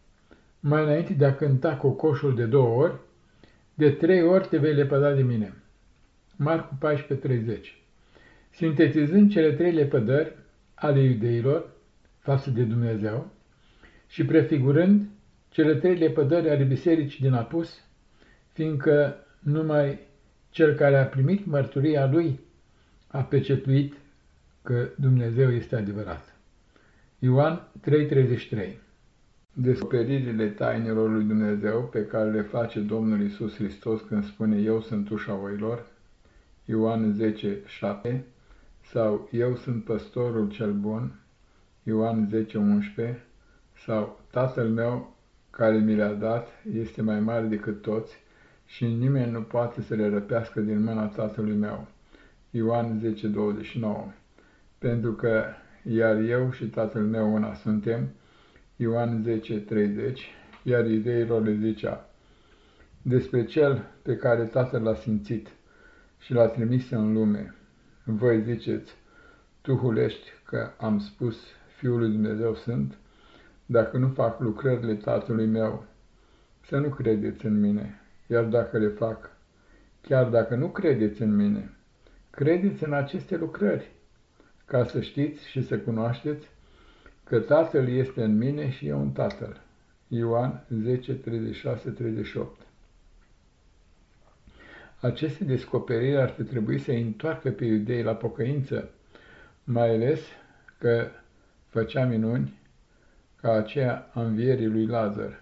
mai înainte de a cânta cocoșul de două ori, de trei ori te vei lepăda de mine. Marcu 14:30 Sintetizând cele trei lepădări ale iudeilor față de Dumnezeu și prefigurând cele trei lepădări ale bisericii din apus, fiindcă numai cel care a primit mărturia lui a pecetuit că Dumnezeu este adevărat. Ioan 3:33 Descoperirile tainelor lui Dumnezeu pe care le face Domnul Isus Hristos când spune Eu sunt ușa oilor, Ioan 10:7 sau Eu sunt păstorul cel bun, Ioan 10:11 sau Tatăl meu care mi le-a dat este mai mare decât toți și nimeni nu poate să le răpească din mâna Tatălui meu. Ioan 10, 29. Pentru că iar eu și tatăl meu una suntem, Ioan 10, 30, iar iudeilor le zicea, despre cel pe care tatăl l-a simțit și l-a trimis în lume, voi ziceți, tu hulești că am spus Fiul lui Dumnezeu sunt, dacă nu fac lucrările tatălui meu, să nu credeți în mine, iar dacă le fac, chiar dacă nu credeți în mine, credeți în aceste lucrări, ca să știți și să cunoașteți că Tatăl este în mine și eu în Tatăl. Ioan 10, 36, 38 Aceste descoperiri ar fi trebuit să întoarcă pe iudei la pocăință, mai ales că făcea minuni ca aceea a învierii lui Lazar.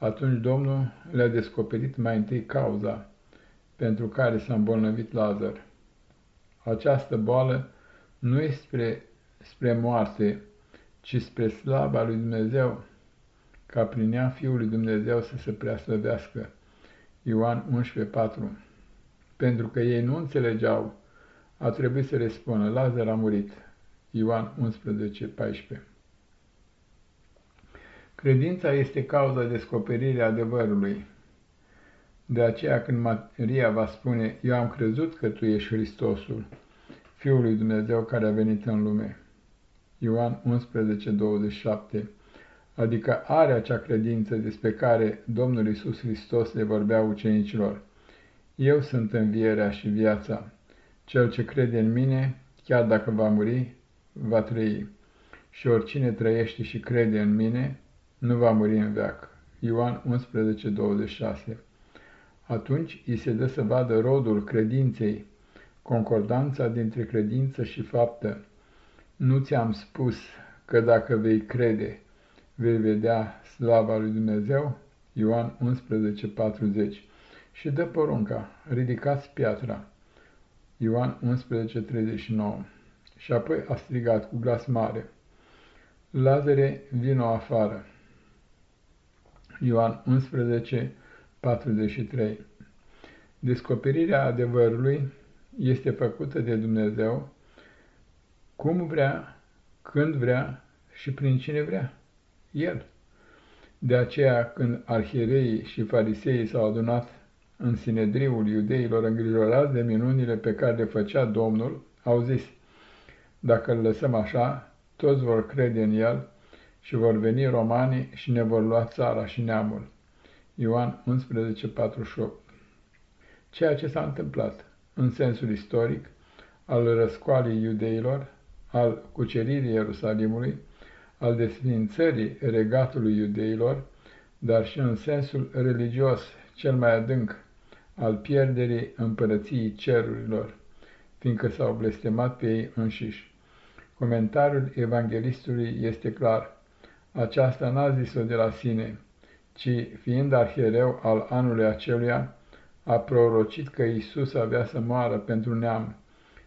Atunci Domnul le-a descoperit mai întâi cauza pentru care s-a îmbolnăvit Lazar. Această boală nu este spre, spre moarte, ci spre slava lui Dumnezeu, ca prin ea Fiul lui Dumnezeu să se preaslăvească. Ioan 11,4 Pentru că ei nu înțelegeau, a trebuit să le spună, Lazar a murit. Ioan 11,14 Credința este cauza descoperirii adevărului. De aceea când Maria va spune, eu am crezut că tu ești Hristosul, Fiul lui Dumnezeu care a venit în lume. Ioan 11, 27 Adică are acea credință despre care Domnul Isus Hristos le vorbea ucenicilor. Eu sunt învierea și viața. Cel ce crede în mine, chiar dacă va muri, va trăi. Și oricine trăiește și crede în mine, nu va muri în veac. Ioan 11, 26 Atunci îi se dă să vadă rodul credinței, concordanța dintre credință și faptă. Nu ți-am spus că dacă vei crede, vei vedea slava lui Dumnezeu? Ioan 11, 40 Și dă porunca, ridicați piatra. Ioan 11, 39 Și apoi a strigat cu glas mare, Lazare, vino afară. Ioan 11, 43 Descoperirea adevărului este făcută de Dumnezeu cum vrea, când vrea și prin cine vrea, El. De aceea, când arhiereii și fariseii s-au adunat în sinedriul iudeilor îngrijorați de minunile pe care le făcea Domnul, au zis, dacă îl lăsăm așa, toți vor crede în El și vor veni romanii și ne vor lua țara și neamul. Ioan 11:48 Ceea ce s-a întâmplat în sensul istoric al răscoalii iudeilor, al cuceririi Ierusalimului, al desfințării regatului iudeilor, dar și în sensul religios cel mai adânc al pierderii împărăției cerurilor, fiindcă s-au blestemat pe ei înșiși. Comentariul evanghelistului este clar. Aceasta n-a zis-o de la sine, ci, fiind arhiereu al anului aceluia, a prorocit că Isus avea să moară pentru neam,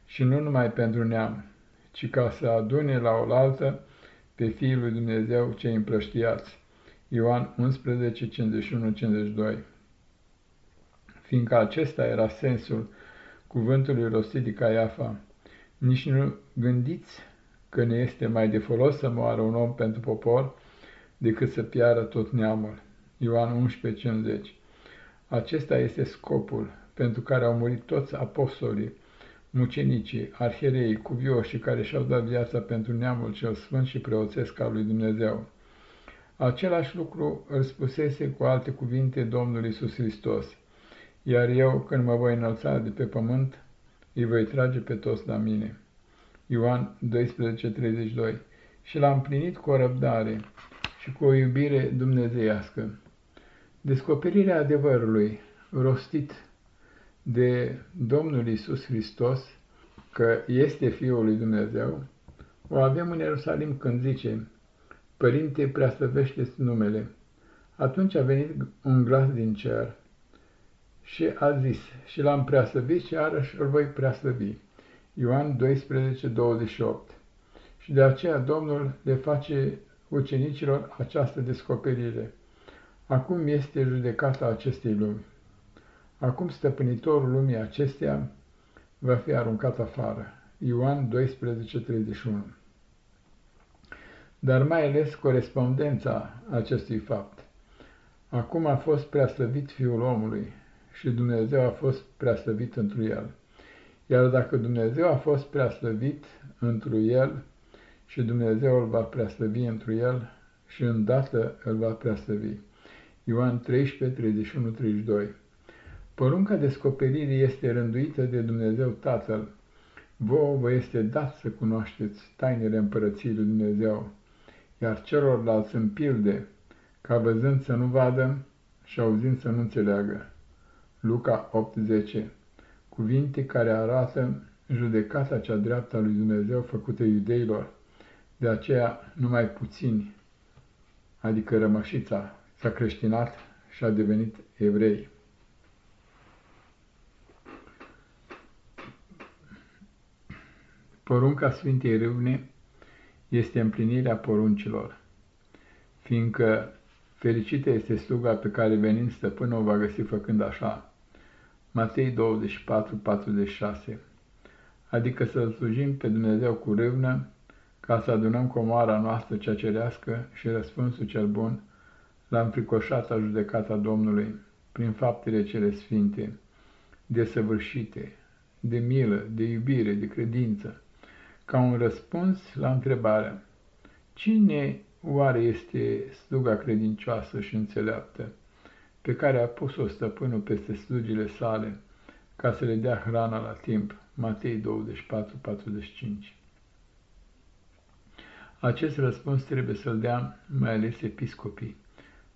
și nu numai pentru neam, ci ca să adune la oaltă pe Fiul lui Dumnezeu cei împrăștiați. Ioan 11, 51-52 Fiindcă acesta era sensul cuvântului rostit de Caiafa, nici nu gândiți că ne este mai de folos să moară un om pentru popor decât să piară tot neamul. Ioan 11, 50 Acesta este scopul pentru care au murit toți apostolii, mucenicii, arhiereii, cuvioșii care și-au dat viața pentru neamul cel sfânt și preoțesc al lui Dumnezeu. Același lucru îl spusese cu alte cuvinte Domnul Isus Hristos, iar eu, când mă voi înălța de pe pământ, îi voi trage pe toți la mine. Ioan 12:32 Și l-a împlinit cu o răbdare și cu o iubire dumnezeiască. Descoperirea adevărului rostit de Domnul Isus Hristos că este Fiul lui Dumnezeu, o avem în Ierusalim când zice, Părinte, preaslăvește numele. Atunci a venit un glas din cer și a zis, și l-am preaslăvit și iarăși îl voi preaslăvi. Ioan 12, 28. Și de aceea Domnul le face ucenicilor această descoperire. Acum este judecata acestei lumi. Acum stăpânitorul lumii acesteia va fi aruncat afară. Ioan 12:31 Dar mai ales corespondența acestui fapt. Acum a fost preaslăvit Fiul omului și Dumnezeu a fost preaslăvit întru el. Iar dacă Dumnezeu a fost preaslăvit întru el și Dumnezeu îl va preaslăvi întru el și îndată îl va preaslăvi. Ioan 13, 31, 32 Porunca descoperirii este rânduită de Dumnezeu Tatăl. Vouă vă este dat să cunoașteți tainele împărăției lui Dumnezeu, iar celorlalți în pilde, ca văzând să nu vadă și auzind să nu înțeleagă. Luca 8:10 Cuvinte care arată judecata cea dreaptă a lui Dumnezeu făcută iudeilor, de aceea numai puțini, adică rămășița, s-a creștinat și a devenit evrei. Porunca Sfintei Râvne este împlinirea poruncilor, fiindcă fericită este sluga pe care venind stăpânul o va găsi făcând așa. Matei 24, 46 Adică să slujim pe Dumnezeu cu râvnă, ca să adunăm comoara noastră cea cerească și răspunsul cel bun la înfricoșata judecata Domnului, prin faptele cele sfinte, desăvârșite, de milă, de iubire, de credință, ca un răspuns la întrebarea Cine oare este sluga credincioasă și înțeleaptă, pe care a pus-o stăpânul peste slugile sale, ca să le dea hrana la timp? Matei 24-45 Acest răspuns trebuie să-l dea mai ales episcopii,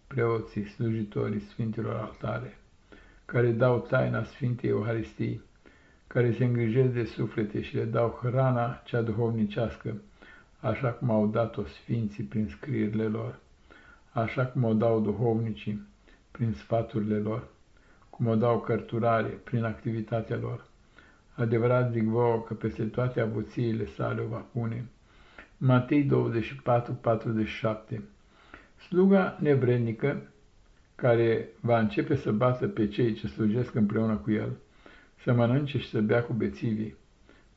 preoții, slujitorii Sfintelor Altare, care dau taina Sfintei Euharistii, care se îngrijesc de suflete și le dau hrana cea duhovnicească, așa cum au dat-o sfinții prin scrierile lor, așa cum o dau duhovnicii prin sfaturile lor, cum o dau cărturare prin activitatea lor. Adevărat zic vouă că peste toate avuțiile sale o va pune. Matei 24, 47 Sluga nevrednică, care va începe să bată pe cei ce slujesc împreună cu el, să mănânce și să bea cu bețivii.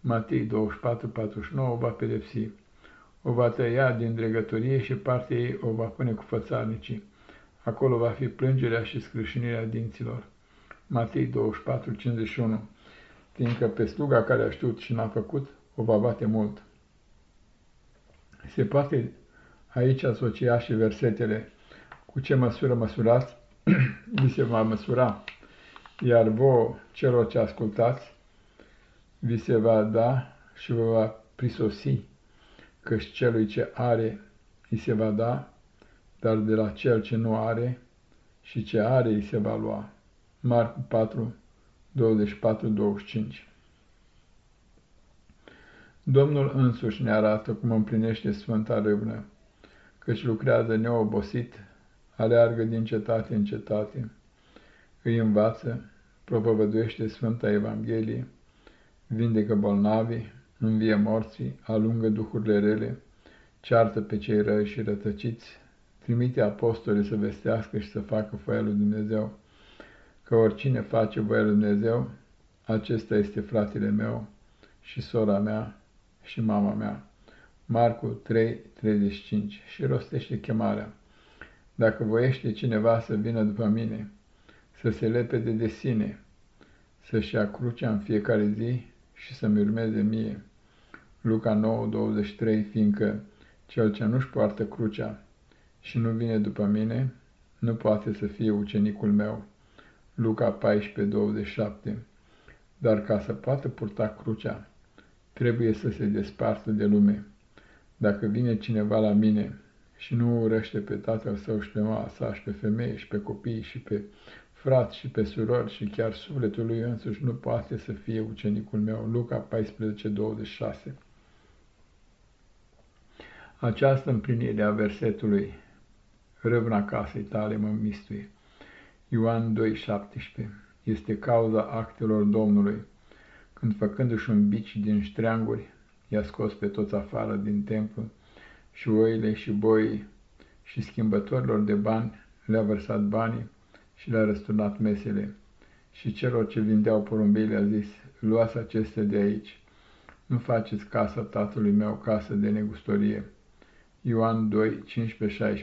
Matei 24, 49 o va pedepsi. O va tăia din dregătorie și partea ei o va pune cu fățarnicii. Acolo va fi plângerea și scrâșinirea dinților. Matei 24, 51 Fiindcă pe sluga care a știut și n-a făcut, o va bate mult. Se poate aici asocia și versetele cu ce măsură măsurați, vi se va măsura iar vouă, celor ce ascultați, vi se va da și vă va prisosi, căci celui ce are îi se va da, dar de la cel ce nu are și ce are îi se va lua. Marcu 4, 24-25 Domnul însuși ne arată cum împlinește Sfânta Râvnă, căci lucrează neobosit, aleargă din cetate în cetate, îi învață, propovăduiește Sfânta Evanghelie, vindecă bolnavii, învie morții, alungă duhurile rele, ceartă pe cei răi și rătăciți, trimite apostole să vestească și să facă foaia lui Dumnezeu, că oricine face voia lui Dumnezeu, acesta este fratele meu și sora mea și mama mea. Marcu 3, 35 și rostește chemarea. Dacă voiește cineva să vină după mine, să se lepede de sine, să-și ia crucea în fiecare zi și să-mi urmeze mie. Luca 9, 23, fiindcă cel ce nu-și poartă crucea și nu vine după mine, nu poate să fie ucenicul meu. Luca 14, 27 Dar ca să poată purta crucea, trebuie să se despartă de lume. Dacă vine cineva la mine și nu urăște pe tatăl său și pe mama sa și pe femeie și pe copii și pe frați și pe surori și chiar sufletul lui însuși nu poate să fie ucenicul meu. Luca 14, 26 Această împlinire a versetului Râvna casei tale mă mistuie. Ioan 2,17 este cauza actelor Domnului, când făcându-și un bici din ștreanguri, i-a scos pe toți afară din templu și oile și boii și schimbătorilor de bani le-a vărsat banii și le-a răsturnat mesele. Și celor ce vindeau porumbei le-a zis, luați acestea de aici. Nu faceți casa tatălui meu casă de negustorie. Ioan 2,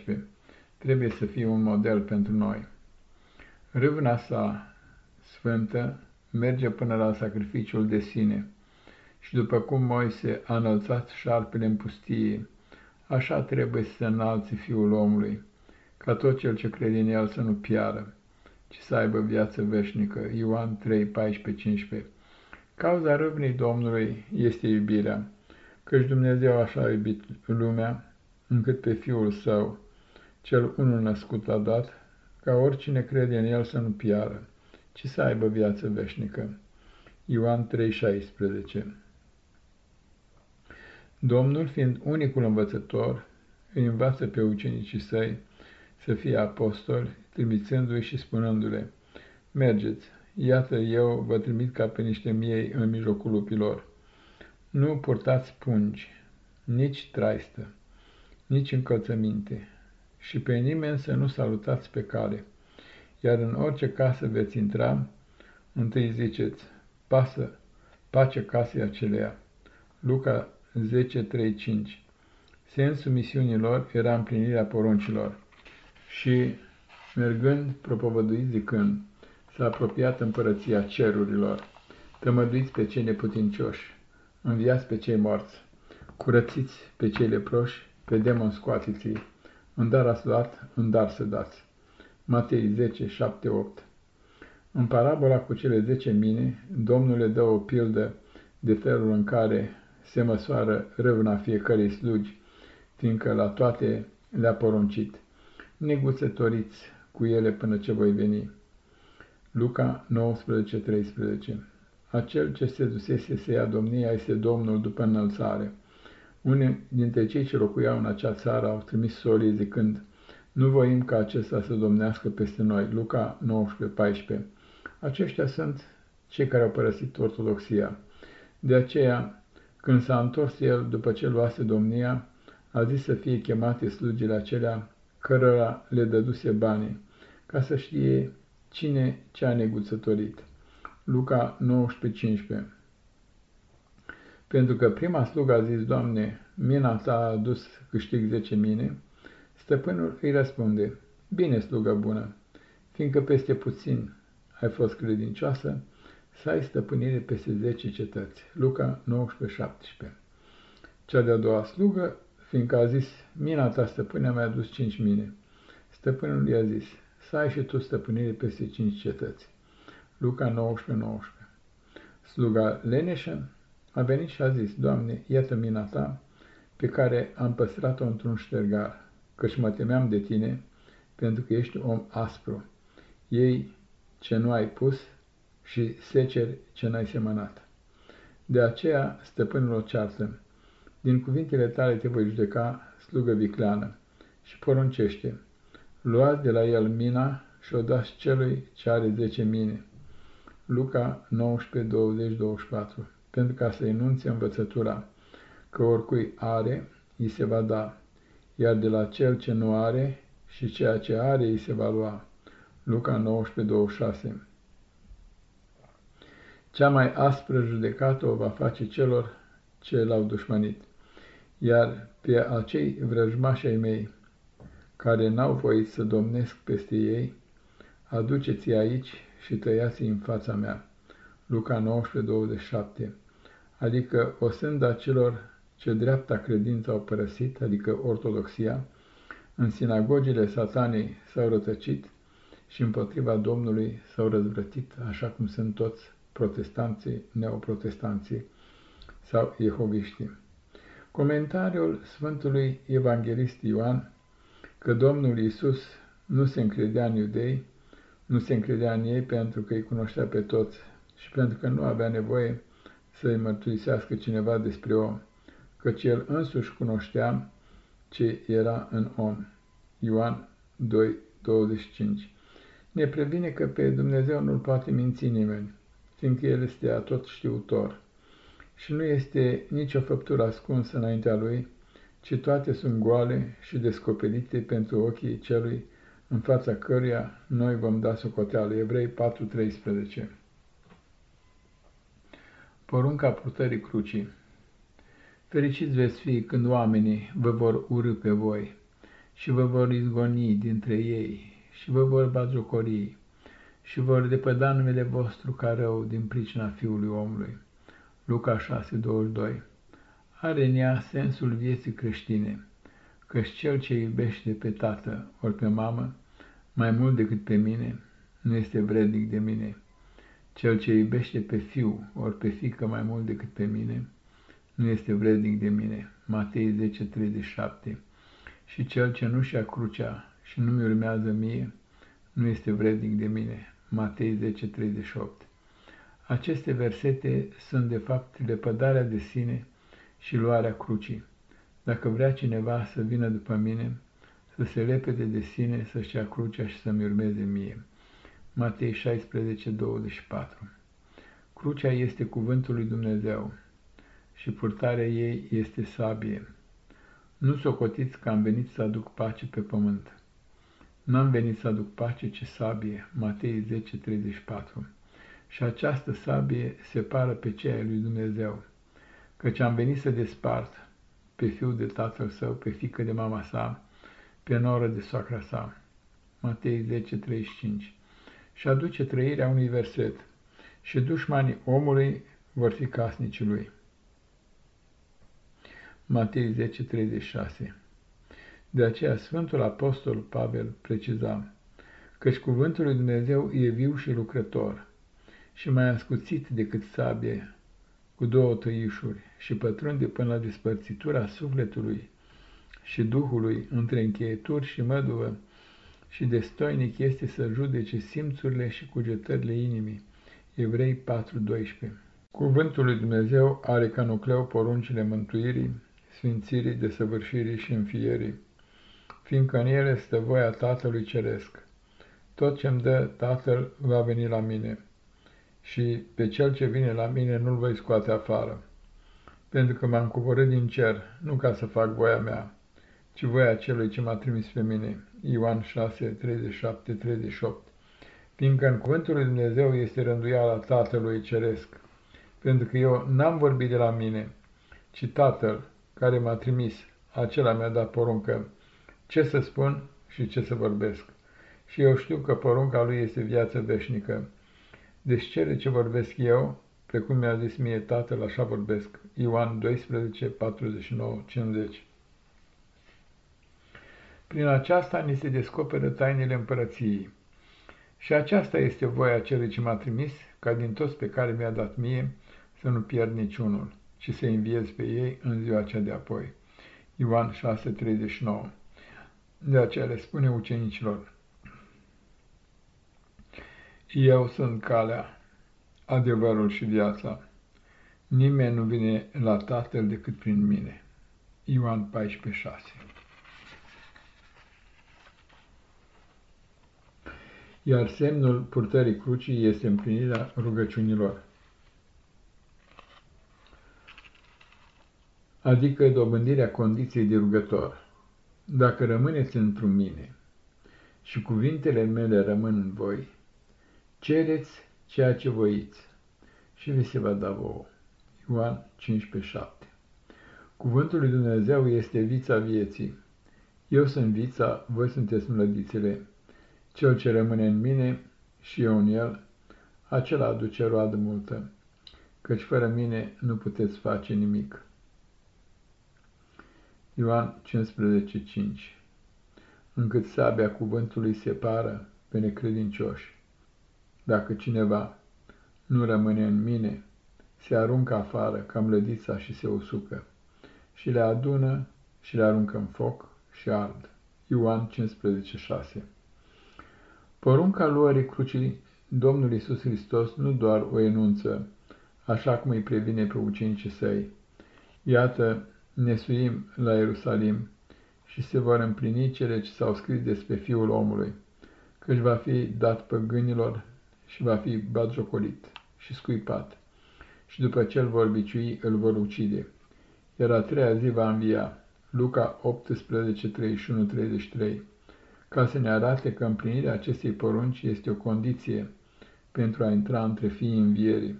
15-16 Trebuie să fie un model pentru noi. Râvna sa sfântă merge până la sacrificiul de sine și după cum Moise a înălțat șarpele în pustie, așa trebuie să se înalțe Fiul omului, ca tot cel ce crede în el să nu piară, ci să aibă viață veșnică. Ioan 3, 14, 15 Cauza râvnii Domnului este iubirea, căci Dumnezeu așa a iubit lumea, încât pe Fiul Său, cel unul născut l-a dat, ca oricine crede în El să nu piară, ci să aibă viață veșnică. Ioan 3,16 Domnul, fiind unicul învățător, îi învață pe ucenicii săi să fie apostoli, trimițându-i și spunându-le, Mergeți, iată eu vă trimit ca pe niște miei în mijlocul lupilor. Nu purtați pungi, nici traistă, nici încălțăminte, și pe nimeni să nu salutați pe cale. Iar în orice casă veți intra, întâi ziceți, pasă, pace casei aceleia. Luca 10.3.5 Sensul misiunilor era împlinirea poruncilor. Și, mergând, propovăduiți zicând, s-a apropiat împărăția cerurilor, tămăduiți pe cei neputincioși, înviați pe cei morți, curățiți pe cei leproși, pe demon scoateți-i, în dar ați luat, în dar să dați. Matei 10, 7, 8 În parabola cu cele zece mine, Domnul le dă o pildă de felul în care se măsoară râvna fiecărei slugi, fiindcă la toate le-a poruncit. Neguțătoriți cu ele până ce voi veni. Luca 19, 13 Acel ce se dusese să ia domnia este Domnul după înălțare. Unii dintre cei ce locuiau în acea țară au trimis solii zicând, Nu voim ca acesta să domnească peste noi. Luca 19:14. Aceștia sunt cei care au părăsit ortodoxia. De aceea, când s-a întors el după ce luase domnia, a zis să fie chemate slugile acelea cărora le dăduse banii, ca să știe cine ce-a neguțătorit. Luca 19:15 pentru că prima slugă a zis, Doamne, mina ta a adus câștig zece mine, stăpânul îi răspunde, Bine, slugă bună, fiindcă peste puțin ai fost credincioasă, să ai stăpânire peste zece cetăți. Luca 19:17 Cea de-a doua slugă, fiindcă a zis, mina ta stăpâne mi-a adus cinci mine. Stăpânul i-a zis, să ai și tu stăpânire peste cinci cetăți. Luca 19:19 19. Sluga leneșă a venit și a zis, Doamne, iată mina ta, pe care am păstrat-o într-un ștergar, căci mă temeam de tine, pentru că ești om aspru. Ei ce nu ai pus și seceri ce n-ai semănat. De aceea stăpânul o ceartă. Din cuvintele tale te voi judeca, slugă vicleană, și poruncește. Luați de la el mina și o dați celui ce are zece mine. Luca 19, 20, 24 pentru ca să enunțe învățătura, că oricui are, îi se va da, iar de la cel ce nu are și ceea ce are îi se va lua. Luca 19:26 Cea mai aspră judecată o va face celor ce l-au dușmanit, iar pe acei vrăjmași ai mei, care n-au voit să domnesc peste ei, aduceți aici și tăiați în fața mea. Luca 19:27 adică o sânda celor ce dreapta credință au părăsit, adică ortodoxia, în sinagogile satanei s-au rătăcit și împotriva Domnului s-au răzvrătit, așa cum sunt toți protestanții, neoprotestanții sau jehoviștii. Comentariul Sfântului Evanghelist Ioan că Domnul Iisus nu se încredea în iudei, nu se încredea în ei pentru că îi cunoștea pe toți și pentru că nu avea nevoie să-i mărturisească cineva despre om, căci el însuși cunoștea ce era în om. Ioan 2, 25 Ne previne că pe Dumnezeu nu-L poate minți nimeni, fiindcă El este atot știutor și nu este nicio făptură ascunsă înaintea Lui, ci toate sunt goale și descoperite pentru ochii celui în fața căruia noi vom da socoteală. Evrei 4.13 Porunca purtării crucii. Fericiți veți fi când oamenii vă vor urâ pe voi și vă vor izgoni dintre ei și vă vor bazocori și vor depăda numele vostru ca rău din pricina Fiului omului. Luca 6:22 Are în ea sensul vieții creștine, căci cel ce iubește pe tată ori pe mamă mai mult decât pe mine, nu este vrednic de mine cel ce iubește pe fiu ori pe fică mai mult decât pe mine, nu este vrednic de mine. Matei 10:37 Și cel ce nu și-a crucea și nu-mi urmează mie, nu este vrednic de mine. Matei 10:38 Aceste versete sunt de fapt lepădarea de sine și luarea crucii. Dacă vrea cineva să vină după mine, să se lepede de sine, să-și ia crucea și să-mi urmeze mie. Matei 16, 24 Crucea este cuvântul lui Dumnezeu și purtarea ei este sabie. Nu socotiți că am venit să aduc pace pe pământ. N-am venit să aduc pace, ci sabie. Matei 10, 34 Și această sabie separă pe cea lui Dumnezeu, căci am venit să despart pe fiul de tatăl său, pe fică de mama sa, pe noră de soacra sa. Matei 10, 35 și aduce trăirea unui verset, și dușmanii omului vor fi casnicii lui. Matei 10:36 De aceea Sfântul Apostol Pavel preciza, căci cuvântul lui Dumnezeu e viu și lucrător, și mai ascuțit decât sabie, cu două tăișuri, și pătrunde până la despărțitura sufletului și Duhului între încheieturi și măduvă, și destoinic este să judece simțurile și cugetările inimii. Evrei 4.12 Cuvântul lui Dumnezeu are ca nucleu poruncile mântuirii, sfințirii, desăvârșirii și înfierii, fiindcă în ele stă voia Tatălui Ceresc. Tot ce-mi dă Tatăl va veni la mine și pe cel ce vine la mine nu-l voi scoate afară, pentru că m-am coborât din cer, nu ca să fac voia mea, ci voia celui ce m-a trimis pe mine. Ioan 6, 37, 38 Fiindcă în cuvântul lui Dumnezeu este rânduiala Tatălui Ceresc, pentru că eu n-am vorbit de la mine, ci Tatăl care m-a trimis, acela mi-a dat poruncă ce să spun și ce să vorbesc. Și eu știu că porunca lui este viață veșnică. Deci cele ce vorbesc eu, precum mi-a zis mie Tatăl, așa vorbesc. Ioan 12, 49, 50 prin aceasta ni se descoperă tainele împărăției. Și aceasta este voia celui ce m-a trimis, ca din toți pe care mi-a dat mie să nu pierd niciunul, ci să înviez pe ei în ziua cea de apoi. Ioan 6:39 De aceea le spune ucenicilor, Eu sunt calea, adevărul și viața. Nimeni nu vine la Tatăl decât prin mine. Ioan 14:6 iar semnul purtării crucii este împlinirea rugăciunilor. Adică dobândirea condiției de rugător. Dacă rămâneți într mine și cuvintele mele rămân în voi, cereți ceea ce voiți și vi se va da vouă. Ioan 15:7 Cuvântul lui Dumnezeu este vița vieții. Eu sunt vița, voi sunteți mlădițele. Cel ce rămâne în mine și eu în el, acela aduce roadă multă, căci fără mine nu puteți face nimic. Ioan 15:5 Încât sabia cuvântului separă pe necredincioși. Dacă cineva nu rămâne în mine, se aruncă afară ca mlădița și se usucă, și le adună și le aruncă în foc și ard. Ioan 15:6 Porunca luării crucii Domnul Isus Hristos nu doar o enunță, așa cum îi previne pe ucenicii săi. Iată, ne suim la Ierusalim și se vor împlini cele ce s-au scris despre Fiul omului, căci va fi dat păgânilor și va fi batjocolit și scuipat, și după ce îl vor biciui, îl vor ucide. Iar a treia zi va învia. Luca 18, 31, 33 ca să ne arate că împlinirea acestei porunci este o condiție pentru a intra între fiii învierii.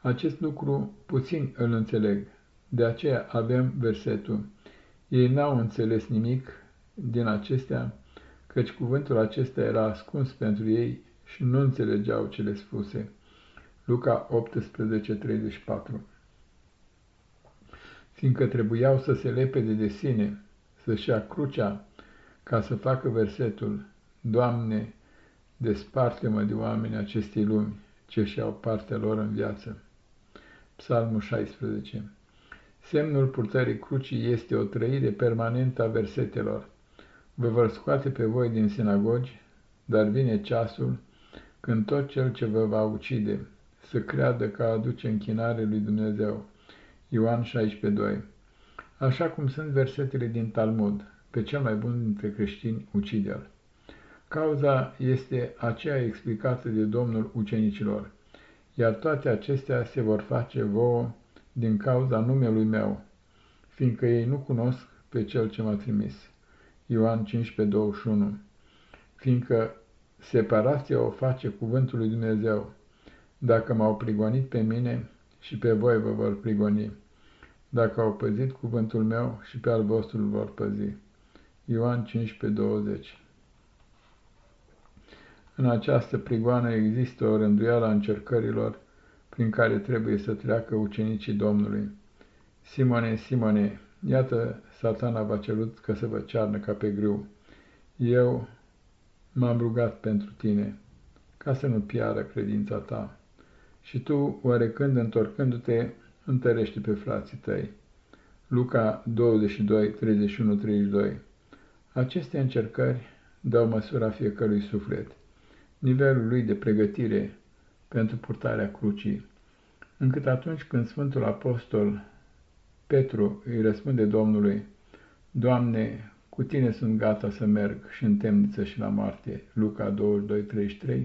Acest lucru puțin îl înțeleg, de aceea avem versetul. Ei n-au înțeles nimic din acestea, căci cuvântul acesta era ascuns pentru ei și nu înțelegeau cele spuse. Luca 18:34 Fiindcă trebuiau să se lepede de sine, să-și ia crucea, ca să facă versetul, Doamne, desparte-mă de oameni acestei lumi, ce și-au partea lor în viață. Psalmul 16 Semnul purtării crucii este o trăire permanentă a versetelor. Vă vor scoate pe voi din sinagogi, dar vine ceasul când tot cel ce vă va ucide să creadă că aduce închinare lui Dumnezeu. Ioan 16:2 Așa cum sunt versetele din Talmud, pe cel mai bun dintre creștini ucide-l. Cauza este aceea explicată de Domnul ucenicilor, iar toate acestea se vor face vouă din cauza numelui meu, fiindcă ei nu cunosc pe cel ce m-a trimis. Ioan 15:21 Fiindcă separația o face cuvântul lui Dumnezeu, dacă m-au prigonit pe mine și pe voi vă vor prigoni, dacă au păzit cuvântul meu și pe al vostru vor păzi. Ioan 15:20 În această prigoană există o rânduială a încercărilor prin care trebuie să treacă ucenicii Domnului. Simone, Simone, iată, satana v-a cerut că să vă cearnă ca pe grâu. Eu m-am rugat pentru tine, ca să nu piară credința ta. Și tu, oarecând întorcându-te, întărește pe frații tăi. Luca 22, 31-32 Aceste încercări dau măsura fiecărui suflet, nivelul lui de pregătire pentru purtarea crucii, încât atunci când Sfântul Apostol Petru îi răspunde Domnului, Doamne, cu tine sunt gata să merg și în temniță și la moarte, Luca 22:33,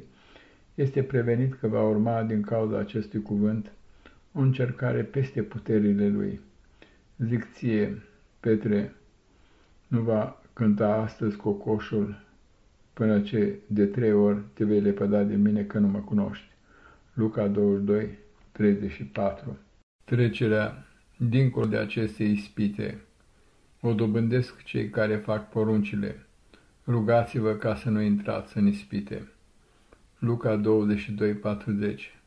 este prevenit că va urma din cauza acestui cuvânt o încercare peste puterile lui. Zic ție, Petre, nu va cânta astăzi cocoșul până ce de trei ori te vei lepăda de mine că nu mă cunoști. Luca 22, 34 Trecerea dincolo de aceste ispite o dobândesc cei care fac poruncile. Rugați-vă ca să nu intrați în ispite. Luca 22, 40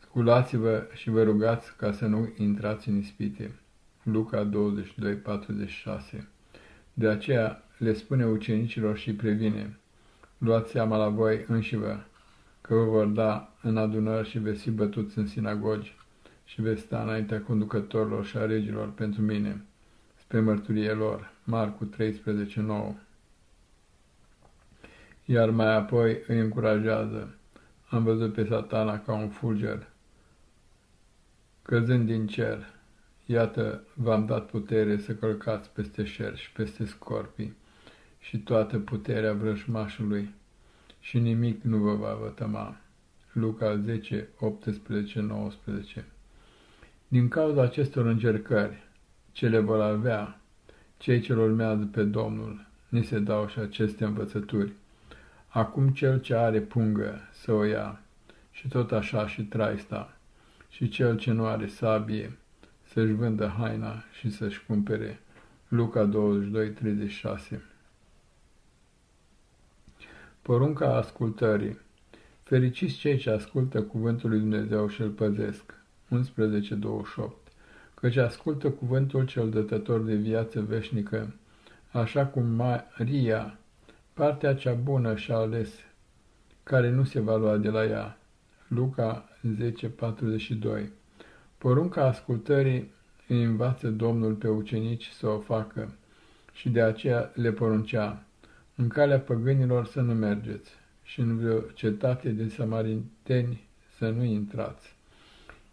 Sculați-vă și vă rugați ca să nu intrați în ispite. Luca 22, 46 De aceea le spune ucenicilor și previne, luați seama la voi înșivă, că vă vor da în adunări și veți fi bătuți în sinagogi și veți sta înaintea conducătorilor și a regilor pentru mine, spre mărturie lor. Marcu 13, 9 Iar mai apoi îi încurajează, am văzut pe satana ca un fulger, căzând din cer, iată, v-am dat putere să călcați peste șer și peste scorpii și toată puterea vrăjmașului și nimic nu vă va vătăma. Luca 10, 18, 19 Din cauza acestor încercări, ce le vor avea cei ce urmează pe Domnul, ni se dau și aceste învățături. Acum cel ce are pungă să o ia, și tot așa și traista, și cel ce nu are sabie să-și vândă haina și să-și cumpere. Luca 22, 36 Porunca ascultării. Fericiți cei ce ascultă cuvântul lui Dumnezeu și îl păzesc. 11.28 Căci ascultă cuvântul cel dătător de viață veșnică, așa cum Maria, partea cea bună și-a ales, care nu se va lua de la ea. Luca 10.42 Porunca ascultării îi învață Domnul pe ucenici să o facă și de aceea le poruncea în calea păgânilor să nu mergeți și în vreo cetate de samariteni să nu intrați,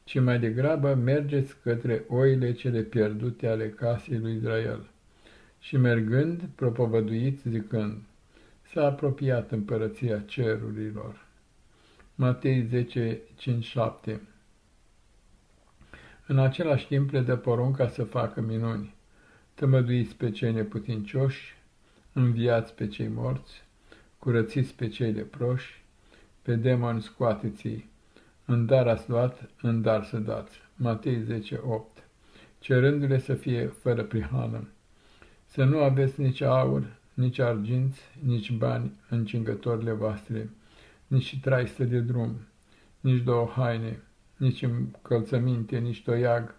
ci mai degrabă mergeți către oile cele pierdute ale casei lui Israel. Și mergând, propovăduiți zicând, s-a apropiat împărăția cerurilor. Matei 10, 5, 7 În același timp le dă porunca să facă minuni. Tămăduiți pe cei neputincioși, înviați pe cei morți, curățiți pe cei leproși, pe demoni scoateți-i, în dar ați luat, în dar să dați. Matei 10, 8 Cerându-le să fie fără prihană. Să nu aveți nici aur, nici arginți, nici bani în cingătorile voastre, nici traistă de drum, nici două haine, nici încălțăminte, nici toiag,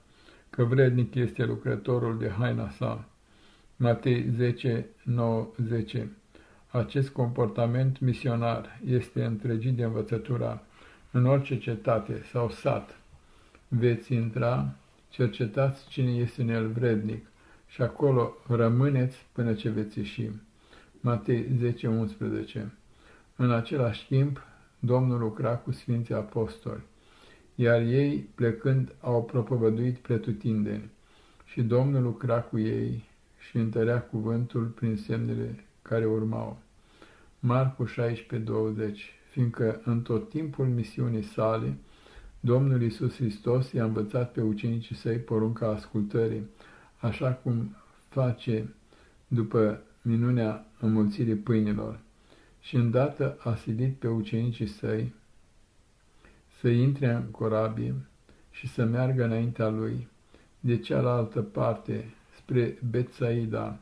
că vrednic este lucrătorul de haina sa. Matei 10, 9, 10 Acest comportament misionar este întregit de învățătura în orice cetate sau sat. Veți intra, cercetați cine este în el vrednic și acolo rămâneți până ce veți ieși. Matei 10, 11 În același timp, Domnul lucra cu Sfinții Apostoli iar ei, plecând, au propovăduit pretutindeni. Și Domnul lucra cu ei și întărea cuvântul prin semnele care urmau. Marcu 16:20 Fiindcă în tot timpul misiunii sale, Domnul Isus Hristos i-a învățat pe ucenicii săi porunca ascultării, așa cum face după minunea înmulțirii pâinilor. Și îndată a silit pe ucenicii săi să intre în corabie și să meargă înaintea lui, de cealaltă parte, spre Betsaida,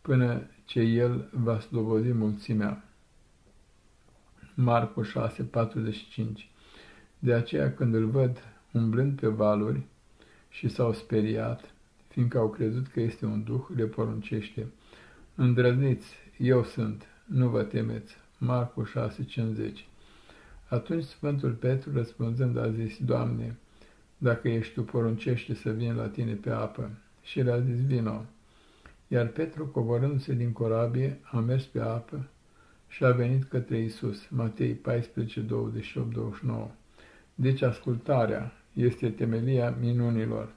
până ce el va slobozi mulțimea. Marcu 6, 45 De aceea când îl văd umblând pe valuri și s-au speriat, fiindcă au crezut că este un duh, le poruncește. Îndrăzniți, eu sunt, nu vă temeți. Marcu 6, 50 atunci Sfântul Petru, răspunzând, a zis, Doamne, dacă ești Tu, poruncește să vin la Tine pe apă. Și le-a zis, vino. Iar Petru, coborându-se din corabie, a mers pe apă și a venit către Isus. Matei 14, 28, 29. Deci ascultarea este temelia minunilor.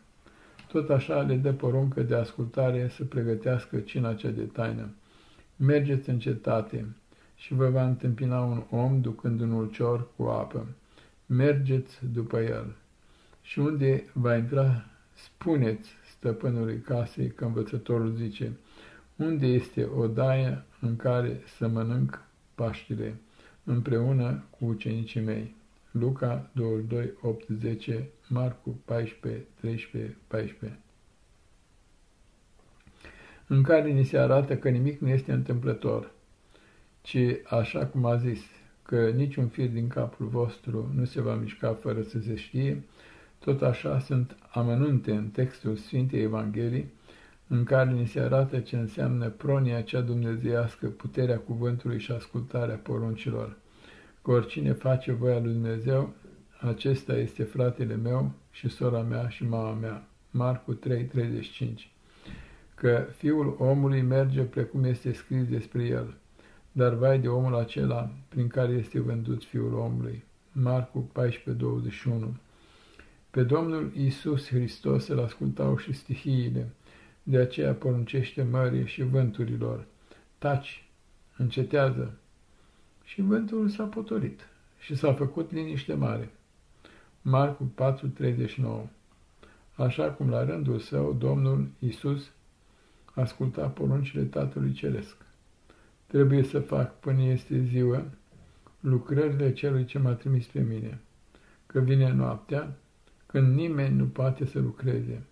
Tot așa le dă poruncă de ascultare să pregătească cina cea de taină. Mergeți în cetate, și vă va întâmpina un om ducând un ulcior cu apă. Mergeți după el. Și unde va intra, spuneți stăpânului casei că învățătorul zice, unde este o daie în care să mănânc Paștile împreună cu ucenicii mei. Luca 22, 8, 10, Marcu 14, 13, 14 în care ni se arată că nimic nu este întâmplător ci așa cum a zis, că niciun fir din capul vostru nu se va mișca fără să se știe, tot așa sunt amănunte în textul Sfintei Evangheliei, în care ni se arată ce înseamnă pronia cea dumnezeiască, puterea cuvântului și ascultarea poruncilor. Că oricine face voia lui Dumnezeu, acesta este fratele meu și sora mea și mama mea. Marcu 3:35 Că fiul omului merge precum este scris despre el dar vai de omul acela prin care este vândut Fiul omului. Marcu 14:21 Pe Domnul Isus Hristos îl ascultau și stihiile, de aceea poruncește mării și vânturilor. Taci, încetează. Și vântul s-a potorit și s-a făcut liniște mare. Marcu 4:39 Așa cum la rândul său Domnul Isus asculta poruncile Tatălui Ceresc. Trebuie să fac până este ziua lucrările celui ce m-a trimis pe mine, că vine noaptea, când nimeni nu poate să lucreze.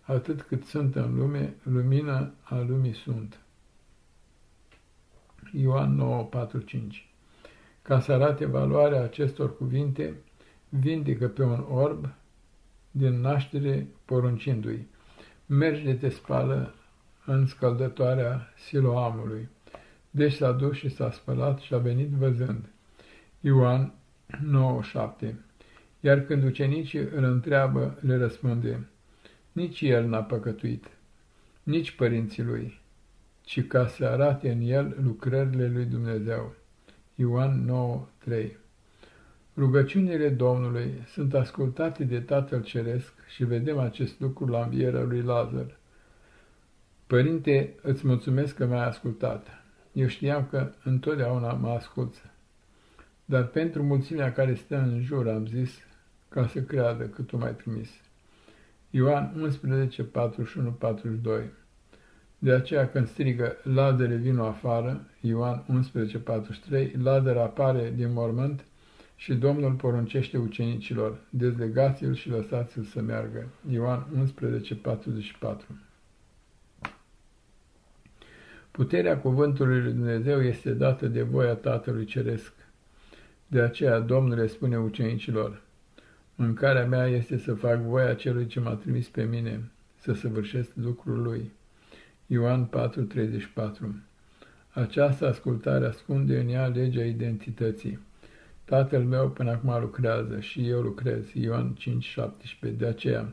Atât cât sunt în lume, lumina a lumii sunt. Ioan 9:45 Ca să arate valoarea acestor cuvinte, vindecă pe un orb din naștere poruncindu-i, mergi de te spală în scăldătoarea siloamului. Deci s-a dus și s-a spălat și a venit văzând. Ioan 9:7 Iar când ucenicii îl întreabă, le răspunde, nici el n-a păcătuit, nici părinții lui, ci ca să arate în el lucrările lui Dumnezeu. Ioan 9:3 Rugăciunile Domnului sunt ascultate de Tatăl Ceresc și vedem acest lucru la învierea lui Lazar. Părinte, îți mulțumesc că m-ai ascultat. Eu știam că întotdeauna mă ascultă. Dar pentru mulțimea care stă în jur am zis ca să creadă că tu m-ai trimis. Ioan 11, 41, 42 De aceea când strigă Lazare vino afară, Ioan 11, 43, Lazar apare din mormânt Și Domnul poruncește ucenicilor, dezlegați-l și lăsați-l să meargă. Ioan 11, 44 Puterea cuvântului lui Dumnezeu este dată de voia Tatălui Ceresc. De aceea Domnul le spune ucenicilor, Mâncarea mea este să fac voia celui ce m-a trimis pe mine, să săvârșesc lucrul lui. Ioan 4:34 Această ascultare ascunde în ea legea identității. Tatăl meu până acum lucrează și eu lucrez. Ioan 5:17 De aceea,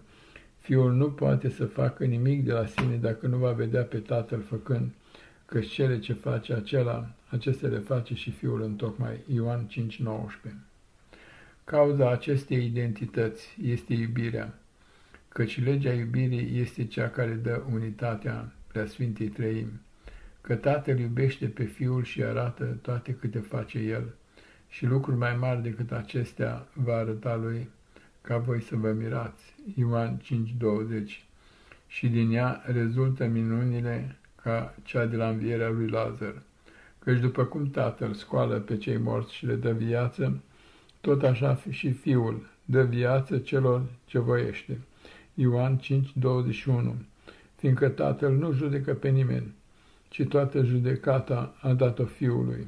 Fiul nu poate să facă nimic de la sine dacă nu va vedea pe Tatăl făcând, că cele ce face acela, acestea le face și Fiul în tocmai. Ioan 5:19 Cauza acestei identități este iubirea, căci legea iubirii este cea care dă unitatea Preasfintei Trăimi, că Tatăl iubește pe Fiul și arată toate câte face El, și lucruri mai mari decât acestea va arăta Lui, ca voi să vă mirați. Ioan 5:20 Și din ea rezultă minunile ca cea de la învierea lui Lazar, căci după cum Tatăl scoală pe cei morți și le dă viață, tot așa și Fiul dă viață celor ce voiește. Ioan 5:21 Fiindcă Tatăl nu judecă pe nimeni, ci toată judecata a dat-o Fiului.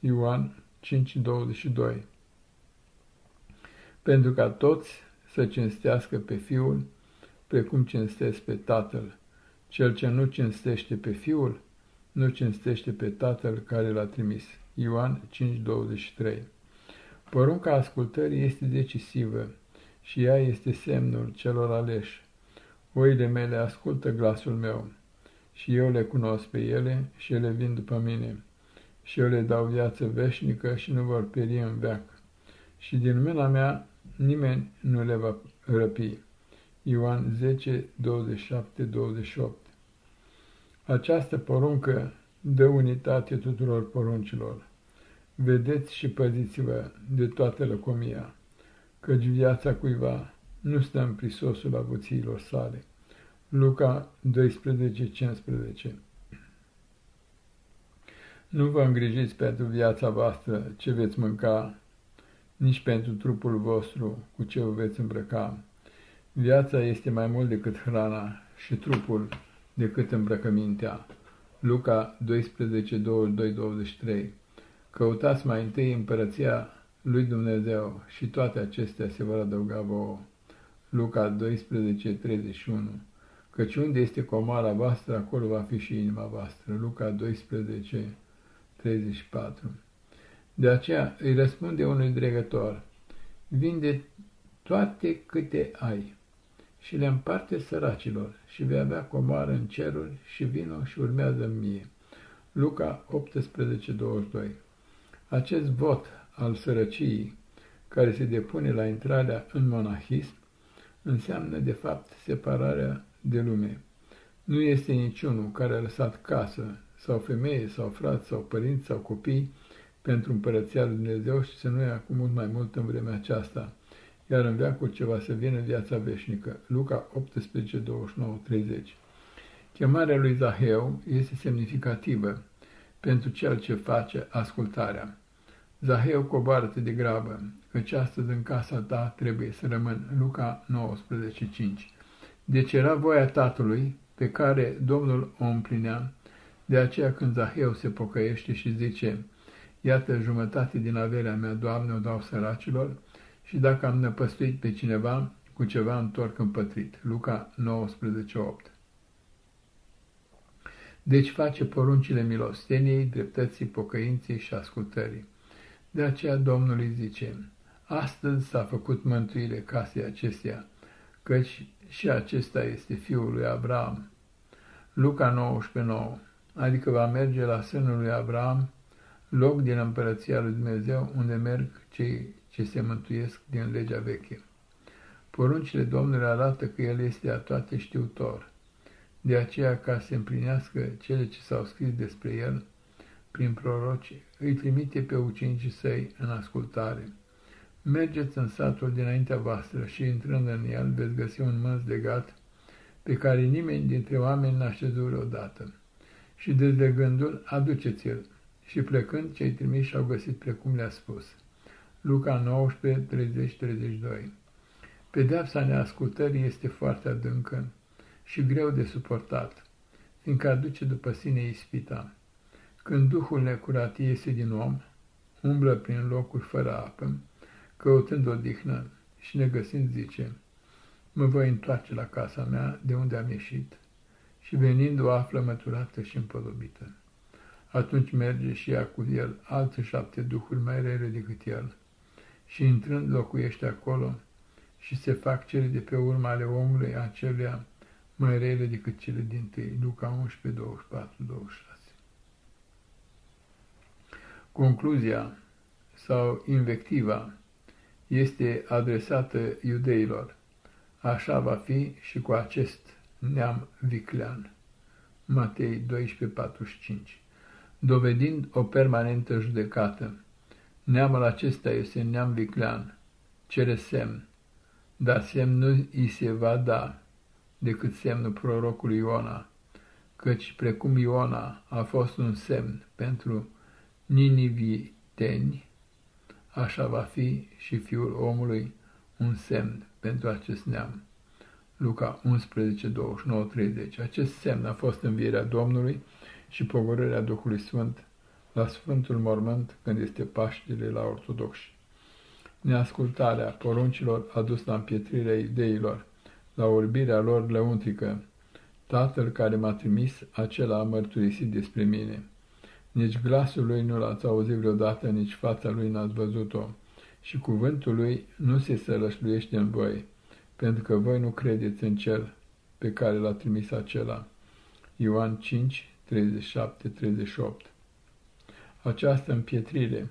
Ioan 5:22 Pentru ca toți să cinstească pe Fiul, precum cinstesc pe Tatăl. Cel ce nu cinstește pe Fiul, nu cinstește pe Tatăl care l-a trimis. Ioan 5:23 Porunca ascultării este decisivă și ea este semnul celor aleși. Oile mele ascultă glasul meu și eu le cunosc pe ele și ele vin după mine și eu le dau viață veșnică și nu vor pieri în veac. Și din mâna mea nimeni nu le va răpi. Ioan 10, 27, 28 Această poruncă dă unitate tuturor poruncilor. Vedeți și păziți-vă de toată lăcomia, căci viața cuiva nu stă în prisosul avuțiilor sale. Luca 12:15 Nu vă îngrijiți pentru viața voastră ce veți mânca, nici pentru trupul vostru cu ce vă veți îmbrăca. Viața este mai mult decât hrana și trupul decât îmbrăcămintea. Luca 12:22-23 Căutați mai întâi împărăția lui Dumnezeu și toate acestea se vor adăuga vouă. Luca 12, 31 Căci unde este comoara voastră, acolo va fi și inima voastră. Luca 12, 34 De aceea îi răspunde unui dregător, vinde toate câte ai și le împarte săracilor și vei avea comoară în ceruri și vino și urmează mie. Luca 18, 22 acest vot al sărăciei, care se depune la intrarea în monahism, înseamnă de fapt separarea de lume. Nu este niciunul care a lăsat casă, sau femeie, sau frat, sau părinți, sau copii, pentru împărăția lui Dumnezeu și să nu ia cu mult mai mult în vremea aceasta, iar în veacul ce va să vină viața veșnică. Luca 18, 29, 30 Chemarea lui Zaheu este semnificativă pentru cel ce face ascultarea. Zaheu, coboară-te de grabă, căci astăzi în casa ta trebuie să rămân. Luca 19:5 Deci era voia tatălui pe care Domnul o împlinea, de aceea când Zaheu se pocăiește și zice, Iată jumătate din averea mea, Doamne, o dau săracilor, și dacă am năpăstuit pe cineva, cu ceva întorc împătrit. Luca 19:8 Deci face poruncile milosteniei, dreptății, pocăinței și ascultării. De aceea Domnul îi zice, astăzi s-a făcut mântuire casei acesteia, căci și acesta este fiul lui Abraham. Luca 19:9, adică va merge la sânul lui Abraham, loc din împărăția lui Dumnezeu, unde merg cei ce se mântuiesc din legea veche. Poruncile Domnului arată că El este a toate știutor. De aceea, ca să împlinească cele ce s-au scris despre El, prin proroci, îi trimite pe ucenicii săi în ascultare. Mergeți în satul dinaintea voastră și, intrând în el, veți găsi un mânz legat pe care nimeni dintre oameni n-a șezut vreodată. Și dezlegându-l, aduceți-l. Și plecând, cei trimiși au găsit precum le-a spus. Luca 19, 30, 32 Pedeapsa neascultării este foarte adâncă și greu de suportat, fiindcă aduce după sine ispita. Când Duhul necurat iese din om, umblă prin locuri fără apă, căutând odihnă și negăsind zice, mă voi întoarce la casa mea de unde am ieșit și venind o află măturată și împădobită. Atunci merge și ia cu el alte șapte duhuri mai rele decât el și intrând locuiește acolo și se fac cele de pe urma ale omului acelea mai rele decât cele din tâi. Luca 11, 24, 26 Concluzia sau invectiva este adresată iudeilor. Așa va fi și cu acest neam viclean. Matei 12:45 Dovedind o permanentă judecată, neamul acesta este neam viclean, cere semn, dar semn nu îi se va da decât semnul prorocului Iona, căci precum Iona a fost un semn pentru niniviteni, așa va fi și fiul omului un semn pentru acest neam. Luca 11, 29, 30. Acest semn a fost învierea Domnului și pogorârea Duhului Sfânt la Sfântul Mormânt când este Paștele la ortodoxi. Neascultarea poruncilor a dus la împietrirea ideilor, la orbirea lor lăuntrică. Tatăl care m-a trimis, acela a mărturisit despre mine. Nici glasul lui nu l-ați auzit vreodată, nici fața lui n-ați văzut-o, și cuvântul lui nu se sălășluiește în voi, pentru că voi nu credeți în cel pe care l-a trimis acela. Ioan 5, 37-38 Această împietrire,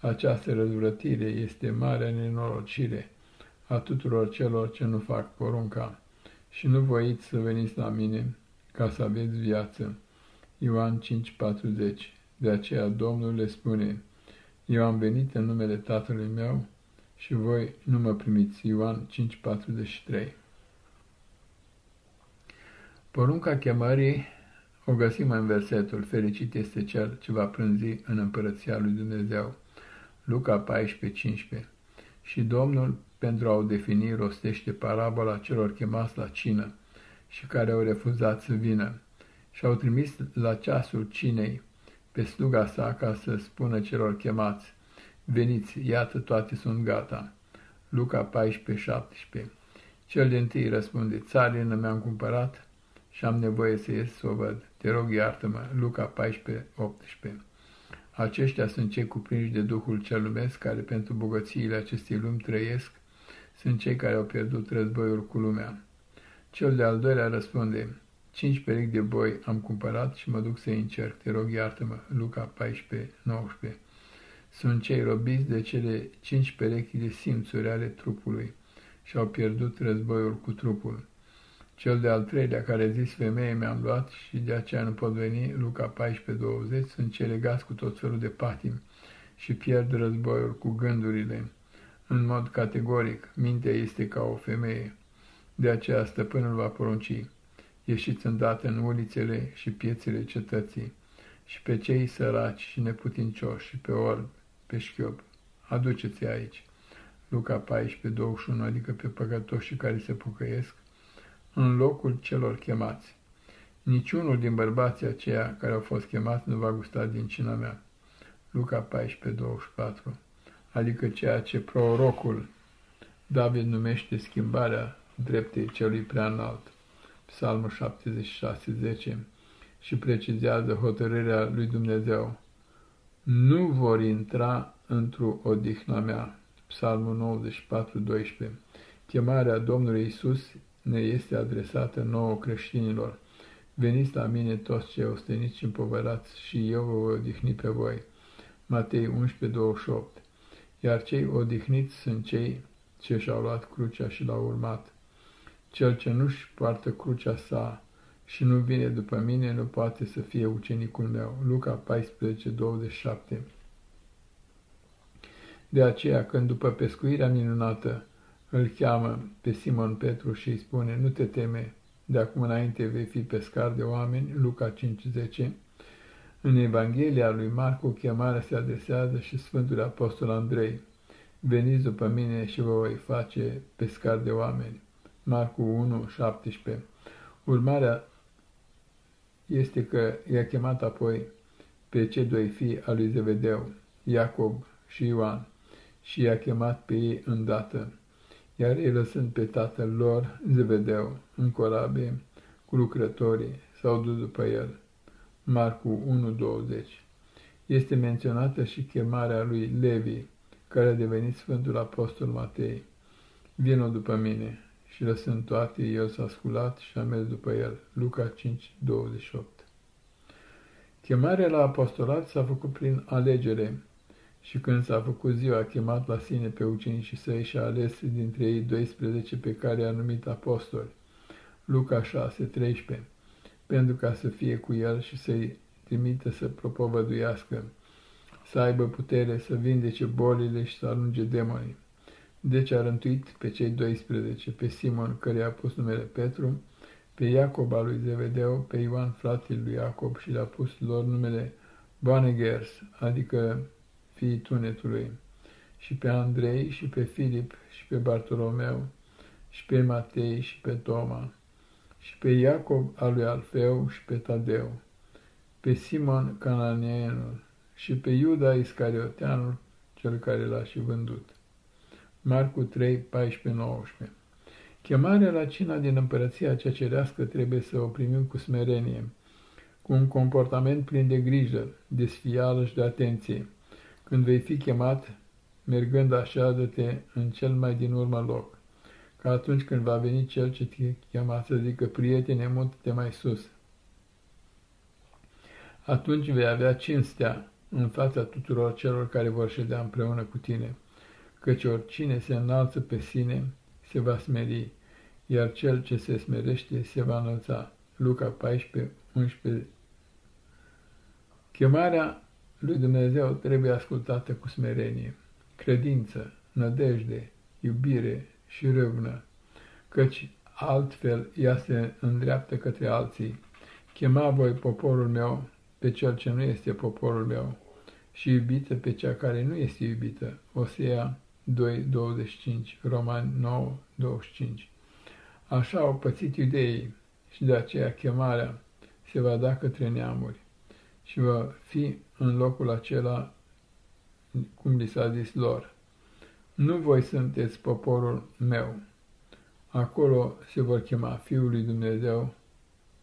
această răzvrătire este marea nenorocire a tuturor celor ce nu fac porunca și nu voiți să veniți la mine ca să aveți viață. Ioan 5:40 De aceea Domnul le spune, Eu am venit în numele Tatălui meu și voi nu mă primiți. Ioan 5:43 Porunca chemării o găsim în versetul Fericit este cel ce va prânzi în împărăția lui Dumnezeu. Luca 14:15 Și Domnul, pentru a o defini, rostește parabola celor chemați la cină și care au refuzat să vină și au trimis la ceasul cinei pe sluga sa ca să spună celor chemați, veniți, iată toate sunt gata. Luca 14, 17 Cel din tâi răspunde, țarină mi-am cumpărat și am nevoie să ies să o văd. Te rog, iartă-mă. Luca 14, 18 Aceștia sunt cei cuprinși de Duhul cel lumesc, care pentru bogățiile acestei lumi trăiesc, sunt cei care au pierdut războiul cu lumea. Cel de-al doilea răspunde, Cinci perechi de boi am cumpărat și mă duc să-i încerc, te rog iartă-mă, Luca 14, 19. Sunt cei robiți de cele cinci perechi de simțuri ale trupului și au pierdut războiul cu trupul. Cel de-al treilea care a zis femeie mi-am luat și de aceea nu pot veni, Luca 14, 20, sunt cei legați cu tot felul de patim și pierd războiul cu gândurile. În mod categoric, mintea este ca o femeie. De aceea stăpânul va porunci ieșiți îndată în ulițele și piețele cetății, și pe cei săraci și neputincioși, și pe orbi, pe șchiop, aduceți aici. Luca 14, 21, adică pe păcătoșii care se pucăiesc, în locul celor chemați. Niciunul din bărbații aceia care au fost chemați nu va gusta din cina mea. Luca 14, 24, adică ceea ce prorocul David numește schimbarea dreptei celui prea înalt. Psalmul 76, 10, și precizează hotărârea lui Dumnezeu. Nu vor intra într-o odihna mea. Psalmul 94, 12. Chemarea Domnului Isus ne este adresată nouă creștinilor. Veniți la mine toți cei osteniți și împovărați și eu vă voi odihni pe voi. Matei 11, 28. Iar cei odihniți sunt cei ce și-au luat crucea și l-au urmat. Cel ce nu-și poartă crucea sa și nu vine după mine nu poate să fie ucenicul meu. Luca 14, 27 De aceea, când după pescuirea minunată îl cheamă pe Simon Petru și îi spune, nu te teme, de acum înainte vei fi pescar de oameni, Luca 5, în Evanghelia lui Marcu, chemarea se adresează și Sfântul Apostol Andrei, veniți după mine și vă voi face pescar de oameni. Marcu 1, 17 Urmarea este că i-a chemat apoi pe cei doi fii al lui Zevedeu, Iacob și Ioan, și i-a chemat pe ei îndată, iar ei lăsând pe tatăl lor, Zevedeu, în corabie, cu lucrătorii, s-au dus după el. Marcu 1.20 Este menționată și chemarea lui Levi, care a devenit Sfântul Apostol Matei. Vino după mine și lăsând toate, el s-a sculat și a mers după el. Luca 5.28 Chemarea la apostolat s-a făcut prin alegere și când s-a făcut ziua, a chemat la sine pe ucenicii săi și a ales dintre ei 12 pe care i-a numit apostoli. Luca 6.13 Pentru ca să fie cu el și să-i trimită să propovăduiască, să aibă putere să vindece bolile și să alunge demonii. Deci a rântuit pe cei 12, pe Simon, care a pus numele Petru, pe Iacob al lui Zevedeu, pe Ioan fratele lui Iacob și le-a pus lor numele Boanegers, adică fiii tunetului, și pe Andrei și pe Filip și pe Bartolomeu și pe Matei și pe Toma și pe Iacob al lui Alfeu și pe Tadeu, pe Simon Cananeenul și pe Iuda Iscarioteanul, cel care l-a și vândut. Marcu 3, 14, 19 Chemarea la cina din împărăția cea cerească trebuie să o primim cu smerenie, cu un comportament plin de grijă, de sfială și de atenție. Când vei fi chemat, mergând așează-te în cel mai din urmă loc, ca atunci când va veni cel ce te chema să zică, prietene, mută-te mai sus. Atunci vei avea cinstea în fața tuturor celor care vor ședea împreună cu tine, căci oricine se înalță pe sine, se va smeri, iar cel ce se smerește se va înălța. Luca 14, 11 Chemarea lui Dumnezeu trebuie ascultată cu smerenie, credință, nădejde, iubire și râvnă, căci altfel ea se îndreaptă către alții. Chema voi poporul meu pe cel ce nu este poporul meu și iubită pe cea care nu este iubită. Osea 2.25, Romani 9.25. Așa au pățit iudeii și de aceea chemarea se va da către neamuri și va fi în locul acela cum li s-a zis lor. Nu voi sunteți poporul meu. Acolo se vor chema Fiul lui Dumnezeu,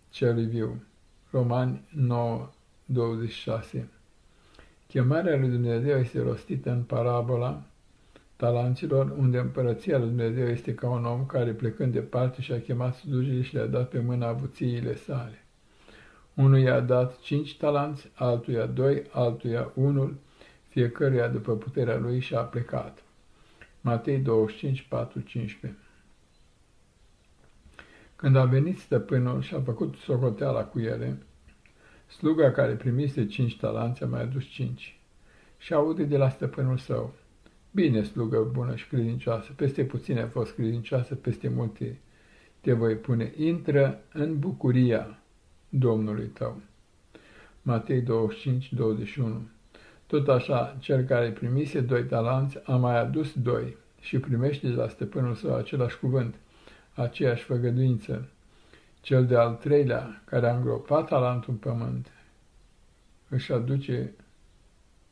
celui viu. Romani 9, 26 Chemarea lui Dumnezeu este rostită în parabola talanților, unde împărăția lui Dumnezeu este ca un om care, plecând departe, și-a chemat slujile și le-a dat pe mâna avuțiile sale. Unul i-a dat cinci talanți, altuia doi, altuia unul, fiecăruia după puterea lui și a plecat. Matei 25, 4, 15 Când a venit stăpânul și a făcut socoteala cu ele, sluga care primise cinci talanți a mai adus cinci și aude de la stăpânul său. Bine, slugă bună și credincioasă, peste puține a fost credincioasă, peste multe te voi pune. Intră în bucuria Domnului tău. Matei 25, 21 Tot așa, cel care primise doi talanți a mai adus doi și primește de la stăpânul său același cuvânt, aceeași făgăduință. Cel de-al treilea, care a îngropat talentul în pământ, își aduce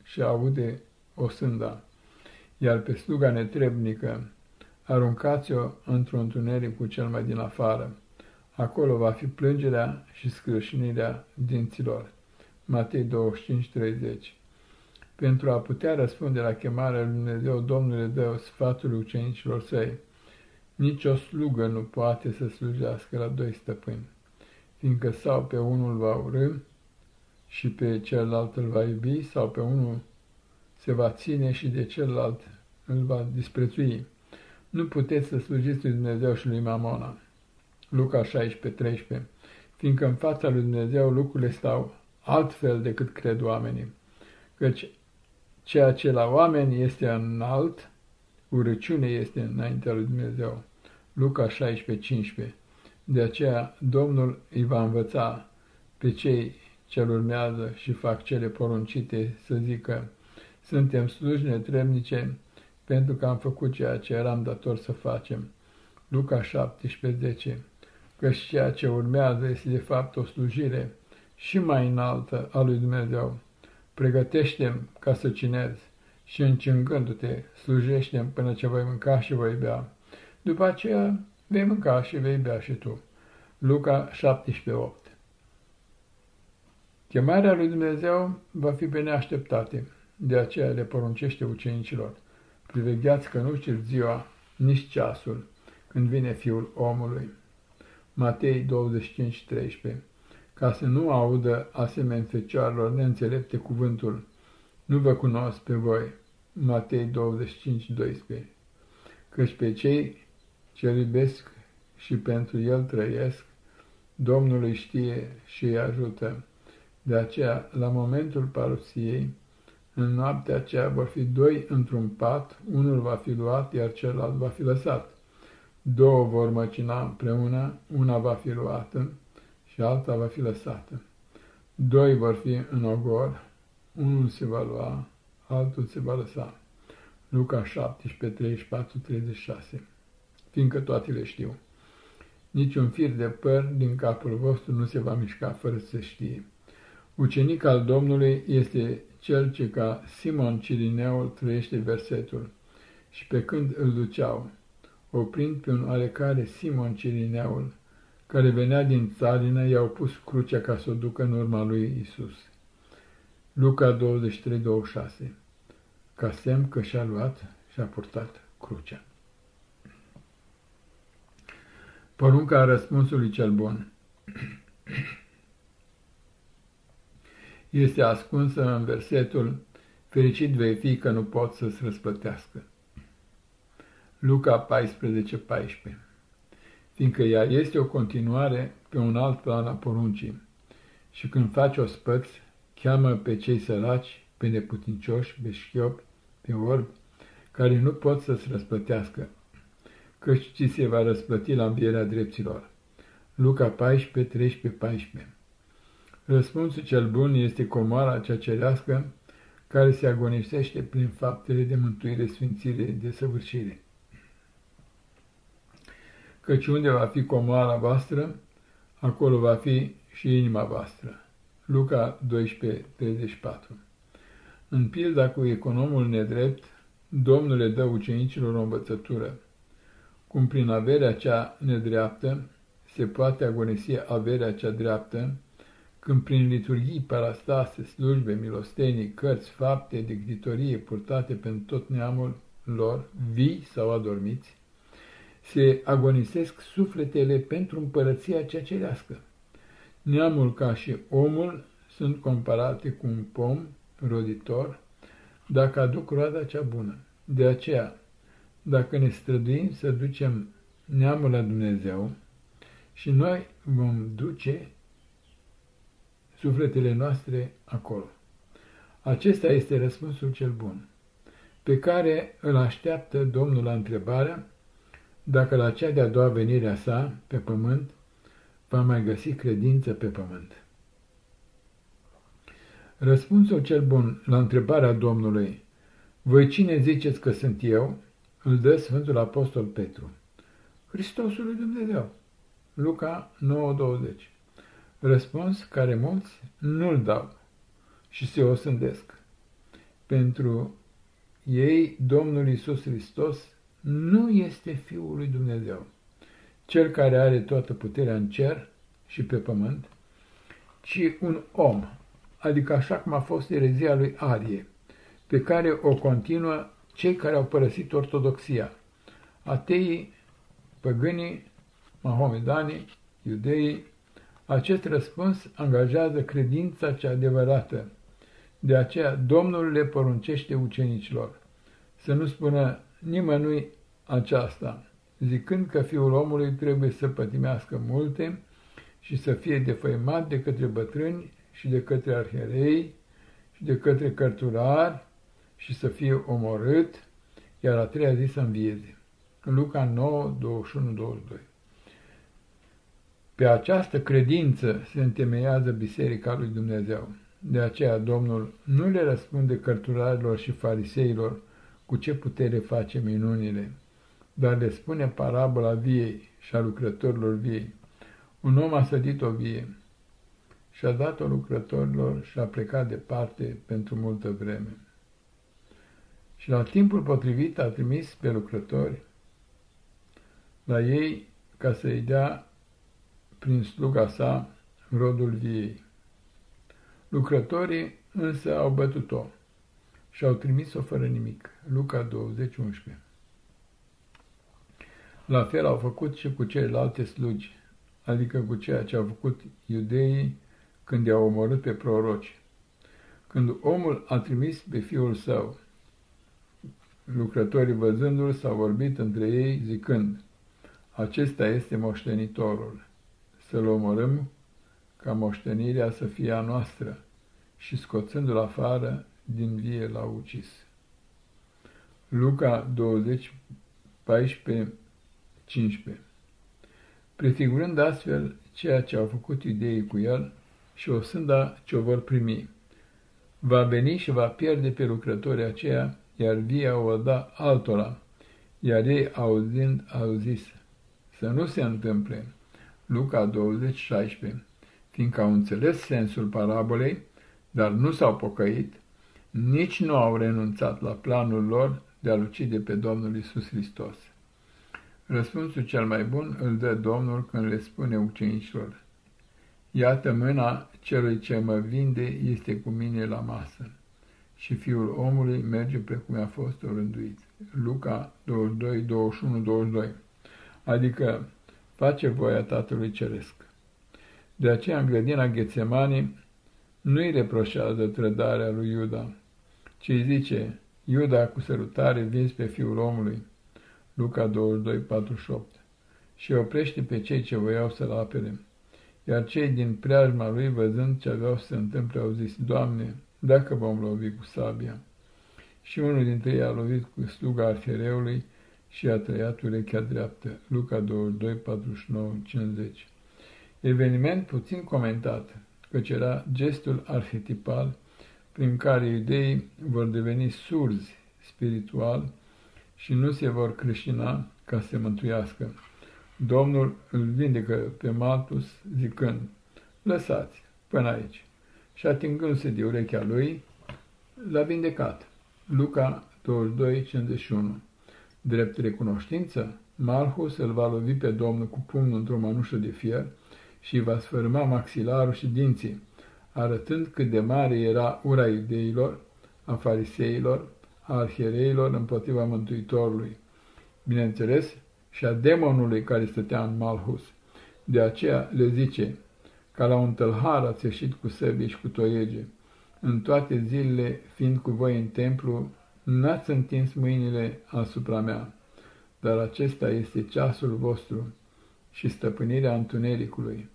și aude o sânda iar pe sluga netrebnică aruncați-o într-un întuneric cu cel mai din afară. Acolo va fi plângerea și scrâșnirea dinților. Matei 25:30 Pentru a putea răspunde la chemarea lui Dumnezeu, Domnul le dă sfatul ucenicilor săi. Nici o slugă nu poate să slujească la doi stăpâni, fiindcă sau pe unul va urâ și pe celălalt îl va iubi, sau pe unul se va ține și de celălalt îl va disprețui. Nu puteți să slujiți lui Dumnezeu și lui Mamona. Luca 16:13 Fiindcă în fața lui Dumnezeu lucrurile stau altfel decât cred oamenii, căci ceea ce la oameni este înalt, urăciune este înaintea lui Dumnezeu. Luca 16:15 De aceea Domnul îi va învăța pe cei ce urmează și fac cele poruncite să zică, suntem sluji netrebnice pentru că am făcut ceea ce eram dator să facem. Luca 17:10 Căci ceea ce urmează este de fapt o slujire și mai înaltă a lui Dumnezeu. pregătește ca să cinezi și încingându-te, slujește până ce voi mânca și voi bea. După aceea vei mânca și vei bea și tu. Luca 17:8 Chemarea lui Dumnezeu va fi pe neașteptate, de aceea le poruncește ucenicilor. Privegheați că nu știți ziua, nici ceasul, când vine Fiul omului. Matei 25:13 Ca să nu audă asemenea fecioarelor neînțelepte cuvântul, nu vă cunosc pe voi. Matei 25:12 Căci pe cei ce iubesc și pentru el trăiesc, Domnul îi știe și îi ajută. De aceea, la momentul parusiei, în noaptea aceea vor fi doi într-un pat, unul va fi luat, iar celălalt va fi lăsat. Două vor măcina împreună, una va fi luată și alta va fi lăsată. Doi vor fi în ogor, unul se va lua, altul se va lăsa. Luca 17, 34, 36 Fiindcă toate le știu. Niciun fir de păr din capul vostru nu se va mișca fără să știe. Ucenic al Domnului este cel ce ca Simon Cirineul trăiește versetul. Și pe când îl duceau, oprind pe un oarecare Simon Cirineul, care venea din țarină, i-au pus crucea ca să o ducă în urma lui Isus. Luca 23-26 Ca semn că și-a luat și-a purtat crucea. Porunca răspunsului cel bun este ascunsă în versetul Fericit vei fi că nu pot să-ți răsplătească. Luca 14, 14 Fiindcă ea este o continuare pe un alt plan a poruncii și când faci o spăț, cheamă pe cei săraci, pe neputincioși, pe șchiopi, pe orbi, care nu pot să-ți răsplătească, căci ți se va răsplăti la învierea dreptilor. Luca 14, 13, 14 Răspunsul cel bun este comoara cea cerească care se agonisește prin faptele de mântuire, sfințire, de săvârșire. Căci unde va fi comoara voastră, acolo va fi și inima voastră. Luca 12, 34 În pilda cu economul nedrept, Domnul le dă ucenicilor o învățătură, cum prin averea cea nedreaptă se poate agonisi averea cea dreaptă, când prin liturghii, parastase, slujbe, milostenii, cărți, fapte de gditorie purtate pentru tot neamul lor, vii sau adormiți, se agonisesc sufletele pentru împărăția cea cerească. Neamul ca și omul sunt comparate cu un pom roditor dacă aduc roada cea bună. De aceea, dacă ne străduim să ducem neamul la Dumnezeu și noi vom duce sufletele noastre acolo. Acesta este răspunsul cel bun, pe care îl așteaptă Domnul la întrebarea dacă la cea de-a doua venire a sa pe pământ va mai găsi credință pe pământ. Răspunsul cel bun la întrebarea Domnului, voi cine ziceți că sunt eu, îl dă Sfântul Apostol Petru. Hristosul lui Dumnezeu. Luca 9:20 Răspuns care mulți nu-l dau și se osândesc. Pentru ei, Domnul Isus Hristos nu este Fiul lui Dumnezeu, Cel care are toată puterea în cer și pe pământ, ci un om, adică așa cum a fost erezia lui Arie, pe care o continuă cei care au părăsit ortodoxia, ateii, păgânii, mahomedanii, iudeii, acest răspuns angajează credința cea adevărată. De aceea Domnul le poruncește ucenicilor să nu spună nimănui aceasta, zicând că fiul omului trebuie să pătimească multe și să fie defăimat de către bătrâni și de către arherei și de către cărturari și să fie omorât, iar a treia zi să învieze. Luca 9, 21, 22 pe această credință se întemeiază Biserica lui Dumnezeu. De aceea Domnul nu le răspunde cărturarilor și fariseilor cu ce putere face minunile, dar le spune parabola viei și a lucrătorilor viei. Un om a sădit o vie și a dat-o lucrătorilor și a plecat departe pentru multă vreme. Și la timpul potrivit a trimis pe lucrători la ei ca să-i dea prin sluga sa rodul viei. Lucrătorii însă au bătut-o și au trimis-o fără nimic. Luca 20:11. La fel au făcut și cu celelalte slugi, adică cu ceea ce au făcut iudeii când i-au omorât pe proroci. Când omul a trimis pe fiul său, lucrătorii văzându-l s-au vorbit între ei zicând, acesta este moștenitorul, să-l omorâm ca moștenirea să fie a noastră și scoțându-l afară, din vie l-a ucis. Luca 20, 14, 15 Prefigurând astfel ceea ce au făcut iudeii cu el și o sânda ce o vor primi, va veni și va pierde pe lucrătorii aceia, iar via o va da altora, iar ei, auzind, au zis, să nu se întâmple. Luca 20, 16 Fiindcă au înțeles sensul parabolei, dar nu s-au pocăit, nici nu au renunțat la planul lor de a ucide pe Domnul Isus Hristos. Răspunsul cel mai bun îl dă Domnul când le spune ucenicilor, Iată mâna celui ce mă vinde este cu mine la masă și fiul omului merge precum a fost orânduit. Luca 22, 21, 22 Adică face voia Tatălui Ceresc. De aceea în grădina Ghețemani nu-i reproșează trădarea lui Iuda, ci îi zice, Iuda cu sărutare vinzi pe fiul omului, Luca 22, 48, și oprește pe cei ce voiau să-l apere. Iar cei din preajma lui, văzând ce aveau să se întâmple, au zis, Doamne, dacă vom lovi cu sabia. Și unul dintre ei a lovit cu sluga arhereului și a tăiat urechea dreaptă. Luca 22, 49, 50. Eveniment puțin comentat, căci era gestul arhetipal prin care iudeii vor deveni surzi spiritual și nu se vor creștina ca să se mântuiască. Domnul îl vindecă pe Maltus zicând, lăsați până aici. Și atingându-se de urechea lui, l-a vindecat. Luca 22, 51 Drept recunoștință, Malchus îl va lovi pe Domnul cu pumnul într-o manușă de fier și va sfârma maxilarul și dinții, arătând cât de mare era ura iudeilor, a fariseilor, a arhiereilor împotriva Mântuitorului. Bineînțeles, și a demonului care stătea în Malhus. De aceea le zice, ca la un tălhar ați ieșit cu săbii și cu toiege. În toate zilele, fiind cu voi în templu, n-ați întins mâinile asupra mea, dar acesta este ceasul vostru și stăpânirea întunericului.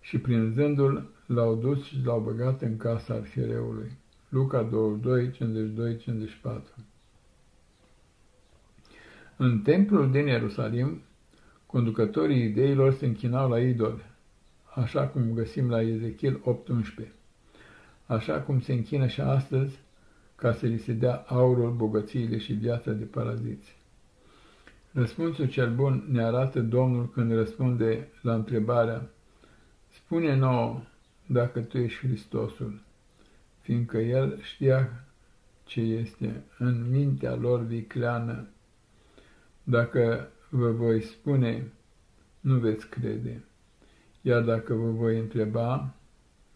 Și prin zândul l-au dus și l-au băgat în casa arhiereului. Luca 22, 52, 54 În templul din Ierusalim, conducătorii ideilor se închinau la idol, așa cum găsim la Ezechiel 8.11, așa cum se închină și astăzi ca să li se dea aurul, bogățiile și viața de paraziți. Răspunsul cel bun ne arată Domnul când răspunde la întrebarea Spune nouă dacă tu ești Hristosul, fiindcă el știa ce este în mintea lor vicleană. Dacă vă voi spune, nu veți crede, iar dacă vă voi întreba,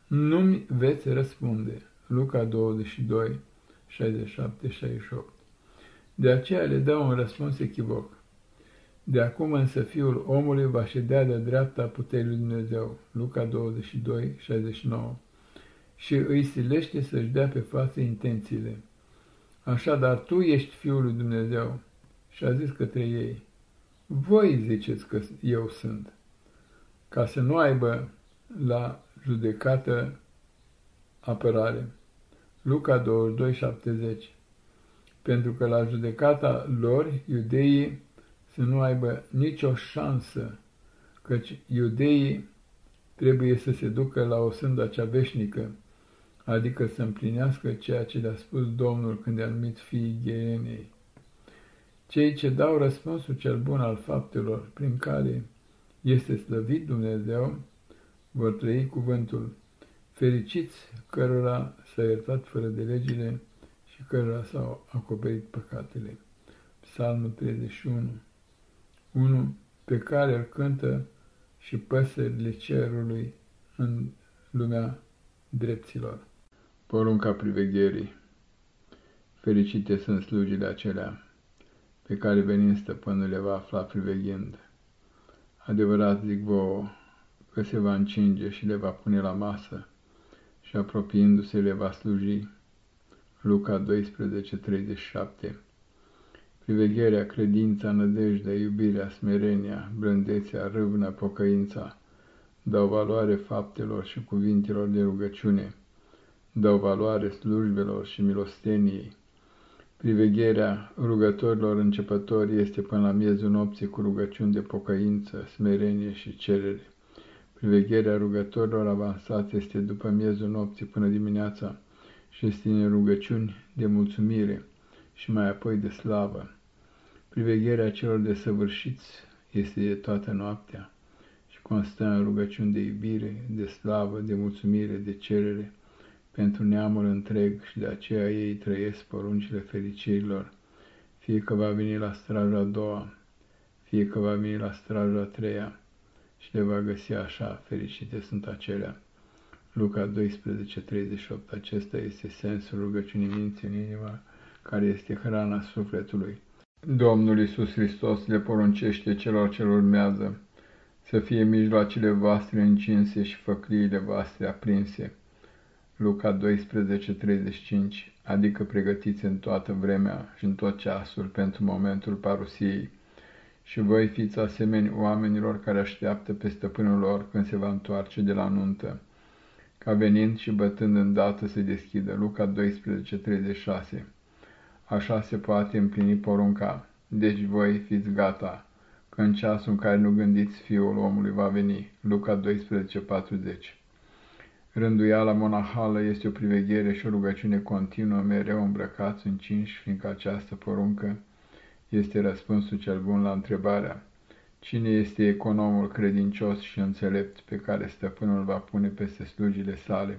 nu-mi veți răspunde. Luca 22, 67-68 De aceea le dau un răspuns echivoc. De acum însă fiul omului va ședea de dreapta puterii lui Dumnezeu. Luca 22, 69 și îi silește să-și dea pe față intențiile. Așadar, tu ești Fiul lui Dumnezeu. Și a zis către ei, voi ziceți că eu sunt, ca să nu aibă la judecată apărare. Luca 22, 70 Pentru că la judecata lor, iudeii să nu aibă nicio șansă, căci iudeii trebuie să se ducă la o sânda cea veșnică, adică să împlinească ceea ce le-a spus Domnul când i-a numit fiii Ghienei. Cei ce dau răspunsul cel bun al faptelor prin care este slăvit Dumnezeu, vor trăi cuvântul. Fericiți cărora s-a iertat fără de legile și cărora s-au acoperit păcatele. Psalmul 31 1. Pe care îl cântă și păsările cerului în lumea dreptilor. Porunca privegherii Fericite sunt slujile acelea pe care venind stăpânul le va afla priveghind. Adevărat zic vouă că se va încinge și le va pune la masă și apropiindu-se le va sluji. Luca 12:37 Privegherea, credința, nădejdea, iubirea, smerenia, blândețea, râvnă, pocăința, dau valoare faptelor și cuvintelor de rugăciune, dau valoare slujbelor și milosteniei. Privegherea rugătorilor începători este până la miezul nopții cu rugăciuni de pocăință, smerenie și cerere. Privegherea rugătorilor avansați este după miezul nopții până dimineața și este în rugăciuni de mulțumire și mai apoi de slavă. Privegherea celor desăvârșiți este de toată noaptea și constă în rugăciuni de iubire, de slavă, de mulțumire, de cerere pentru neamul întreg și de aceea ei trăiesc poruncile fericirilor, fie că va veni la straja a doua, fie că va veni la straja a treia și le va găsi așa, fericite sunt acelea. Luca 12:38 Acesta este sensul rugăciunii minții în inima, care este hrana sufletului. Domnul Iisus Hristos le poruncește celor ce urmează să fie mijloacele voastre încinse și făcliile voastre aprinse. Luca 12:35 adică pregătiți în toată vremea și în tot ceasul pentru momentul parusiei. Și voi fiți asemeni oamenilor care așteaptă pe stăpânul lor când se va întoarce de la nuntă, ca venind și bătând îndată să deschidă. Luca 12:36 Așa se poate împlini porunca. Deci voi fiți gata, că în ceasul în care nu gândiți Fiul omului va veni. Luca 12:40 Rânduiala monahală este o priveghere și o rugăciune continuă, mereu îmbrăcați, încinși, fiindcă această poruncă este răspunsul cel bun la întrebarea Cine este economul credincios și înțelept pe care stăpânul va pune peste slujile sale,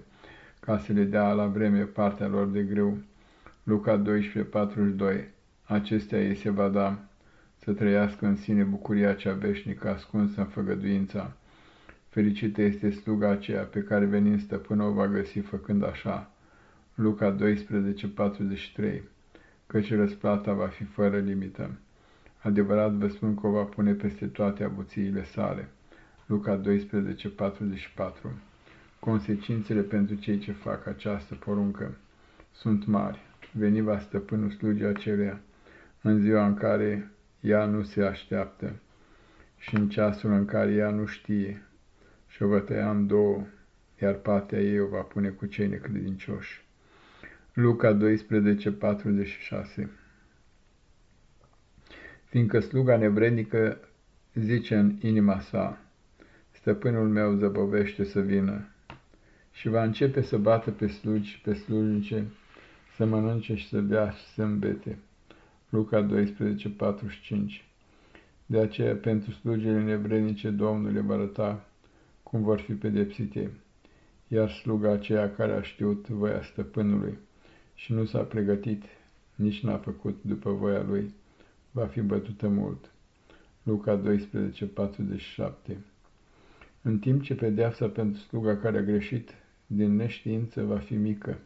ca să le dea la vreme partea lor de greu? Luca 12:42 Acestea ei se va da să trăiască în sine bucuria cea veșnică ascunsă în făgăduința. Fericită este sluga aceea pe care venind stăpână o va găsi făcând așa. Luca 12:43 Căci răsplata va fi fără limită. Adevărat vă spun că o va pune peste toate abuțiile sale. Luca 12:44 Consecințele pentru cei ce fac această poruncă sunt mari veni va stăpânul slujii acelea în ziua în care ea nu se așteaptă și în ceasul în care ea nu știe și o va tăia în două, iar patea ei o va pune cu cei necredincioși. Luca 12, 46 Fiindcă sluga nevrednică zice în inima sa, stăpânul meu zăbovește să vină, și va începe să bată pe slugi, pe slujnice, să mănânce și să bea și să îmbete. Luca 12, 45 De aceea, pentru slujile nevrednice, Domnul le va arăta cum vor fi pedepsite, iar sluga aceea care a știut voia stăpânului și nu s-a pregătit, nici n-a făcut după voia lui, va fi bătută mult. Luca 12, 47 În timp ce pedeapsa pentru sluga care a greșit din neștiință va fi mică,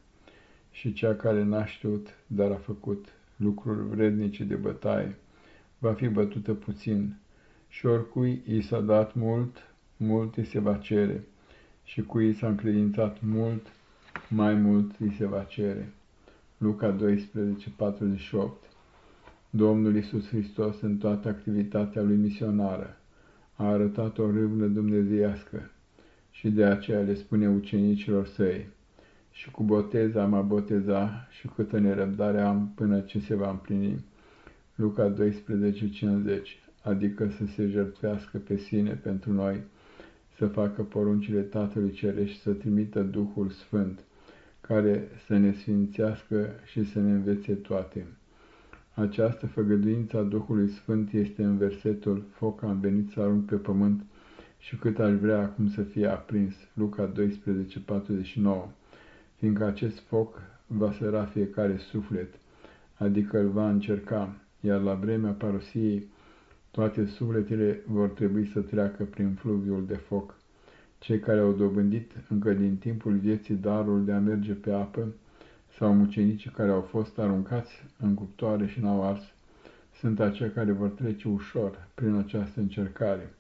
și cea care n-a știut, dar a făcut lucruri vrednice de bătaie, va fi bătută puțin, și oricui i s-a dat mult, mult îi se va cere, și cui i s-a încredințat mult, mai mult îi se va cere. Luca 12, 48 Domnul Iisus Hristos în toată activitatea lui misionară a arătat o râvnă dumnezeiască și de aceea le spune ucenicilor săi, și cu botez am a boteza și câtă nerăbdare am până ce se va împlini. Luca 12:50, adică să se jertfească pe sine pentru noi, să facă poruncile Tatălui Cerești, să trimită Duhul Sfânt, care să ne sfințească și să ne învețe toate. Această făgăduință a Duhului Sfânt este în versetul Foc am venit să arunc pe pământ și cât aș vrea acum să fie aprins. Luca 12, 49 Fiindcă acest foc va săra fiecare suflet, adică îl va încerca, iar la vremea parosiei toate sufletele vor trebui să treacă prin fluviul de foc. Cei care au dobândit încă din timpul vieții darul de a merge pe apă, sau mucenicii care au fost aruncați în cuptoare și n-au ars, sunt aceia care vor trece ușor prin această încercare,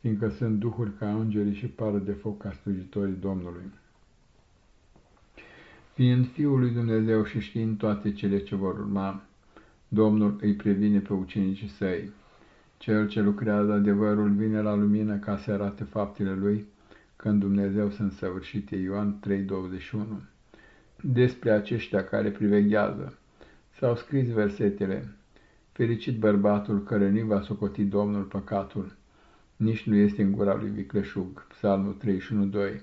fiindcă sunt duhuri ca îngerii și pară de foc ca slujitorii Domnului. Fiind Fiul lui Dumnezeu și știind toate cele ce vor urma, Domnul îi previne pe ucenicii săi. Cel ce lucrează adevărul vine la lumină ca să arate faptele lui, când Dumnezeu sunt săvârșite. Ioan 3,21 despre aceștia care priveghează. S-au scris versetele, Fericit bărbatul care nu va socoti Domnul păcatul, nici nu este în gura lui vicleșug, Psalmul 31.2,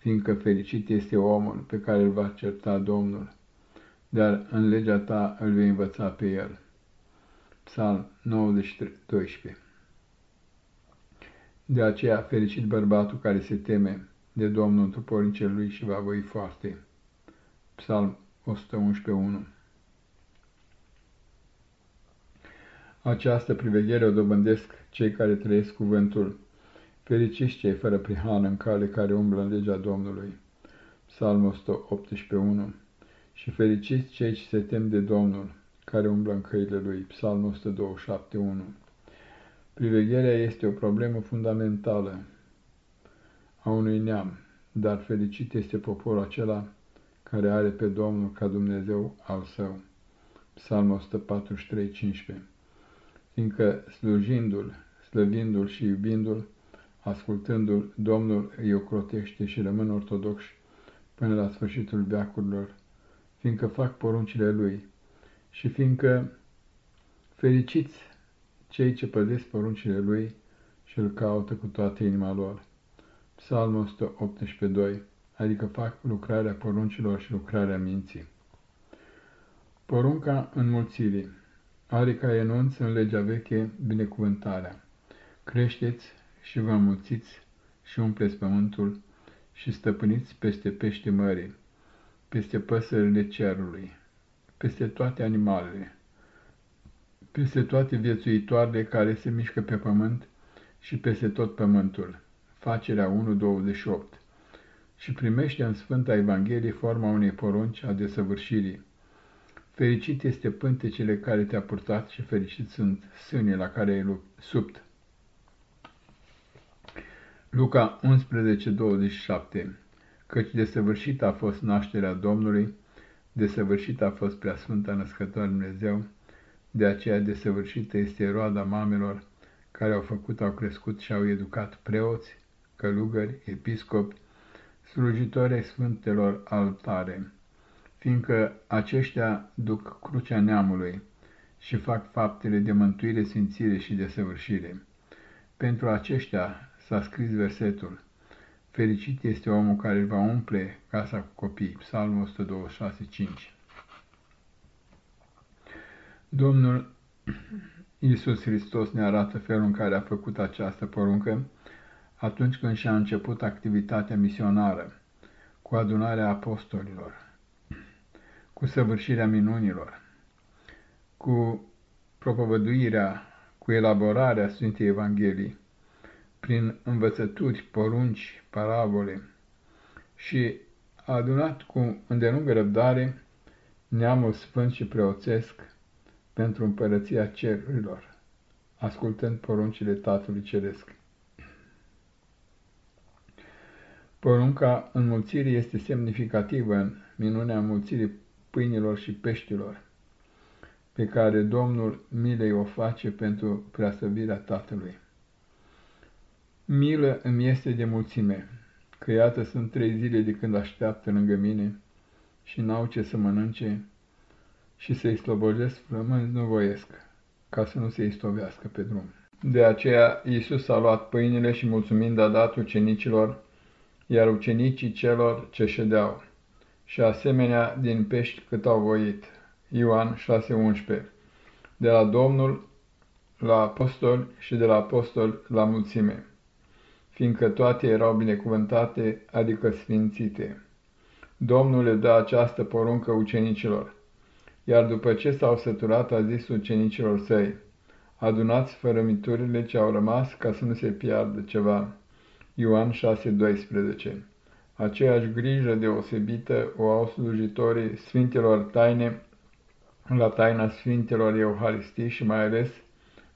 fiindcă fericit este omul pe care îl va certa Domnul, dar în legea ta îl vei învăța pe el. Psalm 93.12 De aceea, fericit bărbatul care se teme de Domnul într poricele lui și va voi foarte. Psalm 111.1 Această priveghere o dobândesc cei care trăiesc cuvântul, fericiți cei fără prihană în cale care umblă în legea Domnului. Psalm 118.1 Și fericiți cei ce se tem de Domnul, care umblă în căile lui. Psalm 127.1 Privegherea este o problemă fundamentală a unui neam, dar fericit este poporul acela care are pe Domnul ca Dumnezeu al său. Psalm 143, 15 Fiindcă slujindu-L, slăvindu-L și iubindu-L, ascultându-L, Domnul îi ocrotește și rămân ortodoxi până la sfârșitul veacurilor, fiindcă fac poruncile Lui și fiindcă fericiți cei ce păzesc poruncile Lui și îl caută cu toată inima lor. Psalm 118, 2 adică fac lucrarea poruncilor și lucrarea minții. Porunca înmulțirii are ca enunț în legea veche binecuvântarea. Creșteți și vă înmulțiți și umpleți pământul și stăpâniți peste pește mării, peste păsările cerului, peste toate animalele, peste toate viețuitoarele care se mișcă pe pământ și peste tot pământul. Facerea 1.28 și primește în Sfânta Evanghelie forma unei porunci a desăvârșirii. Fericit este pântecele care te-a purtat și fericit sunt sânii la care ai subt. Luca 11:27 Căci desăvârșită a fost nașterea Domnului, desăvârșită a fost prea Sfânta Născătoare Dumnezeu, de aceea desăvârșită este roada mamelor care au făcut, au crescut și au educat preoți, călugări, episcopi, slujitori Sfântelor altare, fiindcă aceștia duc crucea neamului și fac faptele de mântuire, simțire și de săvârșire. Pentru aceștia s-a scris versetul, Fericit este omul care va umple casa cu copii, Psalmul 126.5. Domnul Iisus Hristos ne arată felul în care a făcut această poruncă, atunci când și-a început activitatea misionară, cu adunarea apostolilor, cu săvârșirea minunilor, cu propovăduirea, cu elaborarea Sfintei Evangheliei, prin învățături, porunci, parabole și a adunat cu îndelungă răbdare neamul sfânt și preoțesc pentru împărăția cerurilor, ascultând poruncile Tatălui Ceresc. Porunca înmulțirii este semnificativă în minunea înmulțirii pâinilor și peștilor, pe care Domnul milei o face pentru preasăvirea Tatălui. Milă îmi este de mulțime, că iată sunt trei zile de când așteaptă lângă mine și n-au ce să mănânce și să-i slobojesc flămânzi nu voiesc, ca să nu se istovească pe drum. De aceea Iisus a luat pâinile și mulțumind a dat ucenicilor iar ucenicii celor ce ședeau, și asemenea din pești cât au voit. Ioan 6:11 de la Domnul la apostol și de la apostol la mulțime, fiindcă toate erau binecuvântate, adică sfințite. Domnul le dă această poruncă ucenicilor, iar după ce s-au săturat a zis ucenicilor săi, adunați fărămiturile ce au rămas ca să nu se piardă ceva. Ioan 6,12 Aceeași grijă deosebită o au slujitorii Sfintelor Taine la taina Sfintelor Euharistii și mai ales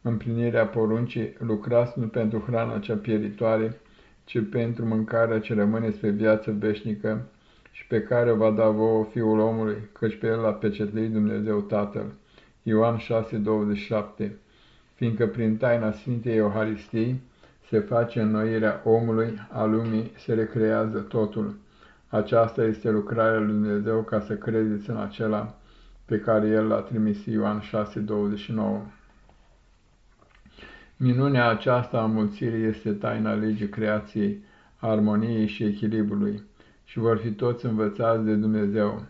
împlinirea poruncii lucrați nu pentru hrana cea pieritoare, ci pentru mâncarea ce rămâne spre viață veșnică și pe care o va da vouă Fiul omului, căci pe el l-a pecetlit Dumnezeu Tatăl. Ioan 6,27 Fiindcă prin taina Sfintei Euharistii se face înnoirea omului, a lumii, se recrează totul. Aceasta este lucrarea lui Dumnezeu ca să credeți în acela pe care El l-a trimis Ioan 6,29. Minunea aceasta a mulțirii este taina legii creației, armoniei și echilibrului și vor fi toți învățați de Dumnezeu.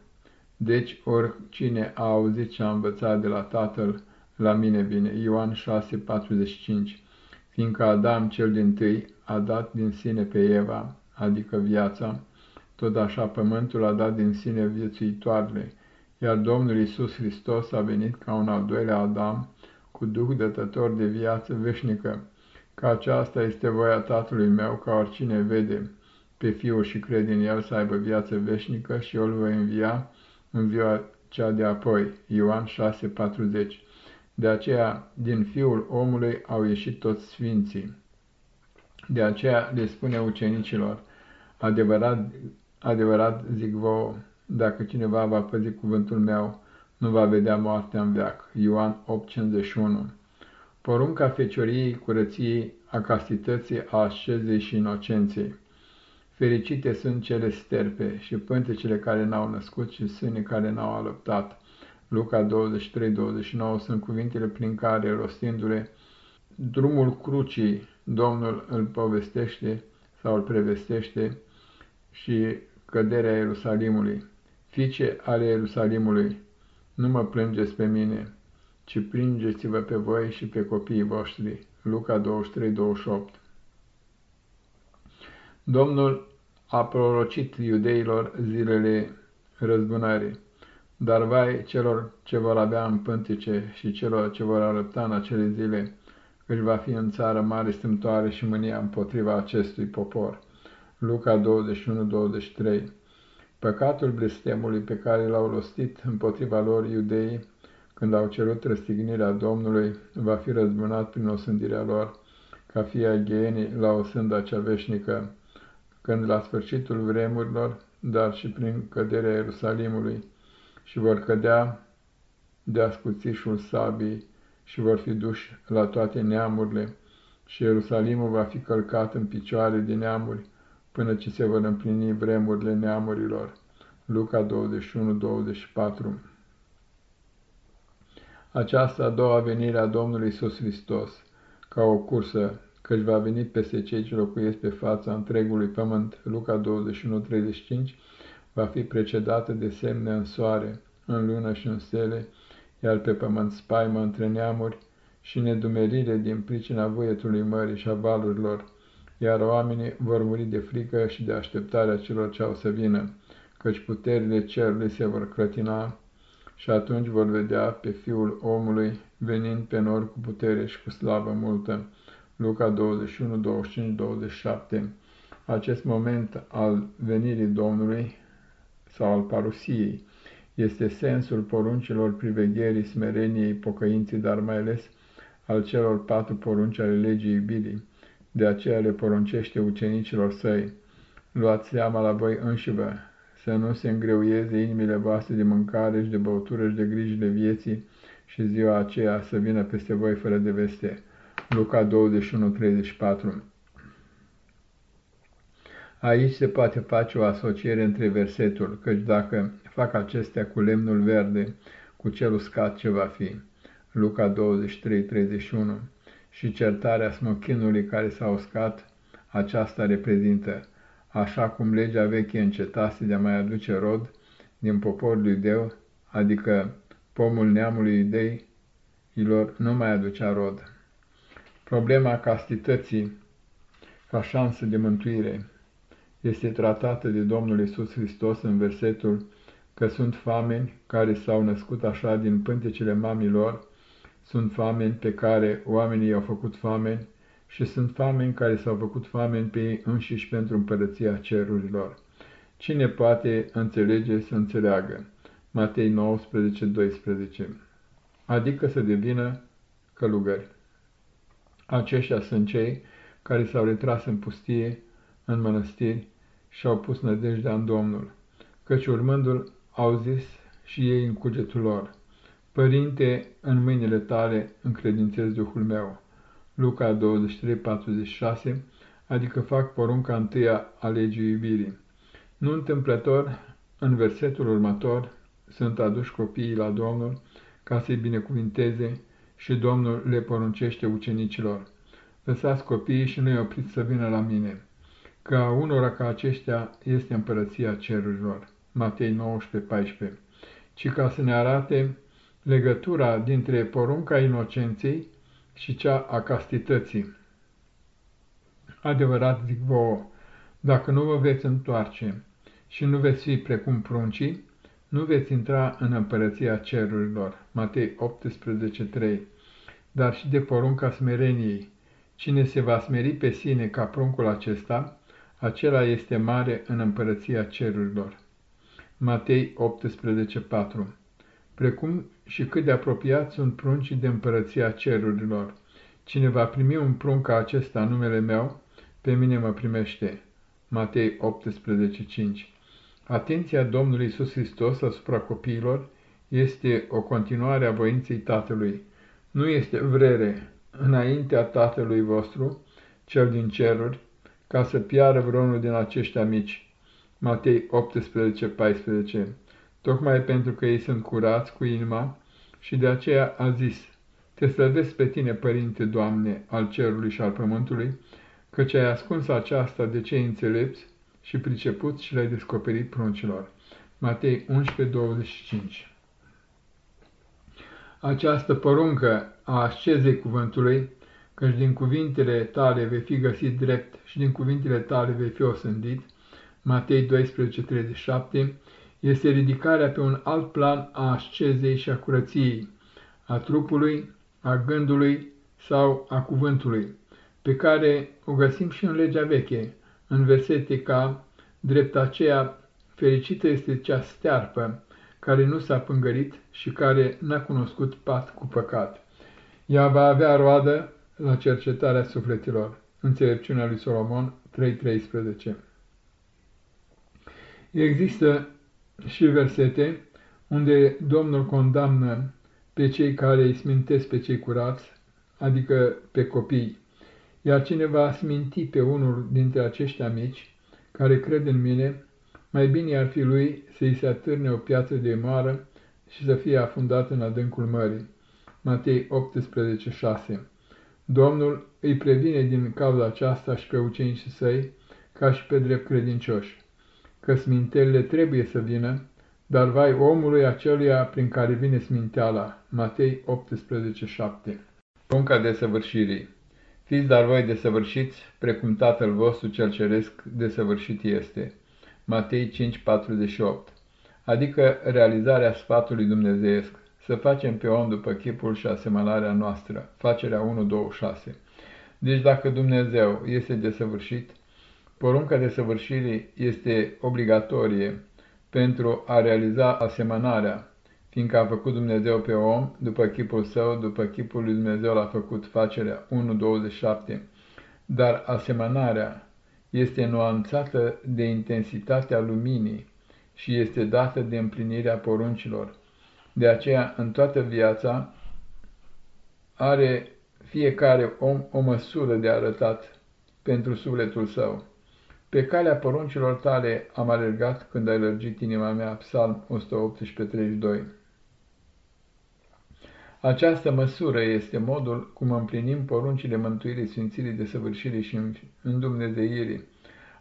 Deci oricine a auzit și a învățat de la Tatăl, la mine bine. Ioan 6,45 Fiindcă Adam cel din tâi a dat din sine pe Eva, adică viața, tot așa pământul a dat din sine viețuitoarele, iar Domnul Isus Hristos a venit ca un al doilea Adam, cu Duh dătător de viață veșnică, că aceasta este voia Tatălui meu, ca oricine vede pe Fiul și crede în El să aibă viață veșnică și Eu îl voi învia în ziua cea de apoi. Ioan 6,40 De aceea, din Fiul omului au ieșit toți sfinții. De aceea le spune ucenicilor, adevărat, adevărat zic vouă, dacă cineva va păzi cuvântul meu, nu va vedea moartea în veac. Ioan 8,51 Porunca fecioriei, curăției, a castității, a ascezei și inocenței. Fericite sunt cele sterpe și pântecele care n-au născut și sânii care n-au alăptat. Luca 23-29 sunt cuvintele prin care, rostindu-le, drumul crucii Domnul îl povestește sau îl prevestește și căderea Ierusalimului. Fice ale Ierusalimului, nu mă plângeți pe mine, ci plângeți-vă pe voi și pe copiii voștri. Luca 23-28 Domnul a prorocit iudeilor zilele răzbunării, dar vai celor ce vor avea în pântice și celor ce vor arăpta în acele zile, căci va fi în țară mare stâmtoare și mânia împotriva acestui popor. Luca 21-23 Păcatul blestemului pe care l-au rostit împotriva lor iudeii, când au cerut răstignirea Domnului, va fi răzbunat prin osândirea lor, ca fie a la o sânda cea veșnică, când la sfârșitul vremurilor, dar și prin căderea Ierusalimului, și vor cădea de ascuțișul sabii și vor fi duși la toate neamurile, și Ierusalimul va fi călcat în picioare de neamuri, până ce se vor împlini vremurile neamurilor. Luca 21-24 Aceasta a doua venire a Domnului Iisus Hristos, ca o cursă, căci va veni peste cei ce locuiesc pe fața întregului pământ, Luca 21-35, va fi precedată de semne în soare, în lună și în stele, iar pe pământ spaimă între neamuri și nedumerire din pricina voietului mării și a valurilor, iar oamenii vor muri de frică și de așteptarea celor ce au să vină, căci puterile cerului se vor clătina și atunci vor vedea pe Fiul omului venind pe nor cu putere și cu slavă multă. Luca 21, 25, 27 Acest moment al venirii Domnului sau al parusiei este sensul poruncilor privegherii, smereniei, pocăinții, dar mai ales al celor patru porunci ale legii iubirii de aceea le poruncește ucenicilor săi, luați seama la voi înșivă, să nu se îngreuieze inimile voastre de mâncare și de băutură și de grijile vieții și ziua aceea să vină peste voi fără de veste. Luca 21:34 Aici se poate face o asociere între versetul, căci dacă fac acestea cu lemnul verde, cu cel uscat ce va fi. Luca 23:31 și certarea smochinului care s-a uscat, aceasta reprezintă, așa cum legea veche încetase de a mai aduce rod din poporul iudeu, adică pomul neamului iudei, ilor nu mai aducea rod. Problema castității ca șansă de mântuire este tratată de Domnul Isus Hristos în versetul că sunt fameni care s-au născut așa din pântecele mamilor, sunt fameni pe care oamenii i-au făcut fameni și sunt fameni care s-au făcut fameni pe ei înșiși pentru împărăția cerurilor. Cine poate înțelege să înțeleagă? Matei 19, 12 Adică să devină călugări. Aceștia sunt cei care s-au retras în pustie, în mănăstiri și au pus nădejdea în Domnul, căci urmându-l au zis și ei în cugetul lor, Părinte, în mâinile tale încredințez Duhul meu. Luca 23, 46, adică fac porunca întâia a legii iubirii. Nu întâmplător, în versetul următor, sunt aduși copiii la Domnul ca să-i binecuvinteze și Domnul le poruncește ucenicilor. Lăsați copiii și nu-i opriți să vină la mine, că a unora ca aceștia este împărăția cerurilor. Matei 19, 14. Ci ca să ne arate legătura dintre porunca inocenței și cea a castității. Adevărat zic vouă, dacă nu vă veți întoarce și nu veți fi precum pruncii, nu veți intra în împărăția cerurilor. Matei 18.3 Dar și de porunca smereniei. Cine se va smeri pe sine ca pruncul acesta, acela este mare în împărăția cerurilor. Matei 18.4 Precum și cât de apropiați sunt pruncii de împărăția cerurilor. Cine va primi un prunc ca acesta în numele meu, pe mine mă primește. Matei 18.5 Atenția Domnului Isus Hristos asupra copiilor este o continuare a voinței Tatălui. Nu este vrere înaintea Tatălui vostru, cel din ceruri, ca să piară vreunul din aceștia mici. Matei 18:14 Tocmai pentru că ei sunt curați cu inima și de aceea a zis, Te slăvesc pe tine, Părinte, Doamne, al cerului și al pământului, căci ai ascuns aceasta de cei înțelepți și priceput și le-ai descoperit pruncilor. Matei 11:25 Această poruncă a ascezei cuvântului, căci din cuvintele tale vei fi găsit drept și din cuvintele tale vei fi osândit, Matei 12:37, este ridicarea pe un alt plan a ascezei și a curăției, a trupului, a gândului sau a cuvântului, pe care o găsim și în legea veche, în versete ca, drept aceea, fericită este cea stearpă, care nu s-a pângărit și care n-a cunoscut pat cu păcat. Ea va avea roadă la cercetarea sufletelor. Înțelepciunea lui Solomon 3.13 Există și versete unde Domnul condamnă pe cei care îi smintesc pe cei curați, adică pe copii. Iar cine va sminti pe unul dintre aceștia mici, care cred în mine, mai bine ar fi lui să-i se atârne o piață de moară și să fie afundat în adâncul mării. Matei 18:6 Domnul îi previne din cauza aceasta și pe ucenicii săi, ca și pe drept credincioși, că smintelile trebuie să vină, dar vai omului aceluia prin care vine sminteala. Matei 18:7 Punca desăvârșirii Fiți dar voi desăvârșiți, precum Tatăl vostru cel ceresc desăvârșit este. Matei 5:48 Adică realizarea sfatului dumnezeiesc, să facem pe om după chipul și asemănarea noastră. Facerea 1.26 Deci dacă Dumnezeu este desăvârșit, porunca desăvârșirii este obligatorie pentru a realiza asemănarea, fiindcă a făcut Dumnezeu pe om, după chipul său, după chipul lui Dumnezeu l-a făcut facerea 1.27, dar asemănarea este nuanțată de intensitatea luminii și este dată de împlinirea poruncilor. De aceea, în toată viața, are fiecare om o măsură de arătat pentru sufletul său. Pe calea poruncilor tale am alergat când ai lărgit inima mea, Psalm 118:32. Această măsură este modul cum împlinim poruncile mântuirii, sfințirii, desăvârșirii și îndumnezeirii.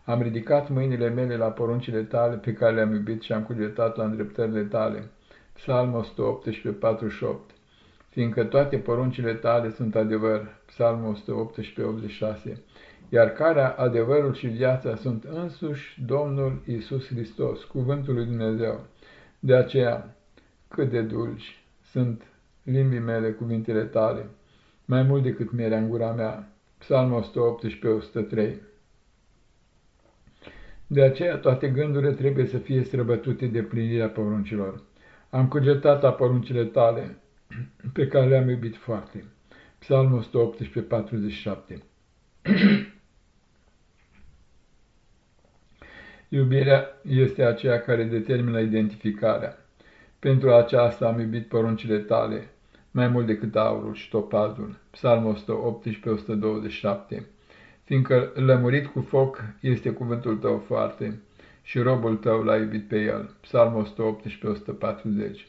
Am ridicat mâinile mele la poruncile tale pe care le-am iubit și am cugetat la îndreptările tale. Psalm 118:48 fiindcă toate poruncile tale sunt adevăr. Psalmul 118-86 Iar care adevărul și viața sunt însuși Domnul Isus Hristos, cuvântul lui Dumnezeu. De aceea, cât de dulci sunt limbii mele cuvintele tale, mai mult decât mierea în gura mea. Psalmul 118-103 De aceea toate gândurile trebuie să fie străbătute de plinirea poruncilor. Am cugetat a poruncile tale, pe care le-am iubit foarte. Psalmul 118, Iubirea este aceea care determină identificarea. Pentru aceasta am iubit poruncile tale, mai mult decât aurul și topazul. Psalmul 118, 127 Fiindcă lămurit cu foc este cuvântul tău foarte și robul tău l-a iubit pe el. Psalmul 118, 140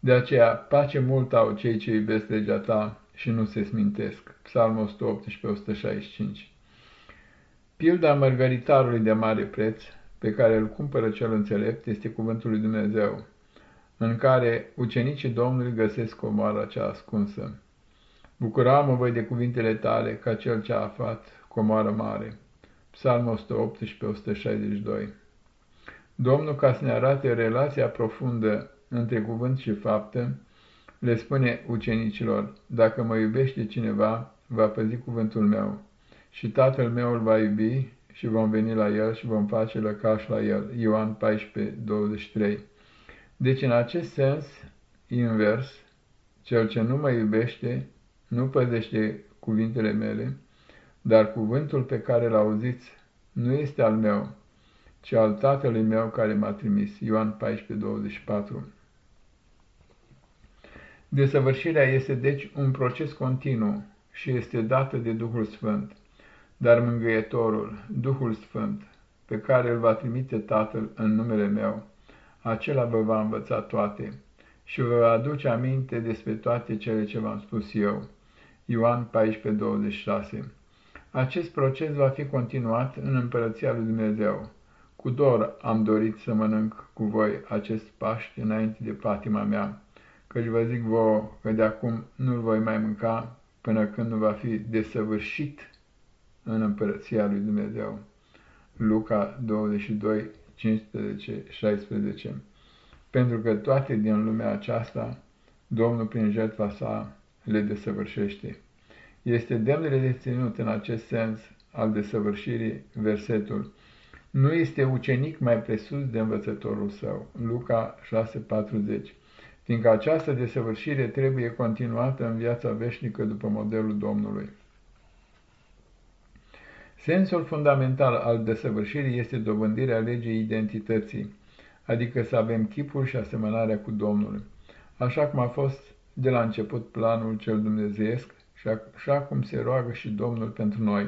de aceea, pace mult au cei ce iubesc legea ta și nu se smintesc. Psalmul 118-165 Pilda mărgăritarului de mare preț, pe care îl cumpără cel înțelept, este cuvântul lui Dumnezeu, în care ucenicii Domnului găsesc omoara cea ascunsă. Bucuram-mă voi de cuvintele tale, ca cel ce a aflat comoară mare. Psalmul 118-162 Domnul, ca să ne arate relația profundă între cuvânt și faptă, le spune ucenicilor, dacă mă iubește cineva, va păzi cuvântul meu și tatăl meu îl va iubi și vom veni la el și vom face lăcaș la el. Ioan 14, 23 Deci în acest sens invers, cel ce nu mă iubește, nu păzește cuvintele mele, dar cuvântul pe care l-auziți nu este al meu, ci al tatălui meu care m-a trimis. Ioan 14, 24 Desăvârșirea este deci un proces continuu și este dată de Duhul Sfânt, dar mângâietorul, Duhul Sfânt, pe care îl va trimite Tatăl în numele meu, acela vă va învăța toate și vă va aduce aminte despre toate cele ce v-am spus eu. Ioan 14:26 Acest proces va fi continuat în împărăția lui Dumnezeu. Cu dor am dorit să mănânc cu voi acest Paște înainte de patima mea căci vă zic vouă că de acum nu-l voi mai mânca până când nu va fi desăvârșit în împărăția lui Dumnezeu. Luca 22, 15, 16 Pentru că toate din lumea aceasta, Domnul prin jertfa sa le desăvârșește. Este demn de ținut în acest sens al desăvârșirii versetul. Nu este ucenic mai presus de învățătorul său. Luca 6,40 fiindcă această desăvârșire trebuie continuată în viața veșnică după modelul Domnului. Sensul fundamental al desăvârșirii este dobândirea legii identității, adică să avem chipul și asemănarea cu Domnul, așa cum a fost de la început planul cel dumnezeiesc și așa cum se roagă și Domnul pentru noi,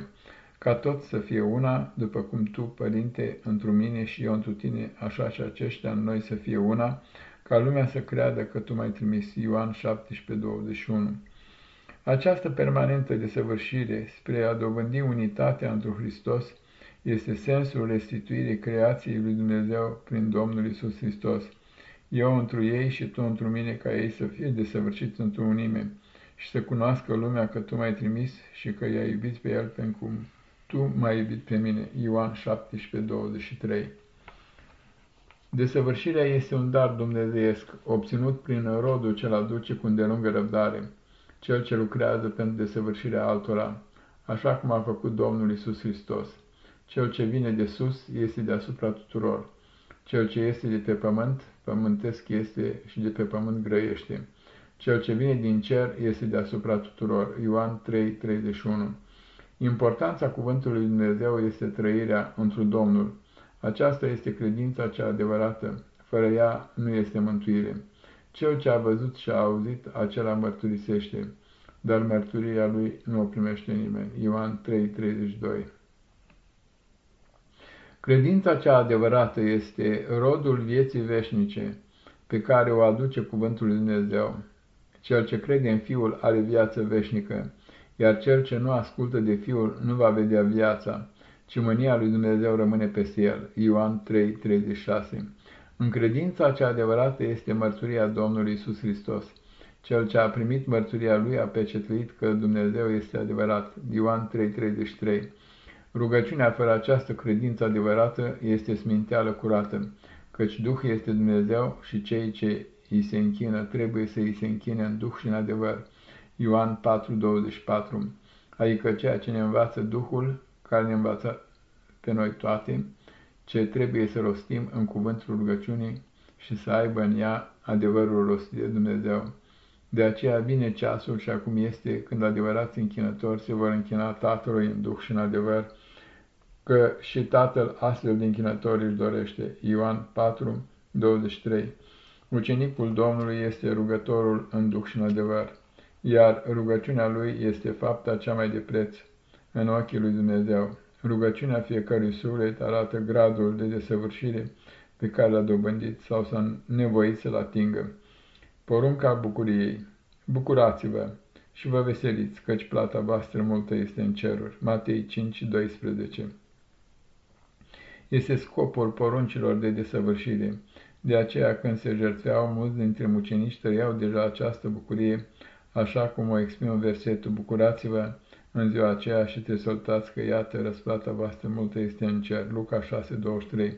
ca tot să fie una, după cum Tu, Părinte, întru mine și eu întru tine, așa și aceștia în noi să fie una, ca lumea să creadă că tu m-ai trimis. Ioan 17:21. Această permanentă desăvârșire spre a dobândi unitatea într Hristos este sensul restituirii creației lui Dumnezeu prin Domnul Isus Hristos. Eu întru ei și tu întru mine, ca ei să fie desăvârșiți într-o unime și să cunoască lumea că tu m-ai trimis și că i-ai iubit pe el pentru cum tu m-ai iubit pe mine. Ioan 17:23 Desăvârșirea este un dar dumnezeiesc, obținut prin rodul ce-l aduce cu îndelungă răbdare, cel ce lucrează pentru desăvârșirea altora, așa cum a făcut Domnul Isus Hristos. Cel ce vine de sus este deasupra tuturor. Cel ce este de pe pământ, pământesc este și de pe pământ grăiește. Cel ce vine din cer este deasupra tuturor. Ioan 3:31. Importanța cuvântului Dumnezeu este trăirea într Domnul, aceasta este credința cea adevărată, fără ea nu este mântuire. Cel ce a văzut și a auzit, acela mărturisește, dar mărturia lui nu o primește nimeni. Ioan 3:32 Credința cea adevărată este rodul vieții veșnice, pe care o aduce cuvântul lui Dumnezeu. Cel ce crede în Fiul are viață veșnică, iar cel ce nu ascultă de Fiul nu va vedea viața, ci mânia lui Dumnezeu rămâne peste el. Ioan 3:36 În credința cea adevărată este mărturia Domnului Isus Hristos. Cel ce a primit mărturia lui a pecetuit că Dumnezeu este adevărat. Ioan 3,33 Rugăciunea fără această credință adevărată este sminteală curată, căci Duh este Dumnezeu și cei ce îi se închină trebuie să îi se închine în Duh și în adevăr. Ioan 4,24 Adică ceea ce ne învață Duhul, care ne învață pe noi toate, ce trebuie să rostim în cuvântul rugăciunii și să aibă în ea adevărul rostit de Dumnezeu. De aceea vine ceasul și acum este când adevărați închinători se vor închina Tatălui în Duh și în adevăr, că și Tatăl astfel de închinători își dorește. Ioan 4, 23 Ucenicul Domnului este rugătorul în Duh și în adevăr, iar rugăciunea lui este fapta cea mai de preț în ochii lui Dumnezeu. Rugăciunea fiecărui suflet arată gradul de desăvârșire pe care l-a dobândit sau s-a nevoit să-l atingă. Porunca bucuriei. Bucurați-vă și vă veseliți, căci plata voastră multă este în ceruri. Matei 5, 12 Este scopul poruncilor de desăvârșire. De aceea, când se jertfeau, mulți dintre mucenici trăiau deja această bucurie, așa cum o exprimă versetul, Bucurați-vă în ziua aceea și te soltați că, iată, răsplata voastră multă este în cer. Luca 6, 23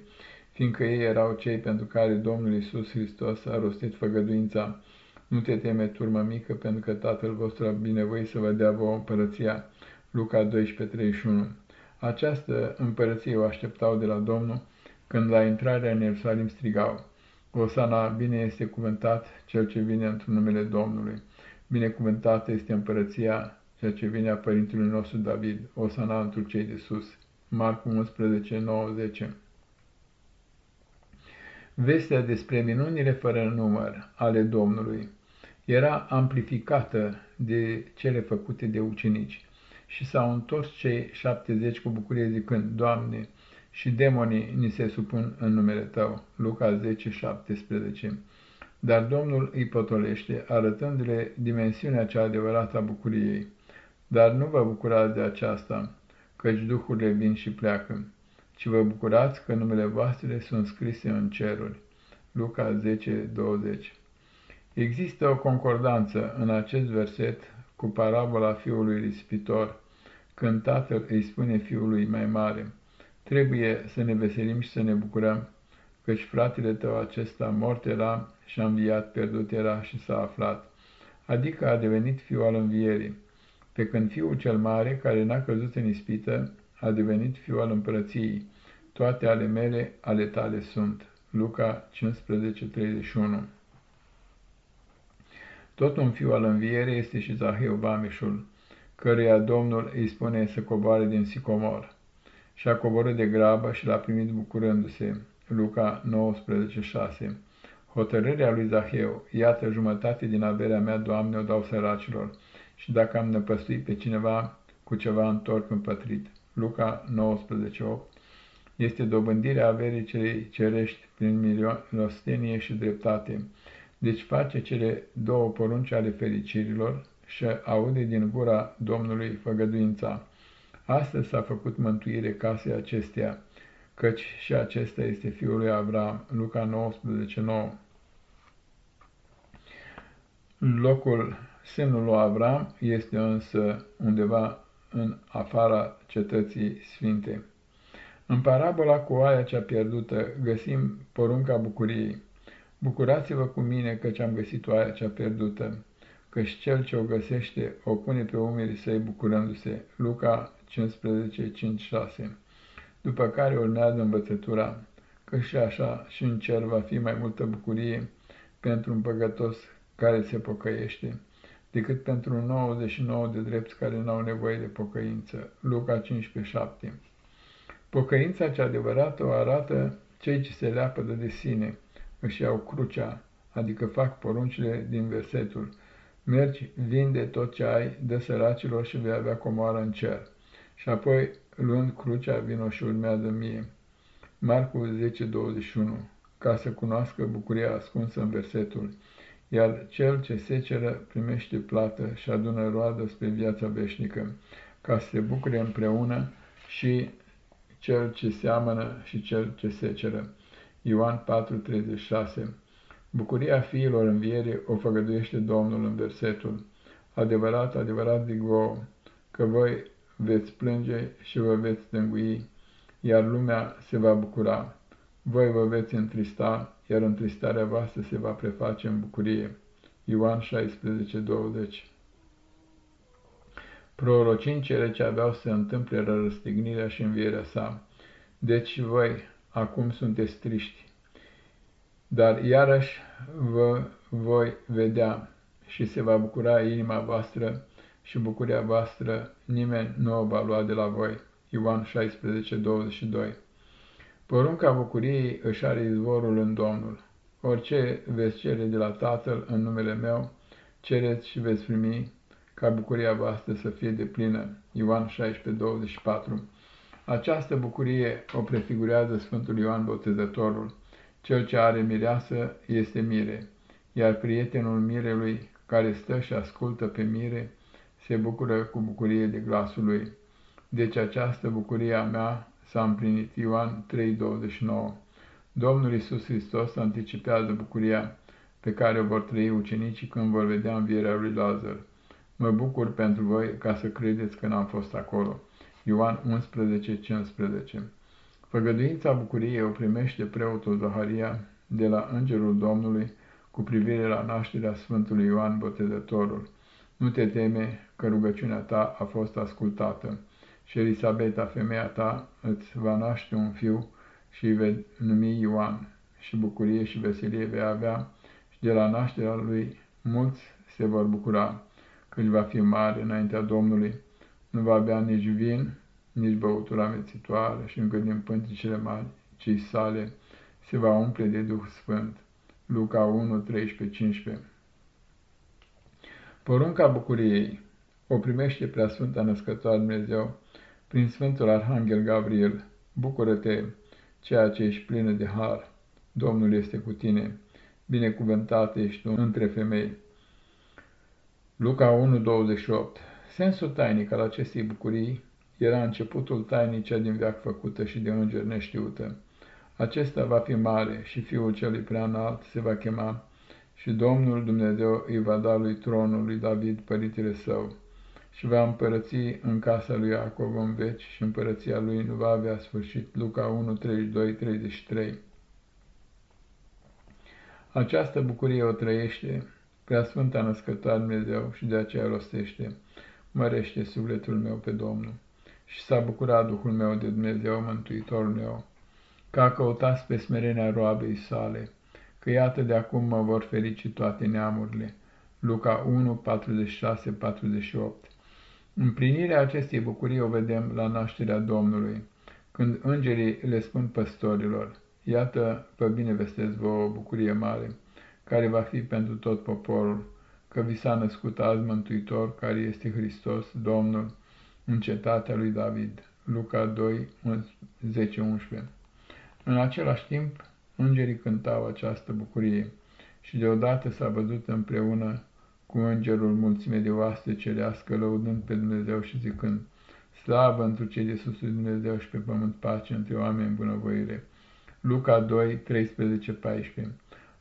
fiindcă ei erau cei pentru care Domnul Isus Hristos a rostit făgăduința. Nu te teme, turmă mică, pentru că Tatăl vostru a binevoit să vă dea vouă împărăția. Luca 12:31 Această împărăție o așteptau de la Domnul, când la intrarea în Ierusalim strigau, Osana, bine este cuvântat cel ce vine într-un numele Domnului. Binecuvântată este împărăția, cel ce vine a părintelui nostru David, Osana într cei de sus. Marcu 11, 90 Vestea despre minunile fără număr ale Domnului era amplificată de cele făcute de ucenici și s-au întors cei șaptezeci cu bucurie zicând, Doamne, și demonii ni se supun în numele Tău. Luca 10, 17. Dar Domnul îi potolește, arătându-le dimensiunea cea adevărată a bucuriei. Dar nu vă bucurați de aceasta, căci duhurile vin și pleacă ci vă bucurați că numele voastre sunt scrise în ceruri. Luca 10, 20 Există o concordanță în acest verset cu parabola fiului risipitor, când tatăl îi spune fiului mai mare, trebuie să ne veselim și să ne bucurăm, căci fratele tău acesta mort era și a înviat, pierdut era și s-a aflat, adică a devenit fiul al învierii, pe când fiul cel mare, care n-a căzut în ispită, a devenit fiul al împărăției. Toate ale mele, ale tale sunt. Luca 15:31 Tot un fiu al învierii este și Zaheu Bamișul, căreia Domnul îi spune să coboare din sicomor. Și a coborât de grabă și l-a primit bucurându-se. Luca 19:6 Hotărârea lui Zaheu, iată jumătate din averea mea, Doamne, o dau săracilor, și dacă am năpăstuit pe cineva, cu ceva întorc împătrit. Luca 19:8 este dobândirea averii celei cerești prin milostenie și dreptate. Deci face cele două porunci ale fericirilor și aude din gura Domnului făgăduința. Astăzi s-a făcut mântuire casei acesteia, căci și acesta este fiul lui Abraham. Luca 19:9 Locul semnul lui Abraham este însă undeva în afara cetății sfinte. În parabola cu oaia cea pierdută găsim porunca bucuriei. Bucurați-vă cu mine căci am găsit oaia cea pierdută, căci cel ce o găsește o pune pe umerii săi bucurându-se. Luca 15, 5, 6 După care urmează învățătura că și așa și în cer va fi mai multă bucurie pentru un păgătos care se pocăiește decât pentru 99 de drepți care n-au nevoie de pocăință. Luca 15, 7 Pocăința cea adevărată o arată cei ce se leapădă de sine, își iau crucea, adică fac poruncile din versetul. Mergi, vinde tot ce ai, dă săracilor și vei avea comoară în cer. Și apoi, luând crucea, vino și urmează mie. Marcu 10:21 Ca să cunoască bucuria ascunsă în versetul. Iar cel ce seceră primește plată și adună roadă spre viața veșnică, ca să se bucure împreună și cel ce seamănă și cel ce seceră. Ioan 4:36 Bucuria fiilor înviere o făgăduiește Domnul în versetul. Adevărat, adevărat zic vouă, că voi veți plânge și vă veți stângui, iar lumea se va bucura. Voi vă veți întrista, iar întristarea voastră se va preface în bucurie. Ioan 16, 20 Prorocind cele ce aveau să întâmple răstignirea și învierea sa. Deci voi acum sunteți triști, dar iarăși vă voi vedea și se va bucura inima voastră și bucuria voastră nimeni nu o va lua de la voi. Ioan 16, 22 Porunca bucuriei își are izvorul în Domnul. Orice veți cere de la Tatăl în numele meu, cereți și veți primi, ca bucuria voastră să fie de plină. Ioan 16, 24 Această bucurie o prefigurează Sfântul Ioan Botezătorul. Cel ce are mireasă este mire, iar prietenul mirelui, care stă și ascultă pe mire, se bucură cu bucurie de glasul lui. Deci această bucurie a mea s-a împlinit. Ioan 3,29 Domnul Isus Hristos anticipează bucuria pe care o vor trăi ucenicii când vor vedea învierea lui Lazar. Mă bucur pentru voi ca să credeți că n-am fost acolo. Ioan 11:15 Făgăduința bucuriei o primește preotul Zaharia de la Îngerul Domnului cu privire la nașterea Sfântului Ioan Botezătorul. Nu te teme că rugăciunea ta a fost ascultată și Elisabeta, femeia ta, îți va naște un fiu și îi vei numi Ioan. Și bucurie și veselie vei avea. Și de la nașterea lui mulți se vor bucura, când va fi mare înaintea Domnului, nu va bea nici vin, nici băutura amețitoare și încă din pânticele mari, cei sale, se va umple de Duh Sfânt. Luca 1, 13, 15 Porunca bucuriei o primește Preasfânta Născătoare Dumnezeu prin Sfântul Arhanghel Gabriel. Bucură-te, ceea ce ești plină de har. Domnul este cu tine. Binecuvântat ești tu între femei. Luca 1, 28 Sensul tainic al acestei bucurii era începutul tainii cea din veac făcută și de înger neștiută. Acesta va fi mare și fiul celui prea înalt se va chema și Domnul Dumnezeu îi va da lui tronul lui David, părintele său, și va împărăți în casa lui Iacov în veci și împărăția lui nu va avea sfârșit. Luca 1, 32, 33 Această bucurie o trăiește prea Sfânta Născătoare Dumnezeu și de aceea rostește, mărește sufletul meu pe Domnul. Și s-a bucurat Duhul meu de Dumnezeu, Mântuitorul meu, că a căutat pe smerenia roabei sale, că iată de acum mă vor ferici toate neamurile. Luca 1, 46, 48 Împlinirea acestei bucurii o vedem la nașterea Domnului, când îngerii le spun păstorilor, iată, pe bine vestesc vă o bucurie mare, care va fi pentru tot poporul, că vi s-a născut azi Mântuitor, care este Hristos, Domnul, în cetatea lui David. Luca 2, 10-11 În același timp, Îngerii cântau această bucurie și deodată s-a văzut împreună cu îngerul mulțime de oaste cerească, lăudând pe Dumnezeu și zicând, Slavă întru cei de sus Dumnezeu și pe pământ pace între oameni bunăvoire. Luca 2, 13-14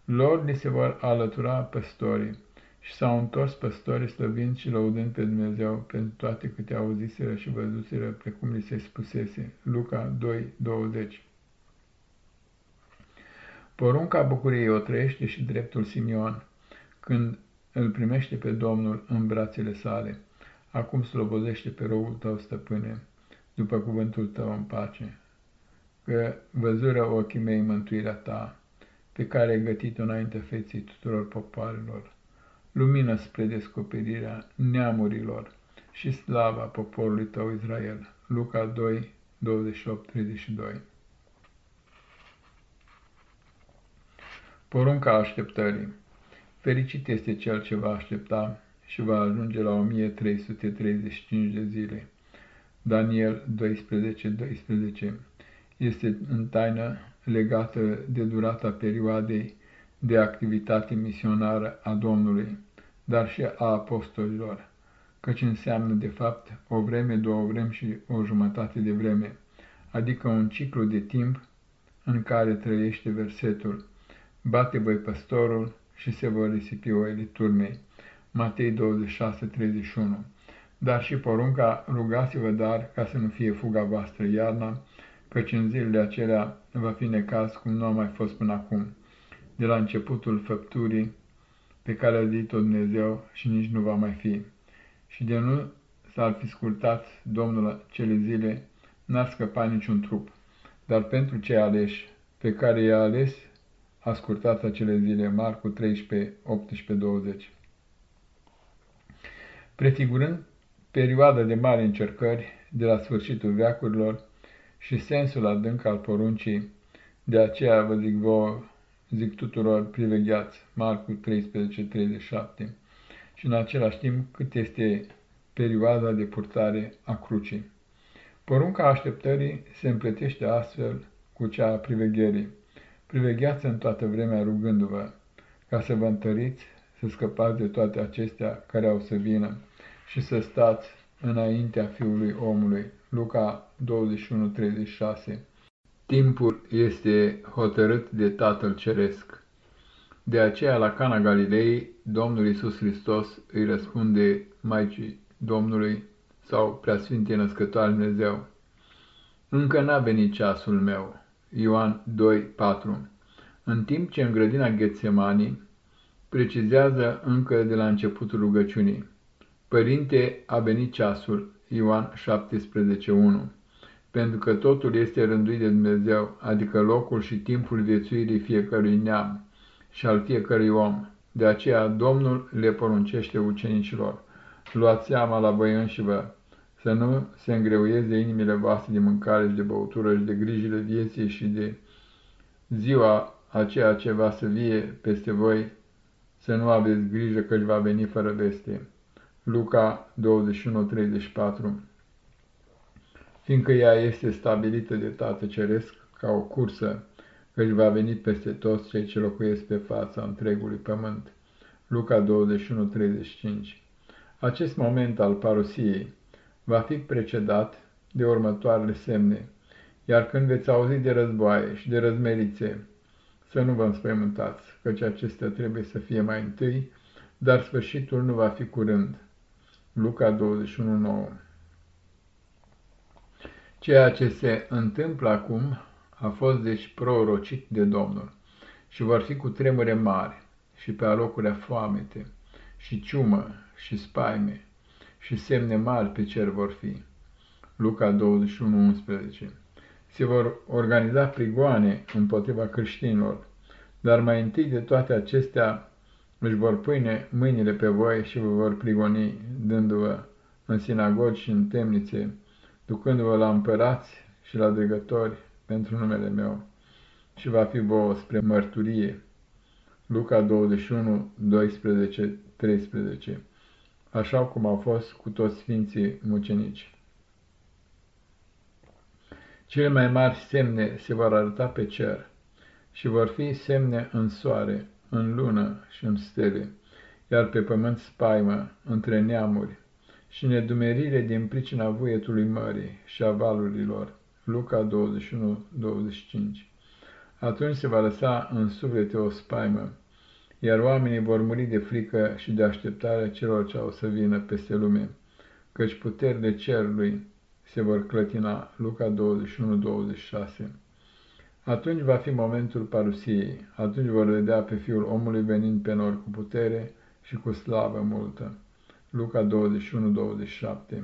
Lor li se vor alătura păstorii și s-au întors păstorii slăvind și lăudând pe Dumnezeu pentru toate câte auziseră și văzuseră, precum li se spusese. Luca 2, 20 Porunca bucuriei o trăiește și dreptul Simion, când îl primește pe Domnul în brațele sale. Acum slobozește pe roul tău, stăpâne, după cuvântul tău în pace, că văzură ochii mei mântuirea ta, pe care ai gătit-o înainte feții tuturor popoarelor, lumină spre descoperirea neamurilor și slava poporului tău Israel. Luca 2, 28-32 Porunca așteptării Fericit este cel ce va aștepta și va ajunge la 1335 de zile. Daniel 12, 12 este în taină legată de durata perioadei de activitate misionară a Domnului, dar și a apostolilor, căci înseamnă de fapt o vreme, două vremi și o jumătate de vreme, adică un ciclu de timp în care trăiește versetul bate voi păstorul și se vor risipi oile turmei. Matei 26, 31 Dar și porunca, rugați-vă dar ca să nu fie fuga voastră iarna, căci în zilele acelea va fi necaz cum nu a mai fost până acum, de la începutul făpturii pe care a zis-o Dumnezeu și nici nu va mai fi. Și de nu s-ar fi scurtat Domnul cele zile, n-ar scăpa niciun trup, dar pentru cei aleși, pe care i-a ales, a scurtat acele zile, Marcu 13, 18, 20. Prefigurând perioada de mari încercări de la sfârșitul veacurilor și sensul adânc al poruncii, de aceea vă zic vouă, zic tuturor privegheați, Marcu 13, 37, și în același timp cât este perioada de purtare a crucii. Porunca așteptării se împletește astfel cu cea a privegherii. Privegheați în toată vremea rugându-vă, ca să vă întăriți, să scăpați de toate acestea care au să vină și să stați înaintea Fiului omului. Luca 21:36 Timpul este hotărât de Tatăl Ceresc. De aceea, la Cana Galilei, Domnul Isus Hristos îi răspunde Maicii Domnului sau Preasfintei Născătoare Dumnezeu. Încă n-a venit ceasul meu. Ioan 2:4 În timp ce în grădina Ghețemanii precizează încă de la începutul rugăciunii. Părinte, a venit ceasul. Ioan 17:1 Pentru că totul este rânduit de Dumnezeu, adică locul și timpul viețuirii fiecărui neam și al fiecărui om. De aceea Domnul le poruncește ucenicilor. Luați seama la voi înșivă să nu se îngreuieze inimile voastre de mâncare și de băutură și de grijile vieții și de ziua aceea ce va să vie peste voi, să nu aveți grijă că va veni fără veste. Luca 21:34 Fiindcă ea este stabilită de Tată Ceresc ca o cursă, căci va veni peste toți cei ce locuiesc pe fața întregului pământ. Luca 21:35 Acest moment al parusiei va fi precedat de următoarele semne, iar când veți auzi de războaie și de răzmerițe, să nu vă înspăimântați, căci acestea trebuie să fie mai întâi, dar sfârșitul nu va fi curând. Luca 21.9 Ceea ce se întâmplă acum a fost deci prorocit de Domnul și vor fi cu tremure mari și pe alocurea foamete și ciumă și spaime și semne mari pe cer vor fi. Luca 21:11 Se vor organiza prigoane împotriva creștinilor, dar mai întâi de toate acestea își vor pune mâinile pe voi și vă vor prigoni, dându-vă în sinagogi și în temnițe, ducându-vă la împărați și la dregători pentru numele meu, și va fi vouă spre mărturie. Luca 21, 12, 13 așa cum au fost cu toți sfinții mucenici. Cele mai mari semne se vor arăta pe cer și vor fi semne în soare, în lună și în stele, iar pe pământ spaimă între neamuri și nedumerire din pricina vuietului mării și a valurilor. Luca 21-25 Atunci se va lăsa în suflete o spaimă iar oamenii vor muri de frică și de așteptare celor ce au să vină peste lume, căci puterile cerului se vor clătina. Luca 21-26 Atunci va fi momentul parusiei, atunci vor vedea pe Fiul omului venind pe nori cu putere și cu slavă multă. Luca 21-27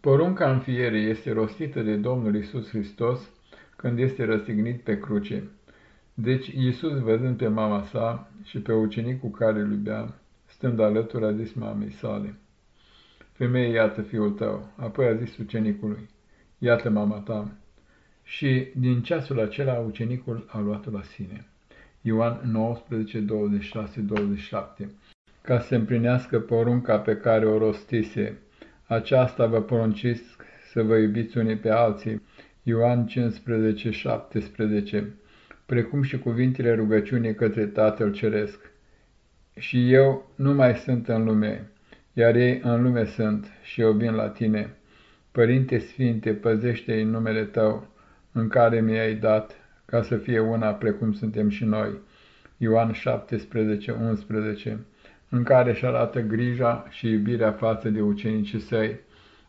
Porunca înfierii este rostită de Domnul Isus Hristos când este răstignit pe cruce. Deci Iisus, văzând pe mama sa și pe ucenicul care îl iubea, stând alături, a zis mamei sale, Femeie, iată fiul tău. Apoi a zis ucenicului, iată mama ta. Și din ceasul acela ucenicul a luat-o la sine. Ioan 19, 26, 27 Ca să împlinească porunca pe care o rostise, aceasta vă poruncesc să vă iubiți unii pe alții. Ioan 15, 17 precum și cuvintele rugăciunii către Tatăl Ceresc. Și eu nu mai sunt în lume, iar ei în lume sunt, și eu vin la tine. Părinte Sfinte, păzește în numele Tău, în care mi-ai dat, ca să fie una precum suntem și noi. Ioan 17, 11, în care își arată grija și iubirea față de ucenicii săi,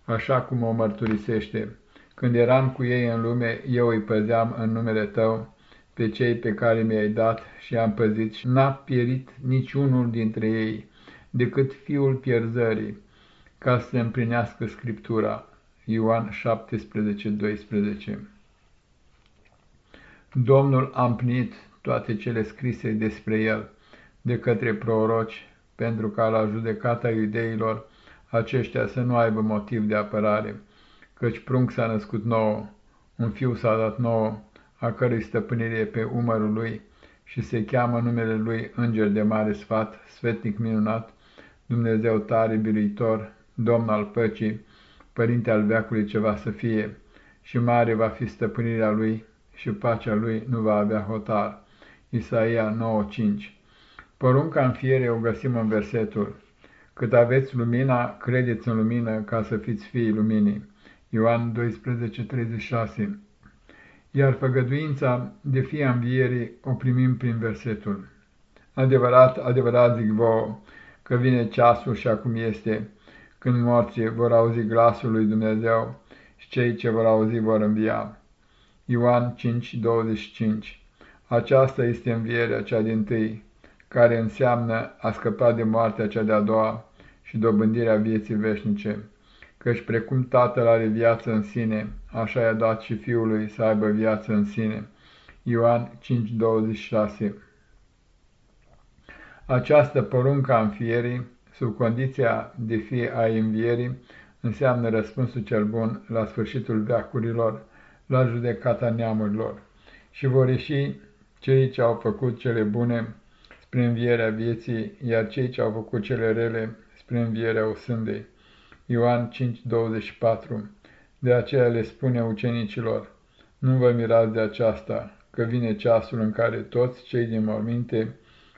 așa cum o mărturisește. Când eram cu ei în lume, eu îi păzeam în numele tău pe cei pe care mi-ai dat și am păzit și n-a pierit niciunul dintre ei, decât fiul pierzării, ca să se împlinească Scriptura. Ioan 17, 12 Domnul a împlinit toate cele scrise despre el de către proroci, pentru ca la judecata iudeilor aceștia să nu aibă motiv de apărare, căci prunc s-a născut nouă, un fiu s-a dat nouă, a cărui stăpânire pe umărul lui și se cheamă numele lui Înger de mare sfat, sfetnic minunat, Dumnezeu tare, biruitor, Domn al păcii, Părinte al veacului ce va să fie, și mare va fi stăpânirea lui și pacea lui nu va avea hotar. Isaia 9.5 Porunca în fiere o găsim în versetul Cât aveți lumina, credeți în lumină ca să fiți fiii luminii. Ioan 12.36 Iar făgăduința de fie învierii o primim prin versetul. Adevărat, adevărat zic vouă, că vine ceasul și acum este, când morții vor auzi glasul lui Dumnezeu și cei ce vor auzi vor învia. Ioan 5:25 Aceasta este învierea cea din tâi, care înseamnă a scăpa de moartea cea de-a doua și dobândirea vieții veșnice, căci precum Tatăl are viață în sine, așa i-a dat și Fiului să aibă viață în sine. Ioan 5:26 Această poruncă a înfierii, sub condiția de fie a învierii, înseamnă răspunsul cel bun la sfârșitul veacurilor, la judecata neamurilor și vor ieși cei ce au făcut cele bune spre învierea vieții, iar cei ce au făcut cele rele spre învierea osândei. Ioan 5:24 De aceea le spune ucenicilor, nu vă mirați de aceasta, că vine ceasul în care toți cei din morminte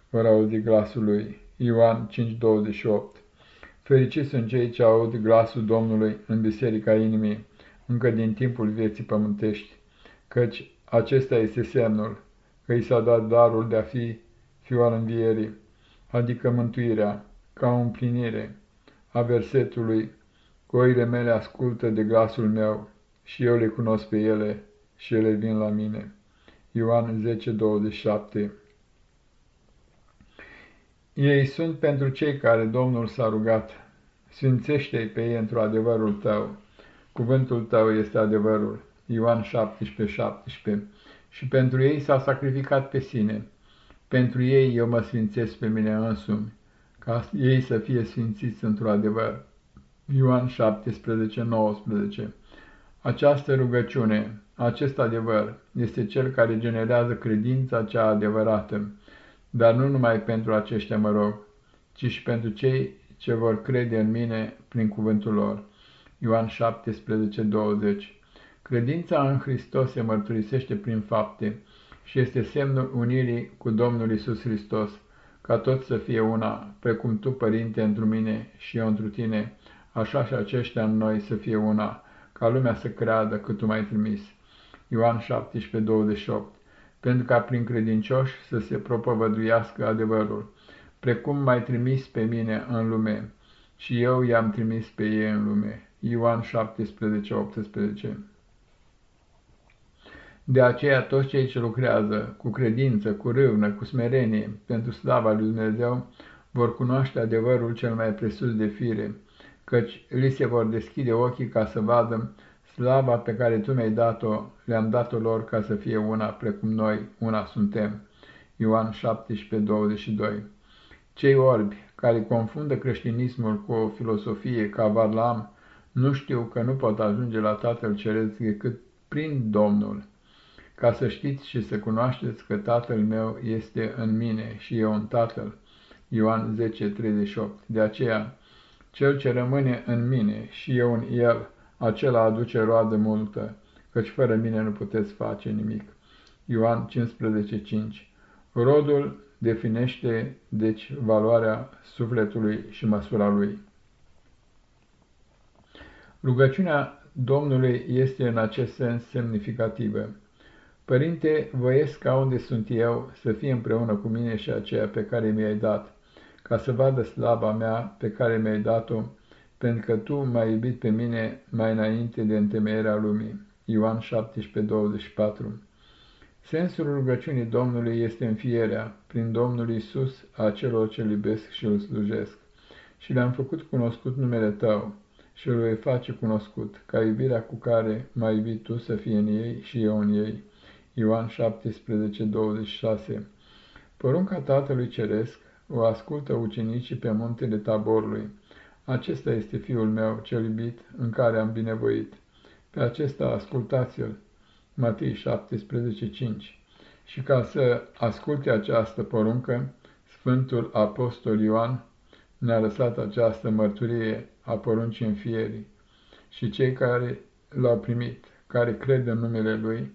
vor auzi glasul lui. Ioan 5:28 Fericiți sunt cei ce aud glasul Domnului în biserica inimii, încă din timpul vieții pământești, căci acesta este semnul că i s-a dat darul de a fi fiul al învierii, adică mântuirea, ca o împlinire a versetului, Oile mele ascultă de glasul meu și eu le cunosc pe ele și ele vin la mine. Ioan 10:27 Ei sunt pentru cei care Domnul s-a rugat, sfințește-i pe ei într-o adevărul tău, Cuvântul tău este adevărul. Ioan 17, 17. Și pentru ei s-a sacrificat pe sine. Pentru ei eu mă sfințesc pe mine însumi, ca ei să fie sfințiți într-o adevăr. Ioan 17, 19. Această rugăciune, acest adevăr, este cel care generează credința cea adevărată, dar nu numai pentru aceștia mă rog, ci și pentru cei ce vor crede în mine prin cuvântul lor. Ioan 17, 20 Credința în Hristos se mărturisește prin fapte și este semnul unirii cu Domnul Isus Hristos, ca tot să fie una, precum Tu, Părinte, întru mine și eu întru Tine, așa și aceștia în noi să fie una, ca lumea să creadă că Tu m-ai trimis. Ioan 17, 28 Pentru ca prin credincioși să se propovăduiască adevărul, precum m-ai trimis pe mine în lume, și eu i-am trimis pe ei în lume. Ioan 17, 18 De aceea toți cei ce lucrează cu credință, cu râvnă, cu smerenie, pentru slava lui Dumnezeu, vor cunoaște adevărul cel mai presus de fire, căci li se vor deschide ochii ca să vadă slava pe care Tu mi-ai dat-o, le-am dat-o lor ca să fie una, precum noi, una suntem. Ioan 17, 22 Cei orbi, care confundă creștinismul cu o filosofie ca Varlam, nu știu că nu pot ajunge la Tatăl Ceresc decât prin Domnul, ca să știți și să cunoașteți că Tatăl meu este în mine și eu în Tatăl. Ioan 10:38. De aceea, cel ce rămâne în mine și eu în el, acela aduce roadă multă, căci fără mine nu puteți face nimic. Ioan 15:5. Rodul definește, deci, valoarea sufletului și măsura lui. Rugăciunea Domnului este în acest sens semnificativă. Părinte, voiesc ca unde sunt eu să fie împreună cu mine și aceea pe care mi-ai dat, ca să vadă slaba mea pe care mi-ai dat-o, pentru că Tu m-ai iubit pe mine mai înainte de întemeierea lumii. Ioan 17:24 Sensul rugăciunii Domnului este înfierea, prin Domnul Isus, a celor ce iubesc și îl slujesc. Și le-am făcut cunoscut numele Tău și îl voi face cunoscut, ca iubirea cu care m-ai iubit Tu să fie în ei și eu în ei. Ioan 17:26 Porunca Tatălui Ceresc o ascultă ucenicii pe muntele taborului. Acesta este Fiul meu cel iubit, în care am binevoit. Pe acesta ascultați-l. Matei 17:5 Și ca să asculte această poruncă, Sfântul Apostol Ioan ne-a lăsat această mărturie a poruncii înfierii și cei care l-au primit, care cred în numele Lui,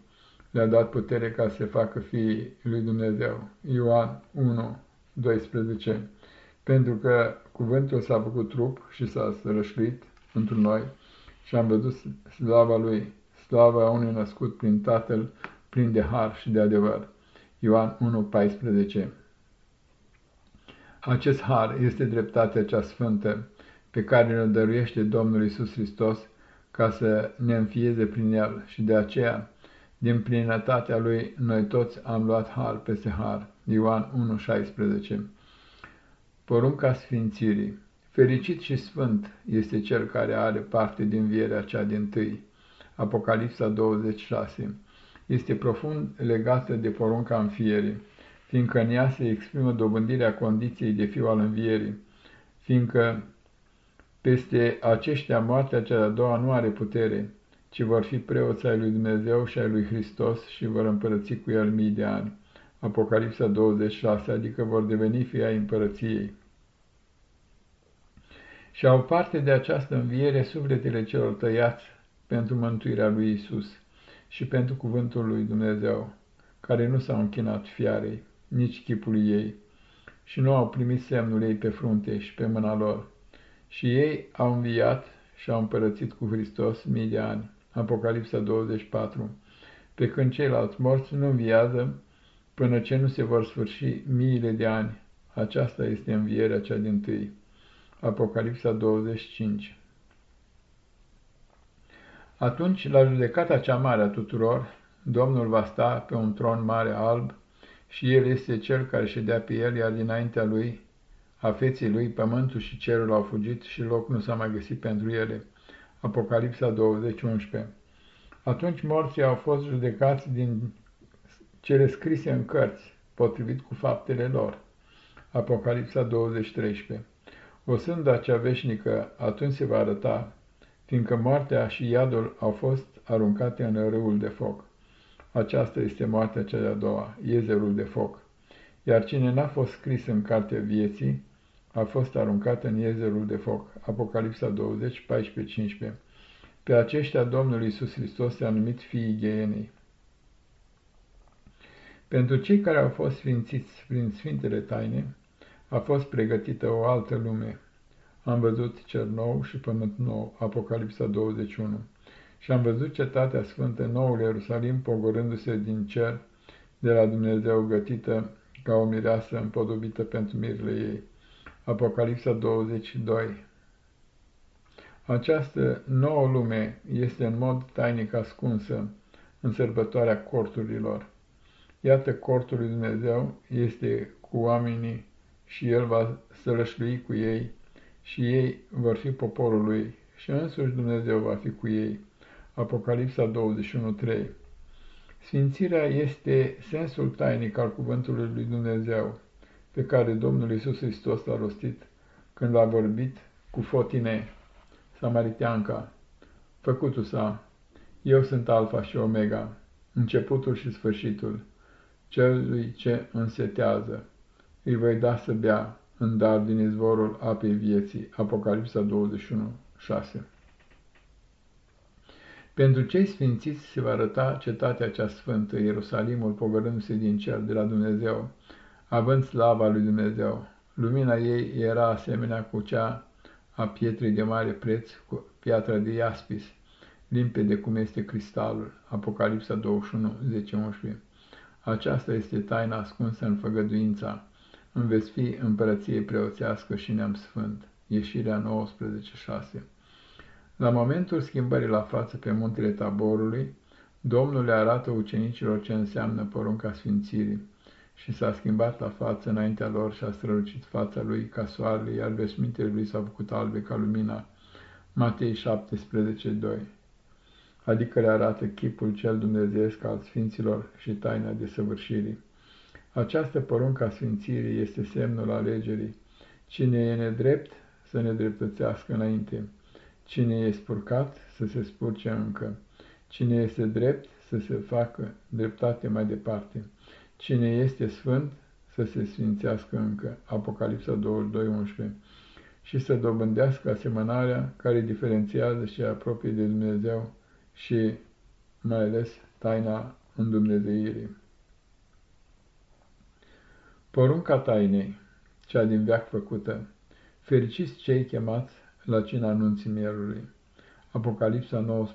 le-a dat putere ca să se facă fiii lui Dumnezeu. Ioan 1, 12. Pentru că cuvântul s-a făcut trup și s-a sărășluit într noi și am văzut slava Lui, slava unui născut prin Tatăl, plin de har și de adevăr. Ioan 1, 14. Acest har este dreptatea cea sfântă pe care ne dăruiește Domnul Isus Hristos ca să ne înfieze prin El și de aceea din plinătatea lui, noi toți am luat har peste har. Ioan 1,16 Porunca Sfințirii Fericit și sfânt este cel care are parte din vierea cea din tâi. Apocalipsa 26 Este profund legată de porunca înfierii, fiindcă în ea se exprimă dobândirea condiției de fiu al învierii, fiindcă peste aceștia moartea cea de-a doua nu are putere, ci vor fi preoți ai lui Dumnezeu și ai lui Hristos și vor împărăți cu el mii de ani. Apocalipsa 26, adică vor deveni fii ai împărăției. Și au parte de această înviere sufletele celor tăiați pentru mântuirea lui Isus și pentru cuvântul lui Dumnezeu, care nu s-au închinat fiarei, nici chipului ei, și nu au primit semnul ei pe frunte și pe mâna lor. Și ei au înviat și au împărățit cu Hristos mii de ani. Apocalipsa 24, pe când ceilalți morți nu înviază până ce nu se vor sfârși miile de ani. Aceasta este învierea cea din tâi. Apocalipsa 25 Atunci, la judecata cea mare a tuturor, Domnul va sta pe un tron mare alb și El este Cel care ședea pe El, iar dinaintea Lui, a feței Lui, pământul și cerul au fugit și loc nu s-a mai găsit pentru ele. Apocalipsa 20:11. Atunci morții au fost judecați din cele scrise în cărți, potrivit cu faptele lor. Apocalipsa 20:13. O sânda cea veșnică atunci se va arăta, fiindcă moartea și iadul au fost aruncate în râul de foc. Aceasta este moartea cea de-a doua, iezerul de foc. Iar cine n-a fost scris în cartea vieții, a fost aruncat în iezerul de foc. Apocalipsa 20, 14-15. Pe aceștia Domnul Iisus Hristos i-a numit fiii Ghienei. Pentru cei care au fost sfințiți prin Sfintele Taine, a fost pregătită o altă lume. Am văzut cer nou și pământ nou, Apocalipsa 21, și am văzut cetatea sfântă, noul Ierusalim, pogorându-se din cer, de la Dumnezeu gătită ca o mireasă împodobită pentru mirile ei. Apocalipsa 22 Această nouă lume este în mod tainic ascunsă în sărbătoarea corturilor. Iată cortul lui Dumnezeu este cu oamenii și El va sălășlui cu ei și ei vor fi poporul lui și însuși Dumnezeu va fi cu ei. Apocalipsa 21.3 Sfințirea este sensul tainic al cuvântului lui Dumnezeu pe care Domnul Iisus Hristos l-a rostit când a vorbit cu Fotine, Samariteanca, făcutul sa, Eu sunt Alfa și Omega, începutul și sfârșitul, celui ce însetează, îi voi da să bea în dar din izvorul apei vieții. Apocalipsa 21, 6 Pentru cei sfințiți se va arăta cetatea cea sfântă, Ierusalimul, pogărându-se din cer de la Dumnezeu, având slava lui Dumnezeu. Lumina ei era asemenea cu cea a pietrei de mare preț, cu piatra de iaspis, limpede cum este cristalul. Apocalipsa 21, 10-11. Aceasta este taina ascunsă în făgăduința. În veți fi împărăție preoțească și neam sfânt. Ieșirea 19, 6. La momentul schimbării la față pe muntele Taborului, Domnul le arată ucenicilor ce înseamnă porunca sfințirii și s-a schimbat la față înaintea lor și a strălucit fața lui ca soarele, iar veșmintele lui s-au făcut albe ca lumina. Matei 17, 2 Adică le arată chipul cel dumnezeiesc al sfinților și taina desăvârșirii. Această poruncă a sfințirii este semnul alegerii. Cine e nedrept, să ne dreptățească înainte. Cine e spurcat, să se spurce încă. Cine este drept, să se facă dreptate mai departe. Cine este sfânt, să se sfințească încă. Apocalipsa 22.11 și să dobândească asemănarea care diferențiază și apropie de Dumnezeu și mai ales taina îndumnezeirii. Porunca tainei, cea din veac făcută, fericiți cei chemați la cina anunții mielului. Apocalipsa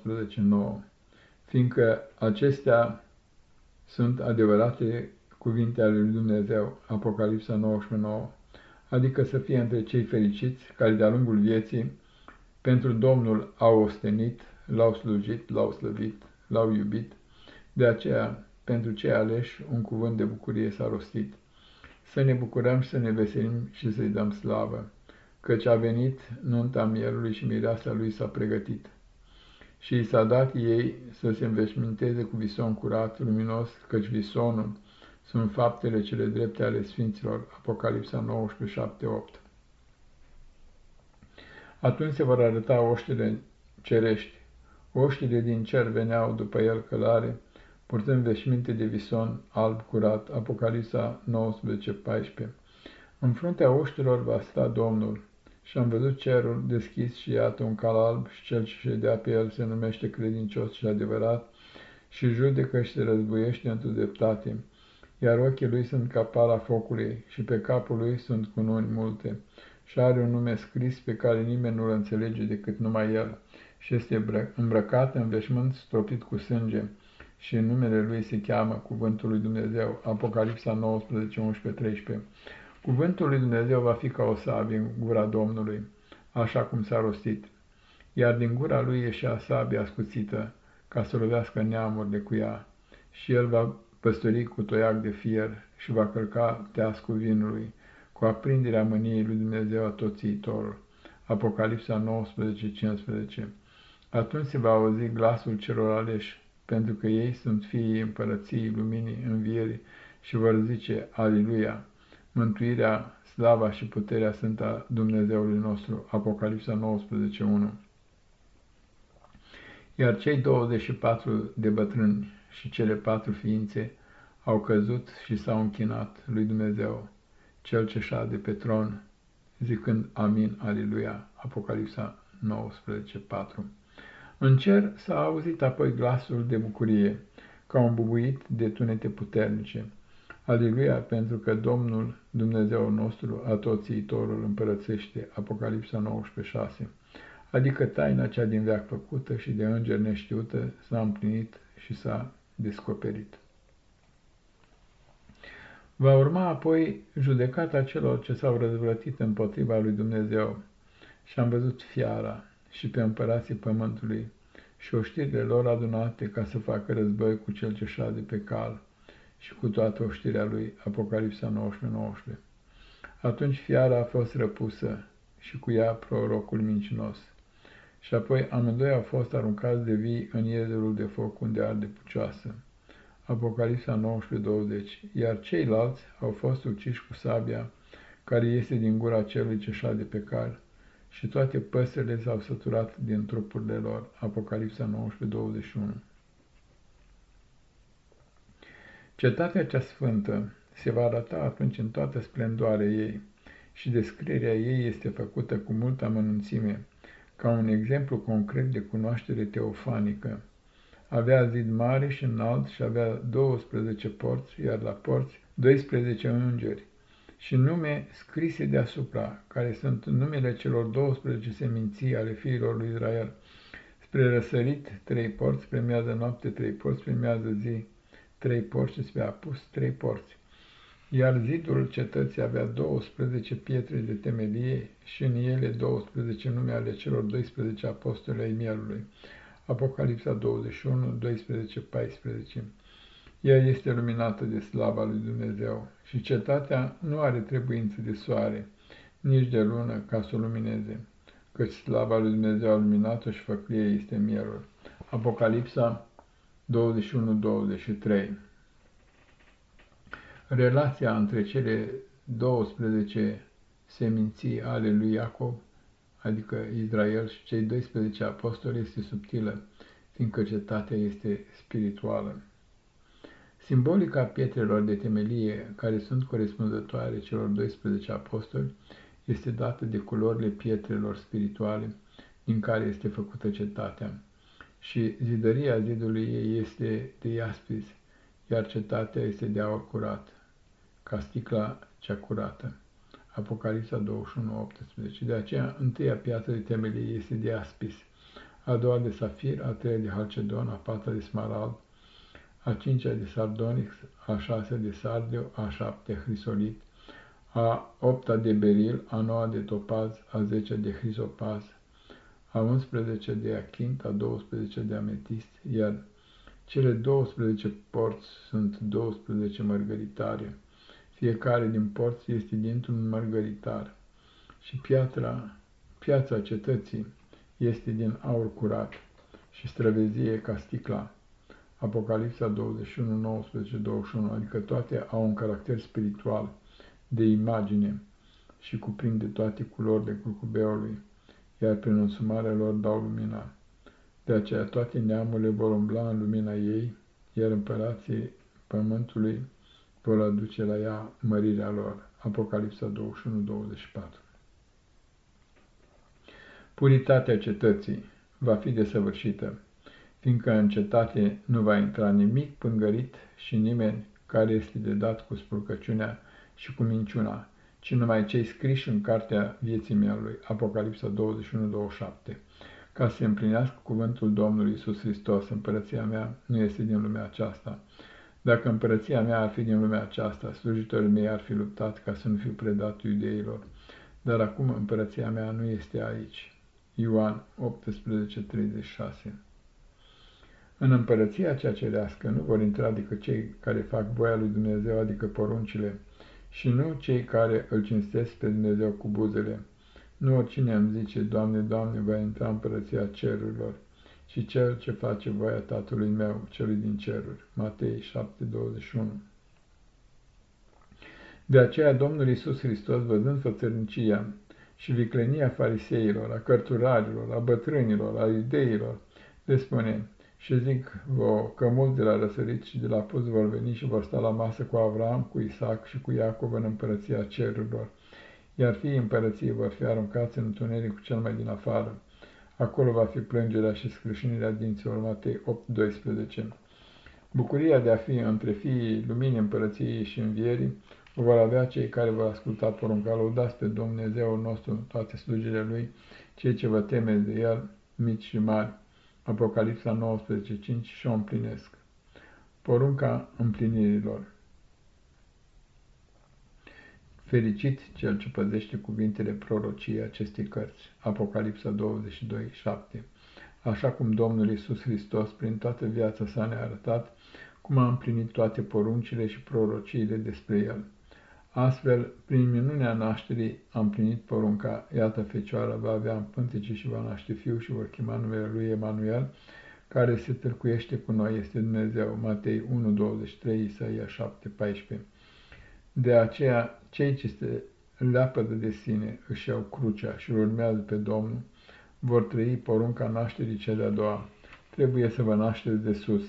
19.9 Fiindcă acestea sunt adevărate cuvinte ale lui Dumnezeu, Apocalipsa 19.9, adică să fie între cei fericiți care de-a lungul vieții pentru Domnul au ostenit, l-au slujit, l-au slăvit, l-au iubit, de aceea pentru cei aleși un cuvânt de bucurie s-a rostit. Să ne bucurăm și să ne veselim și să-i dăm slavă, căci a venit nunta mielului și mireasa lui s-a pregătit. Și i s-a dat ei să se înveșminteze cu vison curat, luminos, căci visonul sunt faptele cele drepte ale Sfinților. Apocalipsa 19, 7, 8. Atunci se vor arăta oștile cerești. Oștile din cer veneau după el călare, purtând veșminte de vison alb curat. Apocalipsa 19, 14. În fruntea oștilor va sta Domnul. Și am văzut cerul deschis și iată un cal alb și cel ce ședea pe el se numește credincios și adevărat și judecă și se războiește într-o dreptate iar ochii lui sunt ca pala focului și pe capul lui sunt cununi multe. Și are un nume scris pe care nimeni nu-l înțelege decât numai el. Și este îmbrăcat în veșmânt stropit cu sânge. Și în numele lui se cheamă Cuvântul lui Dumnezeu, Apocalipsa 19, 11, 13. Cuvântul lui Dumnezeu va fi ca o sabie în gura Domnului, așa cum s-a rostit, iar din gura lui ieșea sabia ascuțită, ca să lovească neamurile cu ea, și el va păstori cu toiac de fier și va călca teascul vinului, cu aprinderea mâniei lui Dumnezeu atoțiitorul. Apocalipsa 19-15 Atunci se va auzi glasul celor aleși, pentru că ei sunt fiii împărăției luminii învierii și vor zice, Aliluia, mântuirea, slava și puterea sunt a Dumnezeului nostru. Apocalipsa 19.1 Iar cei 24 de bătrâni și cele patru ființe au căzut și s-au închinat lui Dumnezeu, cel ce șade pe tron, zicând Amin, Aliluia, Apocalipsa 19.4. În cer s-a auzit apoi glasul de bucurie, ca un bubuit de tunete puternice. Aliluia, pentru că Domnul, Dumnezeu nostru, atoțiitorul împărățește, Apocalipsa 19.6, adică taina cea din veac făcută și de înger neștiută s-a împlinit și s-a descoperit. Va urma apoi judecata celor ce s-au răzvrătit împotriva lui Dumnezeu și am văzut fiara și pe împărații pământului și oștirile lor adunate ca să facă război cu cel ce șade pe cal și cu toată oștirea lui, Apocalipsa 19, 19. Atunci fiara a fost răpusă și cu ea prorocul mincinos. Și apoi amândoi au fost aruncați de vii în iezerul de foc unde arde pucioasă. Apocalipsa 19:20 Iar ceilalți au fost uciși cu sabia care este din gura celui ce șade pe cal și toate păsările s-au săturat din trupurile lor. Apocalipsa 19:21 Cetatea cea sfântă se va arăta atunci în toată splendoarea ei și descrierea ei este făcută cu multă amănunțime, ca un exemplu concret de cunoaștere teofanică. Avea zid mare și înalt și avea 12 porți, iar la porți 12 îngeri și nume scrise deasupra, care sunt numele celor 12 seminții ale fiilor lui Israel, Spre răsărit, trei porți, spre miază noapte, trei porți, spre miază zi, trei porți și spre apus, trei porți. Iar zidul cetății avea 12 pietre de temelie și în ele 12 nume ale celor 12 apostoli ai mielului. Apocalipsa 21, 12, 14. Ea este luminată de slava lui Dumnezeu și cetatea nu are trebuință de soare, nici de lună ca să o lumineze, căci slava lui Dumnezeu a luminat-o și făclie este mielul. Apocalipsa 21-23 Relația între cele 12 seminții ale lui Iacov, adică Israel și cei 12 apostoli, este subtilă, fiindcă cetatea este spirituală. Simbolica pietrelor de temelie, care sunt corespunzătoare celor 12 apostoli, este dată de culorile pietrelor spirituale din care este făcută cetatea. Și zidăria zidului ei este de iaspis, iar cetatea este de aur curat, ca sticla cea curată. Apocalipsa 21:18. De aceea, întâia piatră de temelie este de aspis, a doua de safir, a treia de halcedon, a patra de smarald, a cincea de sardonix, a șasea de sardiu, a șaptea hrisolit, a opta de beril, a noua de topaz, a zecea de hrisopaz, a unsprezece de achint, a douăsprezece de ametist, iar cele 12 porți sunt 12 mărgăritare. Fiecare din porți este dintr-un mărgăritar și piatra, piața cetății este din aur curat și străvezie ca sticla. Apocalipsa 21, 19, 21, adică toate au un caracter spiritual, de imagine și cuprinde toate culorile curcubeului, iar prin însumarea lor dau lumina. De aceea toate neamurile vor umbla în lumina ei, iar împărații pământului vor aduce la ea mărirea lor. Apocalipsa 21, 24 Puritatea cetății va fi desăvârșită fiindcă în cetate nu va intra nimic pângărit și nimeni care este de dat cu spurcăciunea și cu minciuna, ci numai cei scriși în cartea vieții mielui, Apocalipsa 21-27, ca să se împlinească cuvântul Domnului Isus Hristos, împărăția mea nu este din lumea aceasta. Dacă împărăția mea ar fi din lumea aceasta, slujitorii mei ar fi luptat ca să nu fiu predat iudeilor, dar acum împărăția mea nu este aici. Ioan 18:36 în împărăția cea cerească nu vor intra decât cei care fac voia lui Dumnezeu, adică poruncile, și nu cei care îl cinstesc pe Dumnezeu cu buzele. Nu oricine îmi zice, Doamne, Doamne, va intra în împărăția cerurilor, și cel ce face voia Tatălui meu, celui din ceruri. Matei 7:21 De aceea Domnul Iisus Hristos, văzând fățărnicia și viclenia fariseilor, a cărturarilor, a bătrânilor, a iudeilor, le spune, și zic vă că mulți de la răsărit și de la pus vor veni și vor sta la masă cu Avram, cu Isaac și cu Iacov în împărăția cerurilor, iar fiii împărăției vor fi aruncați în întuneric cel mai din afară. Acolo va fi plângerea și scrâșinirea dinților Matei 8:12. Bucuria de a fi între fiii luminii împărăției și învierii o vor avea cei care vor asculta porunca, lăudați pe Dumnezeu nostru toate slujile Lui, cei ce vă temeți de El, mici și mari. Apocalipsa 19.5 și o împlinesc. Porunca împlinirilor. Fericit cel ce păzește cuvintele prorociei acestei cărți. Apocalipsa 22.7 Așa cum Domnul Isus Hristos prin toată viața sa ne-a arătat cum a împlinit toate poruncile și prorociile despre El. Astfel, prin minunea nașterii am plinit porunca, iată fecioara va avea în pântece și va naște fiu și vor chema numele lui Emanuel, care se târcuiește cu noi, este Dumnezeu. Matei 1:23, Isaia 7:14. De aceea, cei ce se leapădă de sine, își iau crucea și urmează pe Domnul, vor trăi porunca nașterii cea de-a doua. Trebuie să vă nașteți de sus.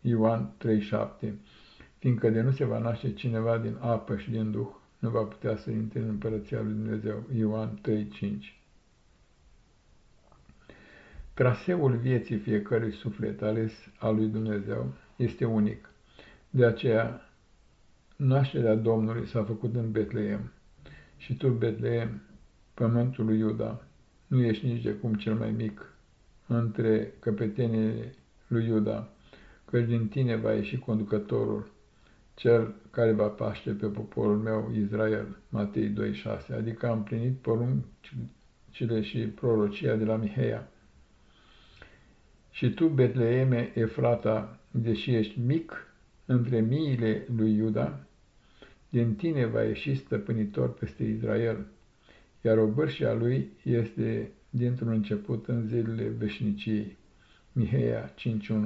Ioan 3:7 fiindcă de nu se va naște cineva din apă și din Duh, nu va putea să intre în împărăția lui Dumnezeu. Ioan 3:5 Traseul vieții fiecărui suflet ales al lui Dumnezeu este unic. De aceea, nașterea Domnului s-a făcut în Betleem. Și tu, Betleem, pământul lui Iuda, nu ești nici de cum cel mai mic între căpetenii lui Iuda, că din tine va ieși conducătorul, cel care va paște pe poporul meu Israel, Matei 2,6, adică am plinit poruncile și prorocia de la Miheia. Și tu, Betleeme, Efrata, deși ești mic între miile lui Iuda, din tine va ieși stăpânitor peste Israel, iar obârșia lui este dintr-un început în zilele veșniciei. Miheia 5.1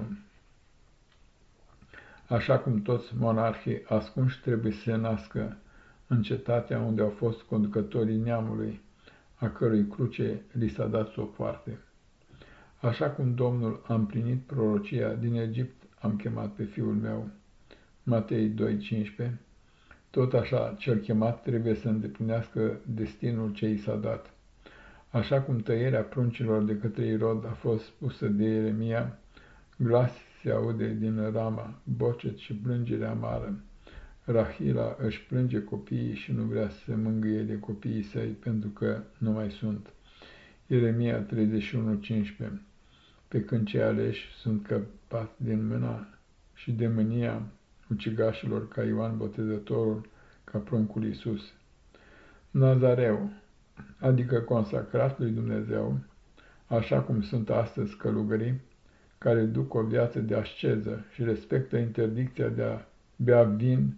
Așa cum toți monarhii ascunși trebuie să se nască în cetatea unde au fost conducătorii neamului, a cărui cruce li s-a dat sopoarte. Așa cum Domnul a împlinit prorocia din Egipt, am chemat pe fiul meu. Matei 2.15 Tot așa, cel chemat trebuie să îndeplinească destinul ce i s-a dat. Așa cum tăierea pruncilor de către Irod a fost pusă de Ieremia, glas se aude din Rama, bocet și plângere amară. Rahila își plânge copiii și nu vrea să se mângâie de copiii săi pentru că nu mai sunt. Ieremia 31.15 Pe când cei aleși sunt căpați din mâna și de mânia ucigașilor ca Ioan Botezătorul, ca pruncul Iisus. Nazareu, adică consacrat lui Dumnezeu, așa cum sunt astăzi călugării, care duc o viață de asceză și respectă interdicția de a bea vin,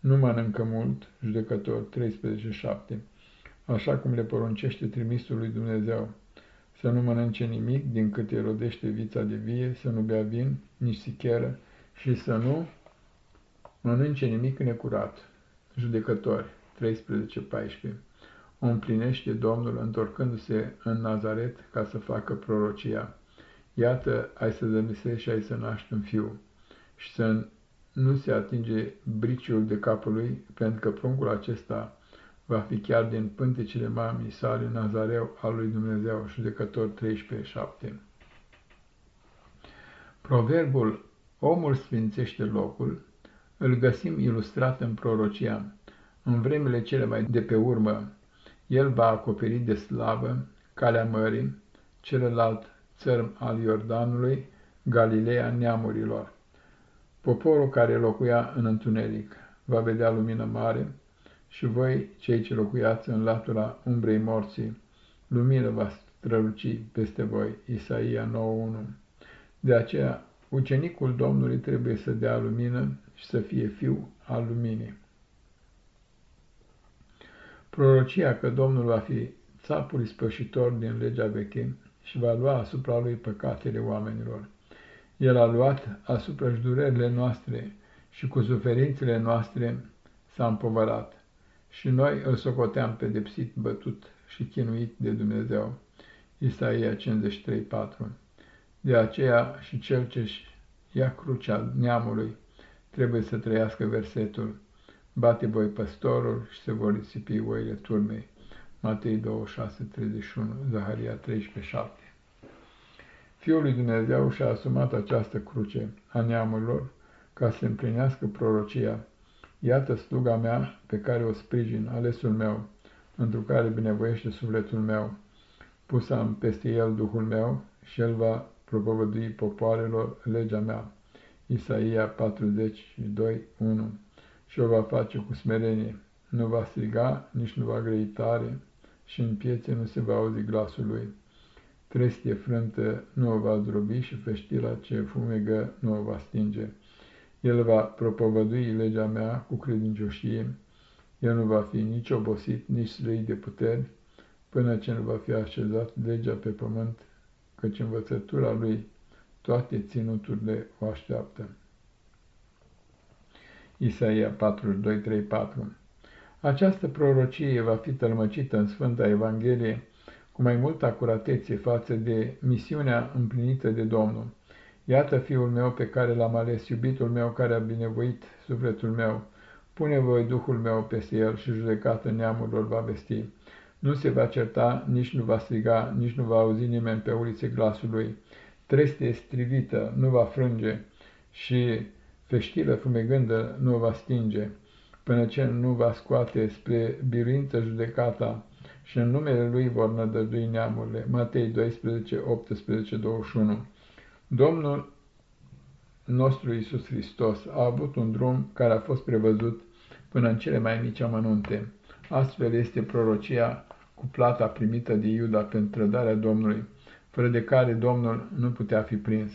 nu mănâncă mult, judecător 13.7, așa cum le poruncește trimisul lui Dumnezeu, să nu mănânce nimic din cât îi rodește vița de vie, să nu bea vin, nici sicheră, și să nu mănânce nimic necurat. Judecători 13.14 O împlinește Domnul întorcându-se în Nazaret ca să facă prorocia. Iată, ai să zămisești și ai să naști un fiu și să nu se atinge briciul de capul lui, pentru că pruncul acesta va fi chiar din pântecele mamei sale Nazareu al lui Dumnezeu, judecător 13.7. Proverbul Omul sfințește locul îl găsim ilustrat în prorocia. În vremele cele mai de pe urmă, el va acoperi de slavă calea mării, celălalt țărm al Iordanului, Galileea neamurilor. Poporul care locuia în întuneric va vedea lumină mare și voi, cei ce locuiați în latura umbrei morții, lumină va străluci peste voi. Isaia 9.1 De aceea, ucenicul Domnului trebuie să dea lumină și să fie fiu al luminii. Prorocia că Domnul va fi țapul ispășitor din legea veche și va lua asupra lui păcatele oamenilor. El a luat asupra durerile noastre și cu suferințele noastre s-a împovărat și noi îl socoteam pedepsit, bătut și chinuit de Dumnezeu. Isaia 53.4 De aceea și cel ce-și ia crucea neamului trebuie să trăiască versetul Bate voi păstorul și se vor risipi oile turmei. Matei 26:31, Zaharia 13:7. Fiul lui Dumnezeu și-a asumat această cruce a neamurilor ca să împlinească prorocia. Iată sluga mea pe care o sprijin, alesul meu, întru care binevoiește sufletul meu. Pus am peste el Duhul meu și el va propovădui popoarelor legea mea. Isaia 42, 1 Și o va face cu smerenie. Nu va striga, nici nu va grăi tare și în piețe nu se va auzi glasul lui. Trestie frântă nu o va zdrobi și feștila ce fumegă nu o va stinge. El va propovădui legea mea cu credincioșie, el nu va fi nici obosit, nici slăit de puteri, până ce nu va fi așezat legea pe pământ, căci învățătura lui toate ținuturile o așteaptă. Isaia 42.3.4 Această prorocie va fi tălmăcită în Sfânta Evanghelie cu mai multă acuratețe față de misiunea împlinită de Domnul. Iată fiul meu pe care l-am ales, iubitul meu care a binevoit sufletul meu. Pune voi Duhul meu peste el și judecată neamurilor va vesti. Nu se va certa, nici nu va striga, nici nu va auzi nimeni pe ulițe glasul lui trestie strivită nu va frânge și feștilă fumegândă nu va stinge, până ce nu va scoate spre biruință judecata și în numele Lui vor nădăjdui neamurile. Matei 12, 18, 21 Domnul nostru Isus Hristos a avut un drum care a fost prevăzut până în cele mai mici amănunte. Astfel este prorocia cu plata primită de Iuda pentru trădarea Domnului, fără de care Domnul nu putea fi prins.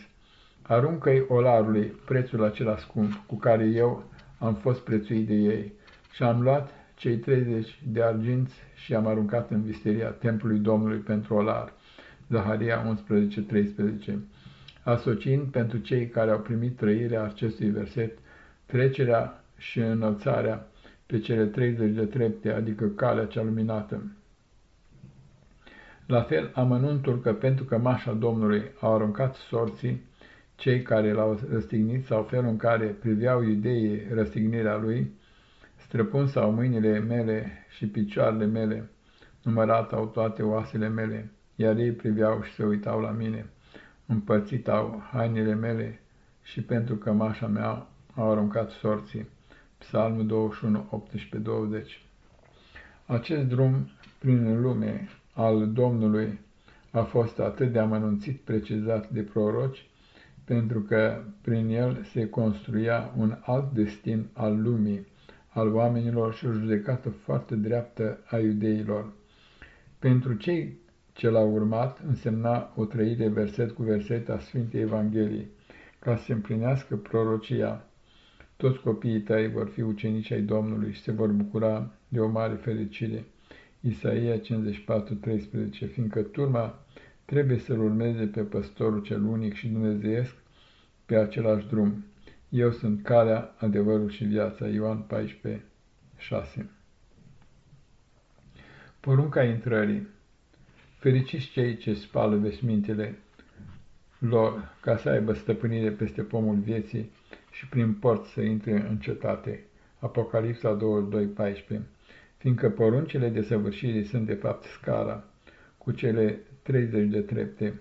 Aruncă-i olarului prețul acela scump cu care eu am fost prețuit de ei și am luat cei 30 de arginți și am aruncat în visteria templului Domnului pentru olar. Zaharia 11.13 Asociind pentru cei care au primit trăirea acestui verset, trecerea și înălțarea pe cele 30 de trepte, adică calea cea luminată. La fel, amănuntul că pentru că mașa Domnului au aruncat sorții, cei care l-au răstignit sau felul în care priveau iudeii răstignirea lui, străpun sau mâinile mele și picioarele mele, numărat au toate oasele mele, iar ei priveau și se uitau la mine, împărțit au hainele mele și pentru că mașa mea au aruncat sorții. Psalmul 21, 18-20 Acest drum prin lume al Domnului a fost atât de amănunțit precizat de proroci, pentru că prin el se construia un alt destin al lumii, al oamenilor și o judecată foarte dreaptă a iudeilor. Pentru cei ce l-au urmat însemna o trăire verset cu verset a Sfintei Evangheliei, ca să se împlinească prorocia. Toți copiii tăi vor fi ucenici ai Domnului și se vor bucura de o mare fericire. Isaia 54:13, fiindcă turma trebuie să-L urmeze pe păstorul cel unic și dumnezeiesc pe același drum. Eu sunt calea, adevărul și viața. Ioan 14, 6 Porunca intrării Fericiți cei ce spală vesmintele lor ca să aibă stăpânire peste pomul vieții și prin port să intre în cetate. Apocalipsa 22, 14 Fiindcă poruncile de săvârșire sunt de fapt scara cu cele 30 de trepte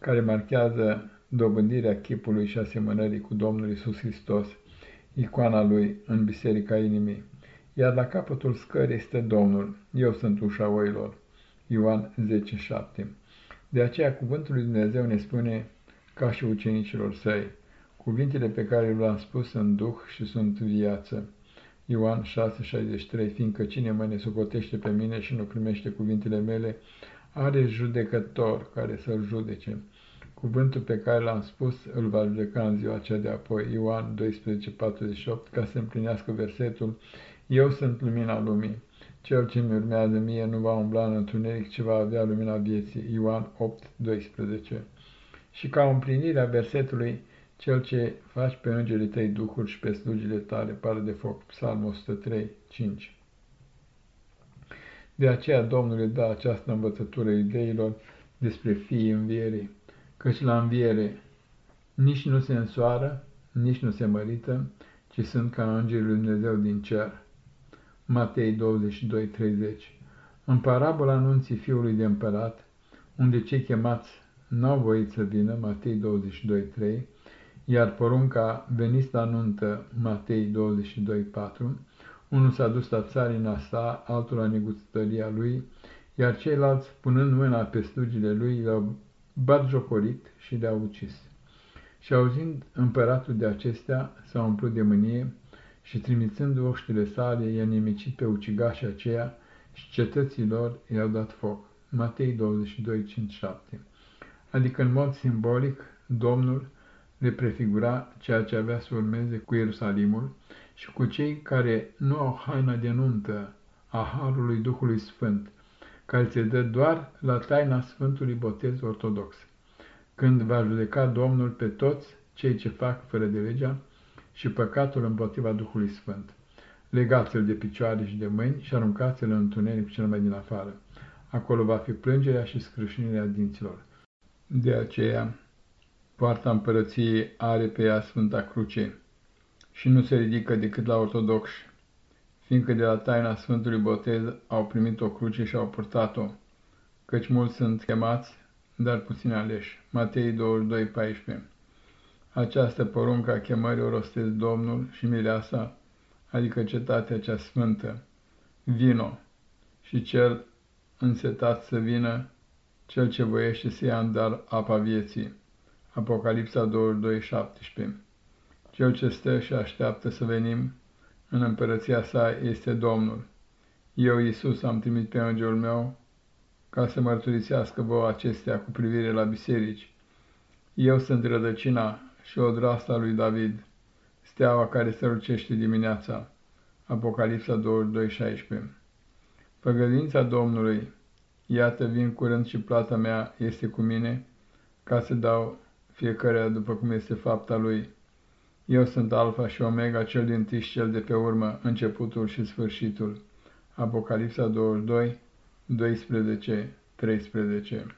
care marchează dobândirea chipului și asemănării cu Domnul Isus Hristos, icoana lui în biserica inimii. Iar la capătul scării este Domnul, eu sunt ușa oilor. Ioan 10,7 De aceea cuvântul lui Dumnezeu ne spune, ca și ucenicilor săi, cuvintele pe care le-am spus în duh și sunt viață. Ioan 6,63 Fiindcă cine mă nesucotește pe mine și nu primește cuvintele mele, are judecător care să-l judece. Cuvântul pe care l-am spus îl va judeca în ziua cea de apoi, Ioan 12:48, ca să împlinească versetul, Eu sunt lumina lumii. Cel ce mi urmează mie nu va umbla în întuneric, ci va avea lumina vieții, Ioan 8:12. Și ca împlinirea versetului, cel ce faci pe îngerii tăi duhuri și pe slugile tale pare de foc, Psalm 103:5. De aceea Domnul îi dă această învățătură ideilor despre fiii învierii căci la înviere nici nu se însoară, nici nu se mărită, ci sunt ca îngerii lui Dumnezeu din cer. Matei 22:30 În parabola anunții fiului de împărat, unde cei chemați n-au voit să vină, Matei 22:3, iar porunca veniți la nuntă, Matei 22:4, unul s-a dus la țarina sa, altul la neguțătăria lui, iar ceilalți, punând mâna pe slugile lui, l-au batjocorit și le-a ucis. Și auzind împăratul de acestea, s-a umplut de mânie și trimițând oștile sale, i-a nimicit pe ucigașii aceia și cetăților i-au dat foc. Matei 22, 5, 7 Adică în mod simbolic, Domnul le prefigura ceea ce avea să urmeze cu Ierusalimul și cu cei care nu au haina de nuntă a Harului Duhului Sfânt, care se dă doar la taina Sfântului Botez Ortodox, când va judeca Domnul pe toți cei ce fac fără de legea și păcatul împotriva Duhului Sfânt. Legați-l de picioare și de mâini și aruncați-l în întuneric cel mai din afară. Acolo va fi plângerea și scrâșnirea dinților. De aceea, poarta împărăției are pe ea Sfânta Cruce și nu se ridică decât la ortodoxi fiindcă de la taina Sfântului Botez au primit o cruce și au purtat-o, căci mulți sunt chemați, dar puțini aleși. Matei 22:14 Această poruncă a chemării o rostesc Domnul și mireasa, adică cetatea cea sfântă, vino, și cel însetat să vină cel ce voiește să ia în dar apa vieții. Apocalipsa 22, 17 Cel ce stă și așteaptă să venim în împărăția sa este Domnul. Eu, Iisus, am trimit pe îngerul meu ca să mărturisească vouă acestea cu privire la biserici. Eu sunt rădăcina și odrasta lui David, steaua care strălucește dimineața. Apocalipsa 22, 16 Făgăduința Domnului, iată vin curând și plata mea este cu mine, ca să dau fiecare după cum este fapta lui. Eu sunt Alfa și Omega, cel din tâi și cel de pe urmă, începutul și sfârșitul. Apocalipsa 22, 12, 13